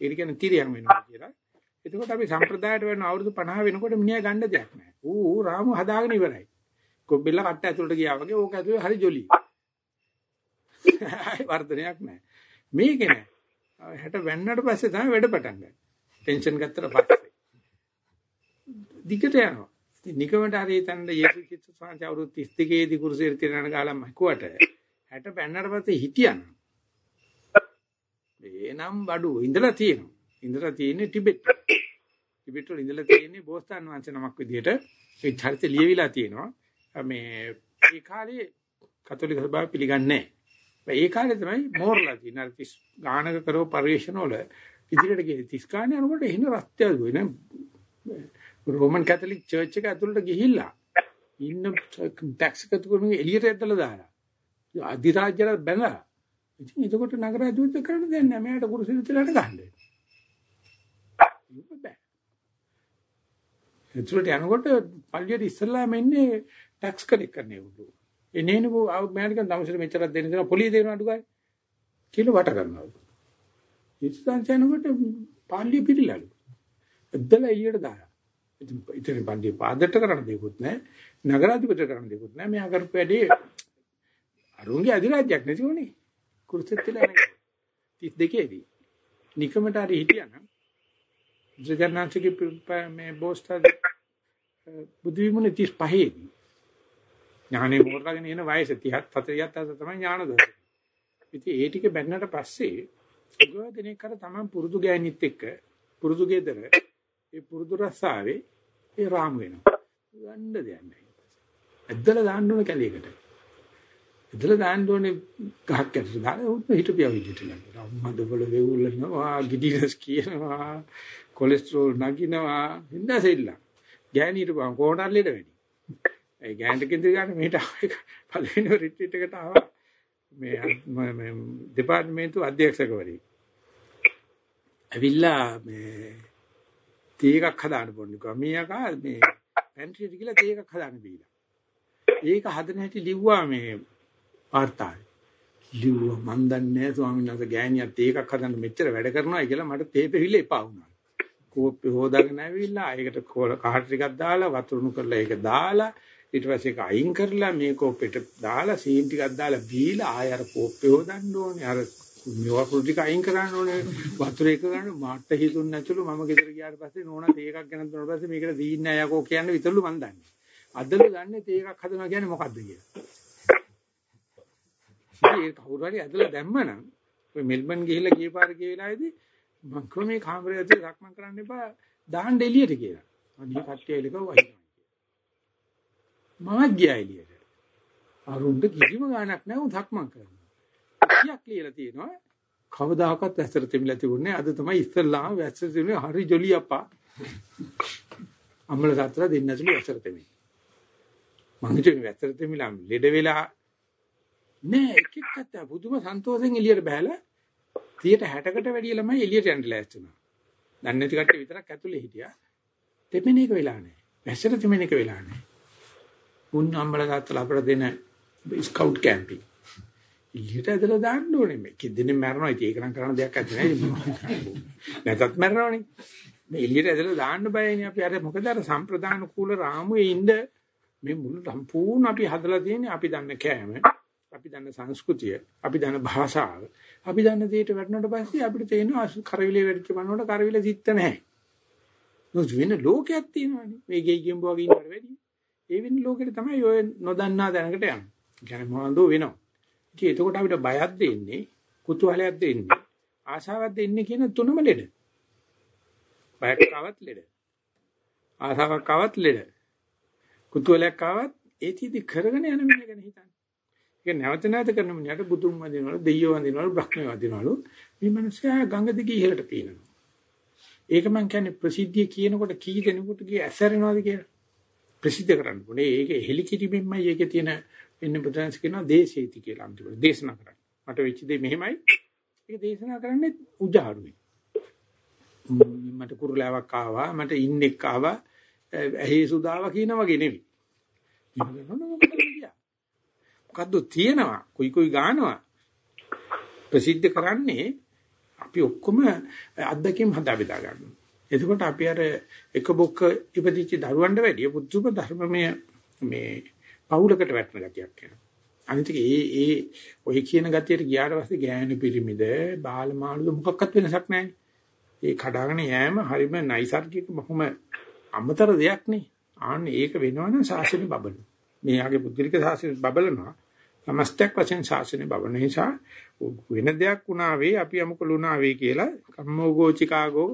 A: ඒක කියන තිරියන් වෙනවා කියලා. එතකොට අපි සම්ප්‍රදායට වෙන අවුරුදු 50 වෙනකොට මිනිහා ගන්න දෙයක් නැහැ. ඌ ඌ රාමු හදාගෙන ඉවරයි. කොබ්බෙල්ල කට්ට ඇතුළට ගියා වගේ ඕක ඇතුලේ හරි ජොලි. වර්ධනයක් නැහැ. මේක නෑ. 60 වෙන්නට පස්සේ තමයි වැඩ පටන් ගන්න. ටෙන්ෂන් ගත්තට පස්සේ. දිගට යනවා. ඉතින් නිකමට හරි තන්න යේසුස් ක්‍රිස්තුස් වහන්සේ අවුරුදු 32 දී කුරුසෙට තිරණ ගාලා මකුවට 60 පෙන්නට පස්සේ හිටියන. එනම් බඩු ඉඳලා තියෙනවා. ඉඳලා තියෙන්නේ ටිබෙට්. ටිබෙට් වල ඉඳලා තියෙන්නේ බෝස්තන් වංශ නමක් විදියට ඒ චරිත ලියවිලා තියෙනවා. මේ ඒ කාලේ කතෝලික සභාව පිළිගන්නේ නැහැ. ඒ කාලේ තමයි මෝරලා තියෙන අර 30 ගානක කරව පරිශන වල ඉදිරියට ගියේ 30 ගානේ යනකොට එහෙන රස්තිය දුවේ නේ. රෝමන් කැතලික් චර්ච් එක ඇතුළට ගිහිල්ලා ඉන්න ටැක්ස් එකතු කරන එළියට ඇදලා දාලා. අධිරාජ්‍යයට බැලලා. ඉතින් එතකොට නගර අධිපති කරන්න දෙන්නේ නැහැ. මෙයාට කුරුසින් තියලාට ගහන්නේ. බෑ. එතුළට යනකොට පල්ලියට ඉස්සල්ලාම එන්නේ ටැක්ස් කලෙක්ට් කරන්න උඩු. එනේන බෝ මෑනිකන් දවසට මෙච්චරක් දෙන්න දෙනවා පොලිය දෙනවා අඩු ගානේ. කියලා වට කරනවා. ඉස්සන් යනකොට පල්ලිය පිළිලලු. එද්දලා එළියට දාලා. ඉතින් ඉතින් පල්ලිය පාදට කරන්න දෙයක්වත් නැහැ. නගරාධිපතිට කරන්න දෙයක්වත් නැහැ. මෙයා කරපු වැඩේ අරුන්ගේ අධිරාජ්‍යයක් නැති උනේ. කුරුසෙත් තියලා නැහැ. 32 දී. නිකමට හරි හිටියානම් ජගන්නාථගේ මේ බෝස්ටර් බුදු විමුණේ 35 දී. ඥානෙ මොකටගෙන එන වයස 30 40 අතර තමයි ඥාන දෝෂ. ඉතින් ඒ ටික බැන්නට පස්සේ ගොඩදිනේ කර තමන් පුරුදු ගෑනිත් එක්ක පුරුදු ගෙදර ඒ පුරුදු රසාවේ ඒ රාම් වෙනවා. ගන්න දෙයක් නැහැ. ඇද්දලා දාන්න ඕන කැලේකට. ඇද්දලා දාන්න ඕනේ ගහක් ඇතුළට දාලා උත් හිටපියා විදිහට නේද. මඩවල වෙවුලනවා, ගිඩිනස් කියනවා, කොලෙස්ටරෝල් නගිනවා, ඉන්නසෙල්ල. ගෑණීට බං කොහොමද ලෙඩ වෙන්නේ. ඒ ගෑනට කේන්ද්‍ර ගන්න මෙහෙට පළවෙනි රිට්‍රීට් එකට ආවා. මේ මේ දෙපාර්තමේන්තු අධ්‍යක්ෂකවරයෙක්. ඇවිල්ලා මේ තේ එකක් හදාන්න බොන්න කිව්වා. මීයකා මේ පැන්ට්‍රියට ගිහලා තේ එකක් හදාන්න බීලා. ඒක හදන හැටි ලිව්වා මේ වාර්තාවේ. ලිව්වා මන් දන්නේ නැහැ ස්වාමීන් වහන්සේ ගෑණියක් තේ එකක් හදන්න මෙච්චර වැඩ කරනවා කියලා මට තේ පෙවිල එපා වුණා. කෝප්පි හොදාගෙන ඇවිල්ලා ඒකට කහට ටිකක් දාලා වතුරුණු කරලා ඒක දාලා ඊට පස්සේ ඒක අයින් කරලා මේ කෝප්පෙට දාලා සීන් ටිකක් දාලා බීලා ආය අර කෝප්පේ හොදන්න ඕනේ. අර මේවා කුළු ටික අයින් කරන්න ඕනේ. වතුර එක ගන්න මට හිතුන්නේ නැතුළු මම ගෙදර ගියාට පස්සේ නෝනා තේ එකක් ගෙනත් දුන්නා පස්සේ මේකට දීන්නේ නැහැ යකෝ කියන්නේ විතරලු මන් දන්නේ. අදලු දන්නේ තේ එකක් හදනවා කියන්නේ මොකද්ද කියලා. ඉතින් කවුරු හරි ඇදලා දැම්මනම් ඔය මෙල්බන් ගිහිල්ලා ගිය පාර ගිය වෙලාවේදී මං කෝ මේ කාමරේ ඇතුලේ සක්මන් කරන්න එපා. දාන්න එළියට කියලා. අනිත් කට්ටිය එළික වහිනවා මම ගියා එළියට අරුන්ට කිසිම ගාණක් නැහැ උන් සක්මන් කරනවා. කියක් ලියලා තියෙනවා කවදාකවත් වැස්සට තෙමිලා තිබුණේ අද තමයි ඉස්සල්ලාම වැස්සට තෙමිලා හරි ජොලි අප්පා අම්මල සතර දෙන්නසලු වැස්සට තෙමි. මං හිතුවේ වැස්සට තෙමිලා ලෙඩ වෙලා නෑ එක එක්කත් පුදුම සන්තෝෂෙන් එළියට බහැලා 60කට වැඩිය ළමයි එළියට යන්න ලෑස්තුණා දන්නේ නැති කට්ටිය විතරක් ඇතුලේ හිටියා. තෙමෙන එක වෙලා නෑ වැස්සට තෙමෙන එක වෙලා නෑ උන් අම්මල තාත්තලා අපට දෙන ස්කවුට් කැම්පින් ඊට ඇදලා දාන්න ඕනේ. මේ කිද්දෙනේ මැරනවා. ඉතින් ඒක නම් කරන්න දෙයක් නැහැ නැතත් මැරනවනේ. මේ එළියට ඇදලා දාන්න බයනේ අපි. අර මොකද? අර සම්ප්‍රදාන කූල රාමුවේ ඉඳ මේ මුළු සම්පූර්ණ අපි හදලා තියෙන්නේ අපි දන්න කෑම අපි දන්න සංස්කෘතිය අපි දන්න භාෂාව අපි දන්න දේට වැටුණාට පස්සේ අපිට තේරෙනවා කරවිලේ වැඩිච්ච මනෝට කරවිල සිත්ත නැහැ. නෝස් වෙන ලෝකයක් තියෙනවානේ. මේ ගෙයි ගෙම්බෝ වගේ ඉන්නවට වැඩි. ඒ වෙන ලෝකෙට තමයි ඔය නොදන්නා දැනකට යන්නේ කියන්නේ මොනවද වෙනවා ඉතින් එතකොට අපිට බයක් දෙන්නේ, කුතුහලයක් දෙන්නේ, ආශාවක් දෙන්නේ කියන තුනම ලෙඩ. බයක් ආවත් ලෙඩ. ආශාවක් ආවත් ලෙඩ. කුතුහලයක් ආවත් ඒතිදි කරගෙන යන මිනිහ ගැන හිතන්න. ඒක නැවත නැවත කරන මිනිහට බුදුන් වදිනවලු, දෙයියෝ වදිනවලු, බ්‍රහ්මයෝ වදිනවලු. මේ මිනිස්සයා ගඟ දිගේ ඉහළට පීනනවා. ඒක මම කියන්නේ ප්‍රසිද්ධිය කියනකොට කී දෙනෙකුට කිය ඇසරෙනවද කියලා. ප්‍රසිද්ධ කරන්න ඕනේ. ඒක හෙලිකිරීමෙන්මයි ඒකේ තියෙන වෙන බුදුන්ස් කියනවා දේශේති කියලා අන්තිමට දේශනා කරන්නේ. මට වෙච්ච දේ මෙහෙමයි. ඒක දේශනා කරන්නේ උජාරුයි. මට කුරුලාවක් ආවා, මට ඉන්නෙක් ආවා, ඇහි සුදාවා කියන වගේ නෙවෙයි. මොකද්ද තියෙනවා? කුයි කුයි ගන්නවා. ප්‍රසිද්ධ කරන්නේ අපි ඔක්කොම අද්දකින් හදා බෙදා ගන්නවා. එතකොට අපි අර එක බොක්ක ඉපදිච්ච දරුවන්ට වැඩිය පුදුම ධර්මමය මේ පවුලකට වැටෙන ගතියක් එනවා. අනිත් ඒ ඒ ඔය කියන ගතියට ගියාට පස්සේ ගෑනු පිරිමිද බාල මාළුද මොකක්වත් වෙනසක් නැහැ. ඒ කඩාගෙන යෑම හරිම නයිසර්ගික බොහොම අමතර දෙයක් නේ. ආන්න ඒක වෙනවනම් ශාසනය බබලන. මෙයාගේ පුද්ගලික ශාසනය බබලනවා. සමස්තයක් වශයෙන් ශාසනය බබලන නිසා වෙන දෙයක් වුණා වේ අපි අමුකල වුණා වේ කියලා කම්මෝගෝ චිකාගෝ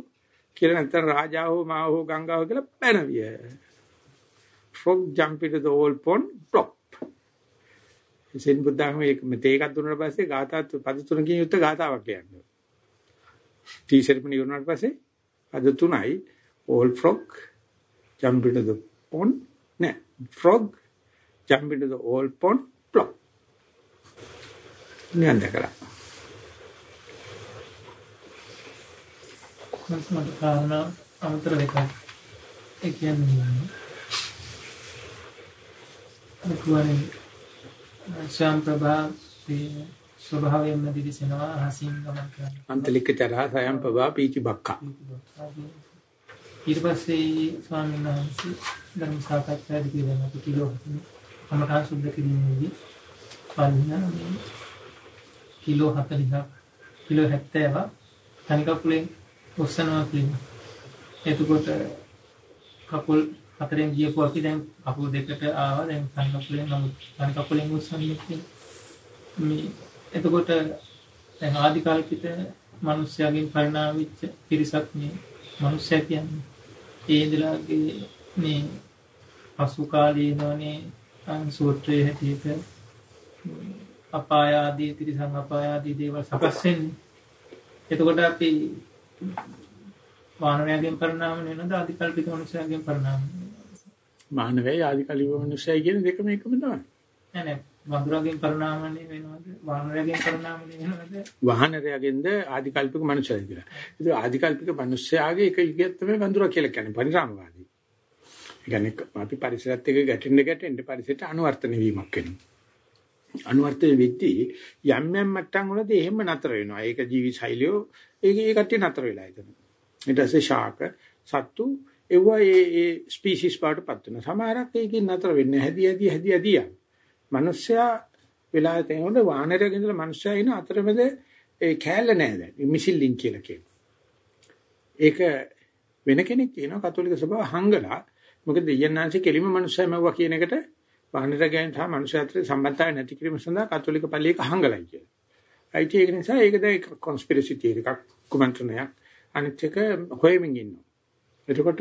A: කියලා නැත්නම් රාජා හෝ මා හෝ ගංගා හෝ කියලා පැනවිය. frog jump into the old pond plop. Zen බුද්ධාගම මේක එකක් දුන්නාට පස්සේ ගාථා පද තුනකින් යුක්ත ගාථාවක් කියන්නේ. ටී සෙරමනි වුණාට පස්සේ පද තුනයි old frog jump into the pond නෑ frog jump into the old pond plop. නියන්ද කරා.
B: මට කාරණා අමතර දෙකක්? ඒ කියන්නේ අකුවරේ ශාම් ප්‍රභා ස්වභාවයෙන්ම දිවිසෙනවා අහසින් ගමන් කරනවා.
A: අන්තලික තරහ සයම් පවා පීචි බක්කා.
B: ඊට පස්සේ ස්වාමීන් වහන්සේ ධර්ම සාකච්ඡාදී කියන අපි කිලෝ අමතන් සුද්ධ කිරීමේදී පල්ලිනා කිලෝ 40ක් කිලෝ 70ක් තනි කකුලෙන් ඔස්සනවා කියනවා. එතකොට කකුල් හතරෙන් ගියපු අපි දැන් කකුල් දෙකට ආවා දැන් තනි කකුලෙන් නමුත් තනි කකුලෙන් ඔස්සන්නේ මේ එතකොට දැන් ආදි කල්පිත මිනිස්යාගෙන් පරිණාම වෙච්ච පිරිසක් මේ මිනිස්යා කියන්නේ ඒ ඉඳලාගේ මේ පසු කාලීනවනේ සූත්‍රයේ හැටියට අපාය ආදී තිරිසන් අපාය ආදී දේවල් සකස් වෙන්නේ. එතකොට අපි මානවයාගෙන් පරිණාම වෙනවද ආදිකල්පික මනුස්සයාගෙන් පරිණාම
A: මානවයයි ආදිකල්පික මනුස්සයයි කියන දෙකම එකම තමයි.
B: නෑ නෑ වඳුරාගෙන් පරිණාමණය වෙනවද වානරයාගෙන් පරිණාමණය වෙනවද
A: වාහනරයාගෙන්ද ආදිකල්පික මනුස්සයයි කියලා. ඒක ආදිකල්පික මනුස්සයාගේ එක යුගයක් තමයි වඳුරා කියලා කියන්නේ පරිණාමවාදී. ඒ කියන්නේ අපි පරිසරත් එක්ක ගැටෙන්න ගැටෙන්න පරිසරයට අනුවර්තන වීමක් වෙනවා. අනුවර්තන වෙද්දී යම් යම් මට්ටම් වලදී එහෙම නතර වෙනවා. ඒක ජීවි ශෛලියෝ ඒක ඒ කට්ටිය නතර වෙලා ඉතන. ඊට පස්සේ ශාක සත්තු ඒවා ඒ ඒ ස්පීෂිස් පාටපත් වෙනවා. සමහරක් ඒකෙන් නතර වෙන්නේ හැදි හැදි හැදි හැදි යන. මිනිස්සයා වෙලා තේනොත් වානරයෙන් ඉඳලා මිනිස්සයා ඉන අතරමැද ඒ කෑල්ල නෑ දැන්. මිසිල්ලින් කියලා කියනවා. ඒක වෙන කෙනෙක් කියනවා කතෝලික සභාව හංගලා මොකද දෙයයන්ාංශ කෙලිම මිනිස්සයා මවුවා කියන එකට වානරයන් සහ මිනිස්සු අතර සම්බන්ධතාවය නැති කිරීම සඳහා කතෝලික පල්ලියක හංගලයි කියලා. IT ඒක නිසා ඒක දැන් කොන්ස්පිරසි තියරි එකක් කුමන්ත්‍රණයක් අනිත් එක හොයමින් ඉන්නවා. එතකොට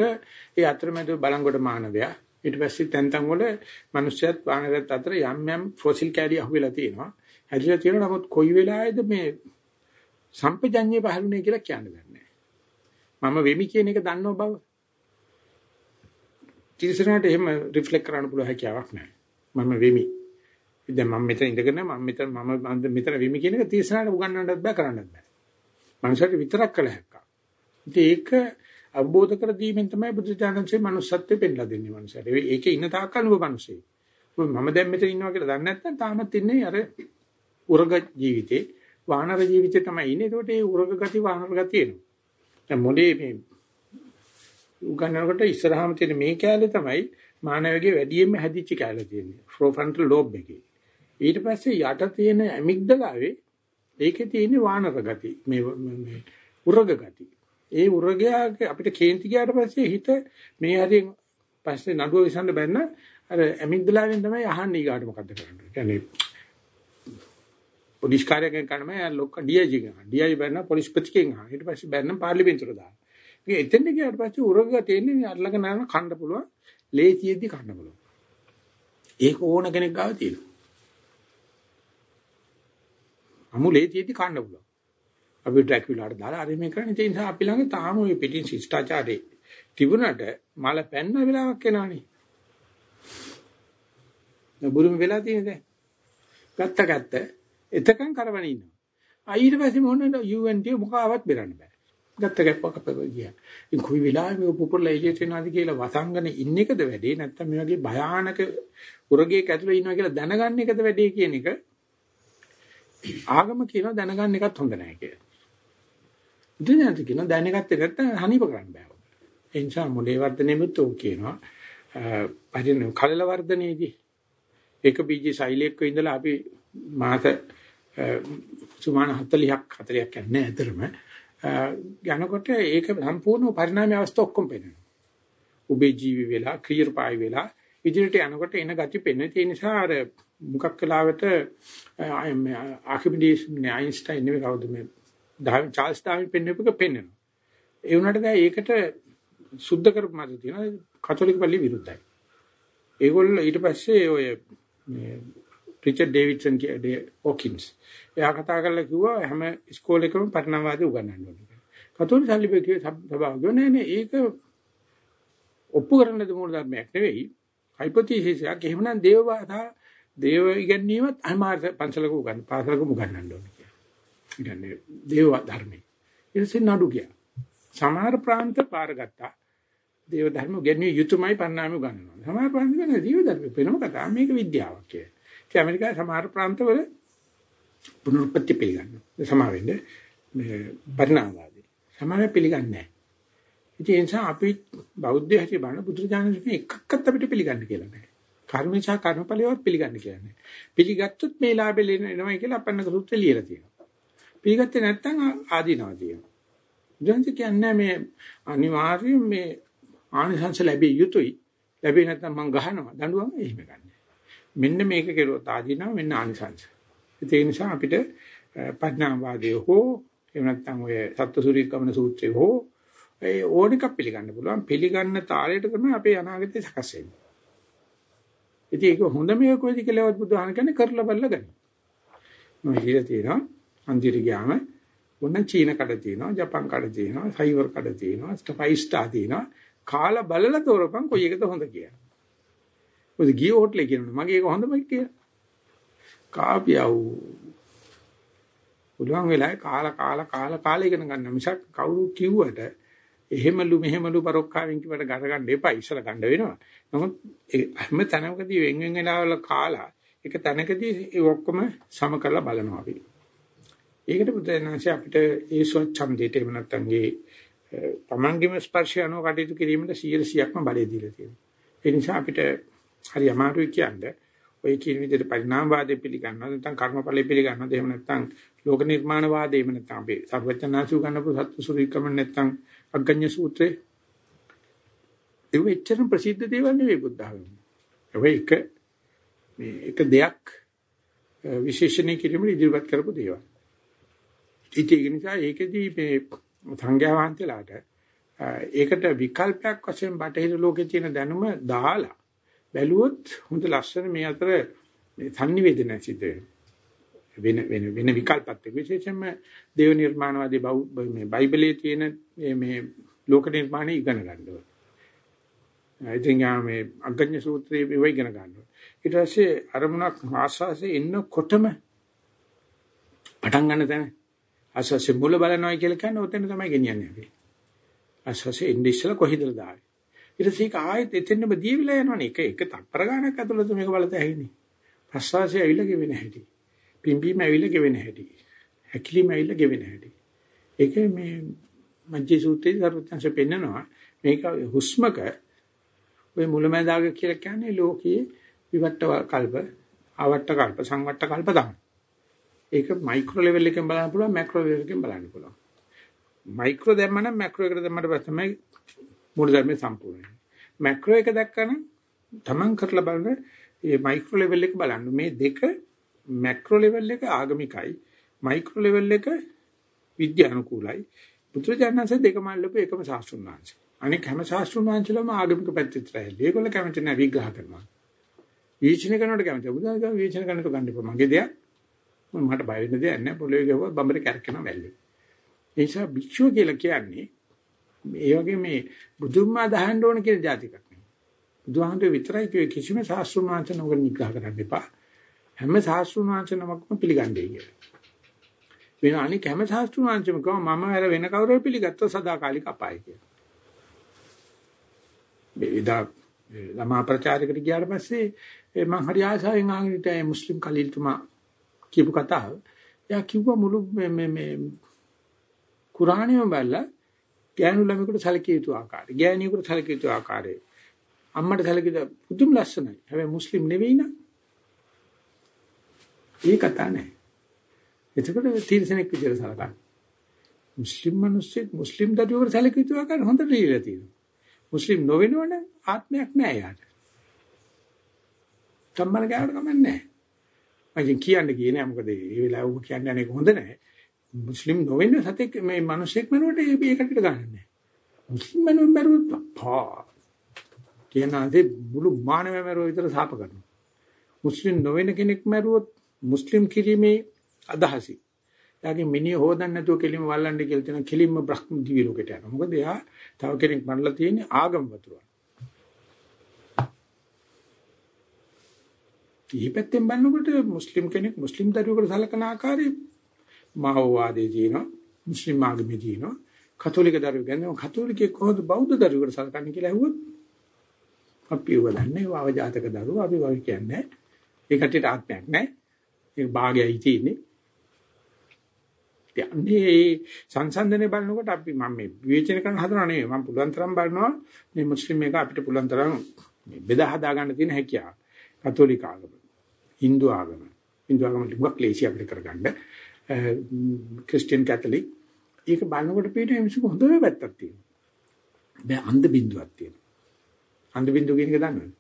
A: ඒ අතරමැද බලංගොඩ මානවයා ඊට පස්සේ තැන් තැන් වල මිනිස්සුත් වානරයත් අතර යම් යම් ෆොසිල් කැඩි අහුවෙලා තියෙනවා. හැදිලා තියෙනවා නමුත් කොයි වෙලාවේද මේ සම්පජඤ්ඤය පහළුනේ කියලා කියන්න දන්නේ මම වෙමි කියන එක දන්නව බව. තිරසනට එහෙම රිෆ්ලෙක්ට් කරන්න පුළුවන් හැකියාවක් නැහැ. මම වෙමි. දැන් මම මෙතන ඉඳගෙන මම මෙතන මම මෙතන වෙමි කියන එක තිරසනට උගන්වන්නත් බෑ කරන්නත් බෑ. මනුෂ්‍යට විතරක් කළ හැක්කා. ඉතින් ඒක අවබෝධ කර දීමෙන් තමයි බුදුචානන්සේ manussත්වෙ පෙන්නලා දෙන්නේ මනුස්සයට. ඒකේ ඉන්න තාක්කල් ඔබ මිනිස්සේ. මම දැන් මෙතන ඉන්නවා කියලා දන්නේ නැත්නම් තාමත් ඉන්නේ අර උරග ජීවිතේ වානර ජීවිතේ තමයි ඉන්නේ. ඒකට ඒ උරග ගති වානර ගති එනවා. දැන් මොලේ මේ උගන්නනකොට ඉස්සරහාම තියෙන මේ කැලේ තමයි මානවයේ වැඩියෙන්ම හැදිච්ච කැලේ තියෙන්නේ. ප්‍රොෆ්‍රන්ටල් ලෝබ් එකේ. ඊට පස්සේ යට තියෙන ඇමිග්ඩලාවේ ඒකේ තියෙන වානර ගති. මේ මේ උරග ගති. ඒ උරගයාගේ අපිට කේන්ති ගියාට පස්සේ හිත මේ හරියෙන් පස්සේ නඩුව විසඳ බැන්න අර ඇමිග්ඩලාවෙන් තමයි අහන්නේ ඊගාට මොකද්ද කරන්නේ. කියන්නේ පොලිස් කාර්යයෙන් කරන මම ලොක්ක ඩීఐජි ගන්න. ඩීఐජි බැන්න පොලිස් ප්‍රතිකෙන් අහන. ඊට පස්සේ බැන්න පාර්ලිමේන්තුවට දාන. ඉතින් එතෙන්ද ගියාට පස්සේ උරග තියෙන්නේ අල්ලගෙන යන කන්න පුළුවන්. ලේසියෙදි කන්න පුළුවන්. ඒක ඕන කෙනෙක් ගාව තියෙනවා. අමු ලේසියෙදි කන්න පුළුවන්. අපි ඩ්‍රැකියුලාට දාලා අර මේ කරන්නේ ඒ නිසා අපි ළඟ තාම ওই පිටින් ශිෂ්ටාචාරේ තිබුණට මල පැන්න වෙලාවක් එනවනේ. බුරුම වෙලා තියෙන දැන්. ගත්ත ගත්ත එතකන් කරවන ඉන්නවා. ආ ඊට පස්සේ මොනද UNT මොකාවත් බෙරන්න බෑ. ගත්ත ගැප්පක් අපේ ගියා. ඉතින් කොයි වෙලාවෙ මේ පුපුරලා එළියට එනවාද කියලා වසංගන ඉන්න එකද වැඩේ නැත්නම් මේ වගේ භයානක උරගේක ඇතුලේ ඉන්නවා කියලා දැනගන්න එකද වැඩේ කියන එක ආගම කියන දැනගන්න එකත් හොඳ නැහැ කියලා. දුන්නාට කියන දැනගත්තේ නැත්නම් හනිප කරන්න බෑ. ඒ නිසා මොලේ වර්ධනෙමුත් උන් කියනවා පරිණ කලල වර්ධනයේදී එක බීජ සෛලයක ඉඳලා අපි මාස සුමාන 40ක් 40ක් යන්නේ ඇතරම යනකොට ඒක සම්පූර්ණ පරිණාමය අවස්ථා ඔක්කොම පේනවා. උබේ ජීවි වෙලා ක්‍රීරපායි වෙලා ඉදිරියට යනකොට එන gati පෙන්නේ. ඒ නිසා අර මුකක් කලාවට ආකිමිඩීස් අයින්ස්ටයින් නෙවෙයි කවුද මේ චාල්ස් ඩාවින් පෙන්වපු එක පෙන්වනවා. ඒ වුණාට දැන් ඒකට සුද්ධ කරපු මත තියෙනවා කතෝලික පල්ලිය විරුද්ධයි. ඒගොල්ලෝ ඊට පස්සේ ඔය රිචඩ් ඩේවිඩ්සන් කියේ ඕකින්ස් එයා කතා කරලා කිව්වා හැම ඉස්කෝලේකම පරිණාමවාදී උගන්වන්න ඕනේ. කතෝලික සල්ලිබේ සභාව ගොනේ නේ ඒක ඔප්පු කරන්න දෙමු ධර්මයක් නෙවෙයි. හයිපොතීසිස් එකක් එහෙමනම් දේව භාෂා දේව ඉගැන්වීමත් අමාර පන්සලක උගන් පාසලක උගන්වන්න ඕනේ කියලා. ඉතින් දේව ධර්මයේ. ඊටසේ නඩු ගියා. සමහර ප්‍රාන්ත පාරගත්තා. දේව ධර්ම ගෙන්වී යුතුයමයි පරිණාමය උගන්වනවා. සමහර ප්‍රාන්ත කියන්නේ දේව ධර්ම වෙනම කතාවක්. මේක විද්‍යාවක් කියලා. ඒ ඇමරිකාවේ සමහර ප්‍රාන්තවල පුනරුත්පත්ති පිළිගන්නවා. සමා වෙන්නේ මේ පරිණාමවාදී. සමහර පිළිගන්නේ නැහැ. ඉතින් ඒ නිසා අපි බෞද්ධ හැටි බලන බුදුරජාණන් එකක්වත් අපිට පිළිගන්න කියලා නැහැ. කර්මචා කර්මඵලියවත් පිළිගන්න කියලා නැහැ. පිළිගත්තොත් මේ ලාභෙ එනවා කියලා අපන්නක සූත්‍රය ලියලා තියෙනවා. පිළිගත්තේ නැත්නම් ආදීනවා තියෙනවා. දැන් කියන්නේ මේ අනිවාර්යයෙන් මේ ආනිසංස ලැබිය යුතුයි. ලැබෙන්නේ නැත්නම් මං ගහනවා. දඬුවම එහෙම ගන්න. මෙන්න මේක කෙරුවොත් ආදීනවා මෙන්න ආනිසංස. ඒ නිසා අපිට පඥාවාදය හෝ එහෙම නැත්නම් ඔය සත්ත්වසූරිකමන සූත්‍රය හෝ ඒ ඕනික පිළිගන්න පුළුවන්. පිළිගන්න තාලයට තමයි අපේ අනාගතය සකස් වෙන්නේ. ඉතින් ඒක හොඳ මේ කොයිද කියලාවත් බුදුහාම කියන්නේ කරලා බලලා ගන්න. මම ඉහිල තියෙනවා අන්තිර ගියාම ඔන්න චීන කඩ තියෙනවා, ජපන් කඩ තියෙනවා, සයිවර් කඩ තියෙනවා, ස්ටෆයි ස්ටා තියෙනවා. කාලා බලලා තෝරපන් කොයි එකද හොඳ කියලා. මොකද ගිය හොටලේ කියනවනේ මගේ එක හොඳමයි කියලා. කාපියව. උලුවන් වෙලාවේ කාලා කාලා කාලා කාලා ඉගෙන ගන්න මිසක් කවුරු කිව්වට එහෙමලු මෙහෙමලු පරොක්කාවෙන් කිව්වට ගර ගන්න එපා ඉස්සර ගන්න වෙනවා. නමුත් හැම තැනකදී වෙන් වෙන් වෙලාවල කාලා එක තැනකදී ඒ ඔක්කොම සම කරලා බලනවා අපි. ඒකට බුදුරජාණන්සේ අපිට ඒ ස්වච්ඡන්දයට එහෙම නැත්නම් ඒ තමන්ගේම ස්පර්ශය අනුව කටයුතු කිරීමට 100%ක්ම බලය දීලා තියෙනවා. ඒ නිසා අපිට හරි අමාරුයි කියන්නේ ඔය කියන විදිහට පරිණාමවාදය පිළිගන්නවද නැත්නම් කර්මඵලය පිළිගන්නවද එහෙම නැත්නම් ලෝක නිර්මාණවාදය එහෙම නැත්නම් අපේ සර්වඥාසු ගන්නපු සත්‍වසුරිකම නැත්නම් අග්ගඤ්ඤ සූත්‍රේ ඒ වෙච්චර ප්‍රසිද්ධ දේවල් නෙවෙයි බුද්ධ ධර්මයේ. ඒක මේ එක දෙයක් විශේෂණය කිරීමට ඉදිරිපත් කරපු දේවල්. ඒක නිසා ඒකෙදී මේ සංඝයා වහන්සේලාට ඒකට විකල්පයක් වශයෙන් බටහිර ලෝකේ තියෙන දැනුම දාලා බැලුවොත් හොඳ ලස්සන මේ අතර මේ sannivedana සිද්ධ වෙන වෙන වෙන විකල්පත් විශේෂයෙන්ම දේව නිර්මාණවාදී මේ බයිබලයේ තියෙන මේ ලෝක නිර්මාණය ඉගෙන ගන්න ඕනේ. ඉතින් මේ අග්ගඤ්ඤ සූත්‍රයේ මේව ඉගෙන ගන්න ඕනේ. ඊට පස්සේ අරමුණක් ආස්වාසේ එන්නකොටම පටන් ගන්න තැන ආස්වාසේ මුල බලනවා කියලා කියන්නේ ඔතන තමයි ගෙනියන්නේ අපි. ආස්වාසේ ඉන්නේ ඉස්සලා කොහෙදද දාන්නේ? ඊට පස්සේ ඒක ආයෙත් එතෙන්නම දීවිලා යනවනේ. එක එක තප්පර ගානක් ඇතුළත මේක බලත ඇහිනේ. ප්‍රසවාසය ඇවිල්ලා ගෙවෙන හැටි. පිම්බීම ඇවිල්ලා ගෙවෙන හැටි. හැකිලිම ඇවිල්ලා ගෙවෙන හැටි. ඒක මේ මජ්ජේ සූත්‍රයේ සර්වඥංශ පෙන්නනවා. මේක හුස්මක ඔය මුලමඳාග කියලා කියන්නේ ලෝකයේ විවට්ට කල්ප, ආවට්ට කල්ප, සංවට්ට කල්ප තමයි. ඒක මයික්‍රෝ ලෙවල් එකෙන් බලන්න පුළුවන්, මැක්‍රෝ ලෙවල් එකෙන් බලන්න පුළුවන්. මයික්‍රෝ දැම්මනම් මැක්‍රෝ එකට දැම්මට පස්සේ තමයි මූල ධර්මයේ සම්පූර්ණයි. මැක්‍රෝ එක දැක්කම තමන් කරලා බලන මේ මයික්‍රෝ ලෙවල් එක බලන්න. මේ දෙක මැක්‍රෝ ලෙවල් එක ආගමිකයි. මයික්‍රෝ ලෙවල් එක විද්‍යානුකූලයි. පුත්‍රජානන්සේ දෙකම අල්ලපු එකම ශාස්ත්‍රුණාංශ. අනික හැම ශාස්ත්‍රුණාංශලම ආගමික පැත්තට රැහෙන්නේ. ඒගොල්ලෝ කැමති නැහැ විග්‍රහ කරනවා. විචින කරනකොට කැමති. බුදුහාම විචින කරනකොට ගන්න එපා. මගේ දෙයක් මට බය වෙන්න දෙයක් නැහැ. පොළවේ ගහුවා බම්බරේ කැරකෙනවා වැල්ලේ. ඒ නිසා භික්ෂුව කියලා කියන්නේ ඒ වගේ මේ බුදුන්මා දහන්න ඕන කියන જાතිකක් නෙවෙයි. බුදුහාමුදුරුවෝ විතරයි කිව්වේ කිසිම සාස්ත්‍රුණ වංශනවක නිග්‍රහ කරන්න එපා. හැම සාස්ත්‍රුණ වංශනවකම පිළිගන්නේ කියලා. වෙන අනික හැම සාස්ත්‍රුණ වංශම කව මම වැර වෙන කවුරු පිළිගත්තොත් සදාකාලික අපාය කියලා. බෙදා ළමා ප්‍රචාරකට ගියාට පස්සේ මම හරි ආසාවෙන් ආගෙන ඉත මුස්ලිම් කලීල්තුමා කියපු කතාව. එයා කිව්වා මුළු මේ මේ කුරාණියම බලලා ගෑනු ළමයෙකුට සැලකිය යුතු ආකාරය, ගෑණියෙකුට සැලකිය යුතු ආකාරය. අම්මට සැලකිය පුදුම ලස්සනයි. හැබැයි මුස්ලිම් නෙවෙයි නං. ඒ කතා නෑ. එතකොට තීරසනෙක් විදියට සලකන්න. මුස්ලිම් මිනිස්සෙක් මුස්ලිම් දඩුවකට සැලකිය යුතු ආකාරය හොඳට දීලා තියෙනවා. මුස්ලිම් නොවෙනවනම් ආත්මයක් නෑ යාට. කම්මල ගාවට කමන්නේ නෑ. මම කියන්නේ කියන්නේ මොකද මේ වෙලාව ඔබ කියන්නේ අනේක හොඳ නෑ. මුස්ලිම් නොවෙන්න සතෙක් මේ මිනිසෙක් මනුවට ඒකට ගන්න නෑ. මුස්ලිම් මනුව මරුවොත් පා. කියනාදී මුළු මානවය මරුව විතර සාප කරනවා. මුස්ලිම් නොවෙන කෙනෙක් මරුවොත් මුස්ලිම් කිරීමේ අදහසයි. එයාගේ මිනිහ හොදන්න නැතුව කෙලිම වල්ලන්න කියලා තියෙන කෙලින්ම බ්‍රහ්ම දිවි ලෝකයට යනවා. මොකද එයා තව කෙනෙක් මරලා තියෙන්නේ ආගම වතුරක්. ඊපැත්තෙන් බලනකොට මුස්ලිම් කෙනෙක් මුස්ලිම් දරුවෙකුට සලකන ආකාරය මාෝවාදයේ තියෙනවා මුස්ලිම් ආගමේ තියෙනවා කතෝලික දරුවෙක් ගැන කතෝලිකයෙක් කොහොමද බෞද්ධ දරුවෙකුට සලකන්නේ කියලා ඇහුවොත් අපි වදන්නේ වාව ජාතක දරුවෝ අපි වගේ කියන්නේ ඒ කටියට ආත්මයක් නැහැ ඒක භාගයයි තියෙන්නේ. යන්නේ සංසන්දනේ බලනකොට අපි මම මේ විවේචන කරන හදනව නෙවෙයි. මම පුළුවන් තරම් බලනවා. මේ මුස්ලිම් එක අපිට පුළුවන් තරම් බෙදා හදා ගන්න තියෙන හැකියාව. කතෝලික ආගම Hindu ආගම. Hindu ආගම ටිකක් ලේසි අපිට කරගන්න. ක්‍රිස්තියානි කැතලික් ඒක බලනකොට පිටේ මිනිස්සු හොඳ පැත්තක් තියෙනවා. දැන් අන්ධ බින්දුවක් තියෙනවා. අන්ධ බින්දුව කියන එක දන්නවද?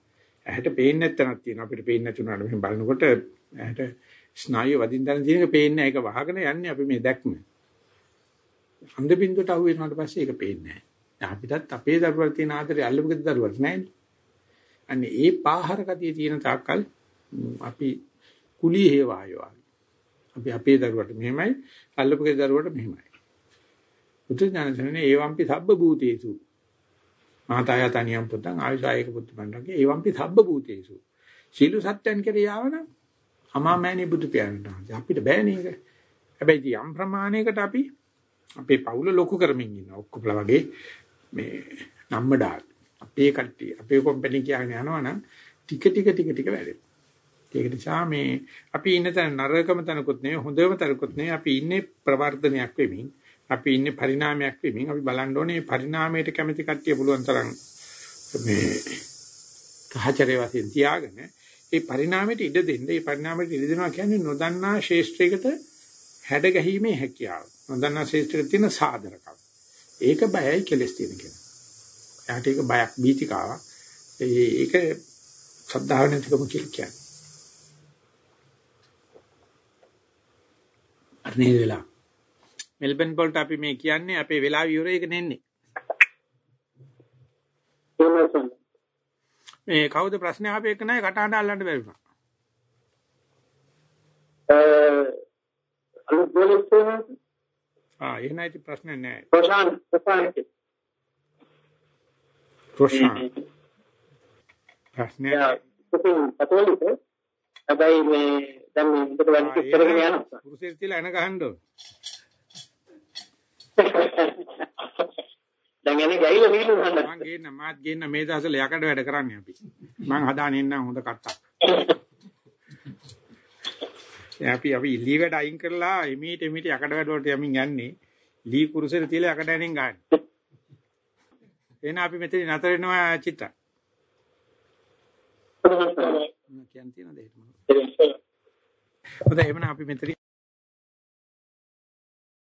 A: ඇහැට පේන්නේ නැත්තනක් තියෙනවා. අපිට පේන්නේ නැතුණාට මෙහෙම බලනකොට ඇහැට ස්නායු වදින් දන තියෙනක පේන්නේ ඒක වහගෙන යන්නේ අපි මේ දැක්ම. අන්ධ බින්දුවට අහු වෙනාට පස්සේ ඒක පේන්නේ නැහැ. අපිටත් අපේ දරුවල් තියෙන ආදරේ අල්ලමුකද දරුවල් නැහැ අන්නේ ඒ පාහර ගතිය තියෙන තාක්කල් අපි කුලී හේවායෝ අපි අපේ දරුවට මෙහෙමයි අල්ලපුගේ දරුවට මෙහෙමයි. බුදු ඥානසනේ ඒවම්පි සබ්බ භූතේසු. මාතාය තනියම් පුතං ආයුසායක පුත් බණ්ඩගේ ඒවම්පි සබ්බ භූතේසු. සීල සත්‍යයන් කෙරේ යාවන අමාමෑණී බුදු පියාණන් අපිට බෑනේ ඒක. හැබැයි යම් ප්‍රමාණයකට අපි අපේ පවුල ලොකු කරමින් ඉන්නවා ඔක්කොම වගේ මේ නම්මඩාල් අපේ කට්ටිය අපේ කම්පැනි කියන්නේ යනවනම් ටික ටික ටික ටික වැඩෙනවා. ඒක නිසා මේ අපි ඉන්න තැන නරකම තැනකුත් නෙවෙයි හොඳම තැනකුත් නෙවෙයි. අපි ඉන්නේ ප්‍රවර්ධනයක් වෙමින් අපි ඉන්නේ පරිණාමයක් වෙමින් අපි බලන්න ඕනේ පරිණාමයට කැමති කට්ටිය පුළුවන් තරම් මේ කහචරේ වශයෙන් තියාගෙන ඒ පරිණාමයට ඉඩ දෙන්න ඒ පරිණාමයට ඉඩ දෙනවා කියන්නේ නොදන්නා ශේෂ්ත්‍රයකට හැඩ ගැහිීමේ හැකියාව නොදන්නා ශේෂ්ත්‍රයක තියෙන සාධරකම් ඒක බයයි කෙලස් තියෙන කෙනා එයාට ඒක බයක් බීතිකාවක්. ඒක ශ්‍රද්ධාව නැතිකම කියලා කියන්නේ. අනේ වෙලා. මෙල්බන් වලට අපි මේ කියන්නේ අපේ වෙලාව ඉවර එක නෙන්නේ. මේ කවුද ප්‍රශ්න ආපේ එක නෑ කටහඬ අල්ලන්න බැරි වුණා.
E: අලුත් බෝලස්
A: ආ එහෙනම් ඉතින් ප්‍රශ්න නෑ.
E: ප්‍රශාන්ත් ප්‍රශාන්ත්
A: ප්‍රශ්න. ප්‍රශ්න.
E: කතෝලික හැබැයි මේ දැන් මේ විතර වැඩි කරගෙන යනවා.
A: පුරුෂයෙක් කියලා එන ගහන්න ඕන.
E: දැන් යන්නේ ගයිල වීලු ගන්න.
A: මං ගේන්න මාත් ගේන්න මේ දවස්වල යකඩ වැඩ කරන්නේ අපි. මං හදාගෙන ඉන්නම් හොඳ කට්ටක්. අපි අපි ලී වැඩ අයින් කරලා එමීට එමීට යකඩ වැඩ වලට යමින් යන්නේ. ලී කුරුසෙට තියලා යකඩ ඇනෙන් ගන්න. එහෙනම් අපි මෙතන නතර වෙනවා චිත්ත. කියන්න තියෙනද එහෙම? හොඳයි එහෙනම් අපි මෙතන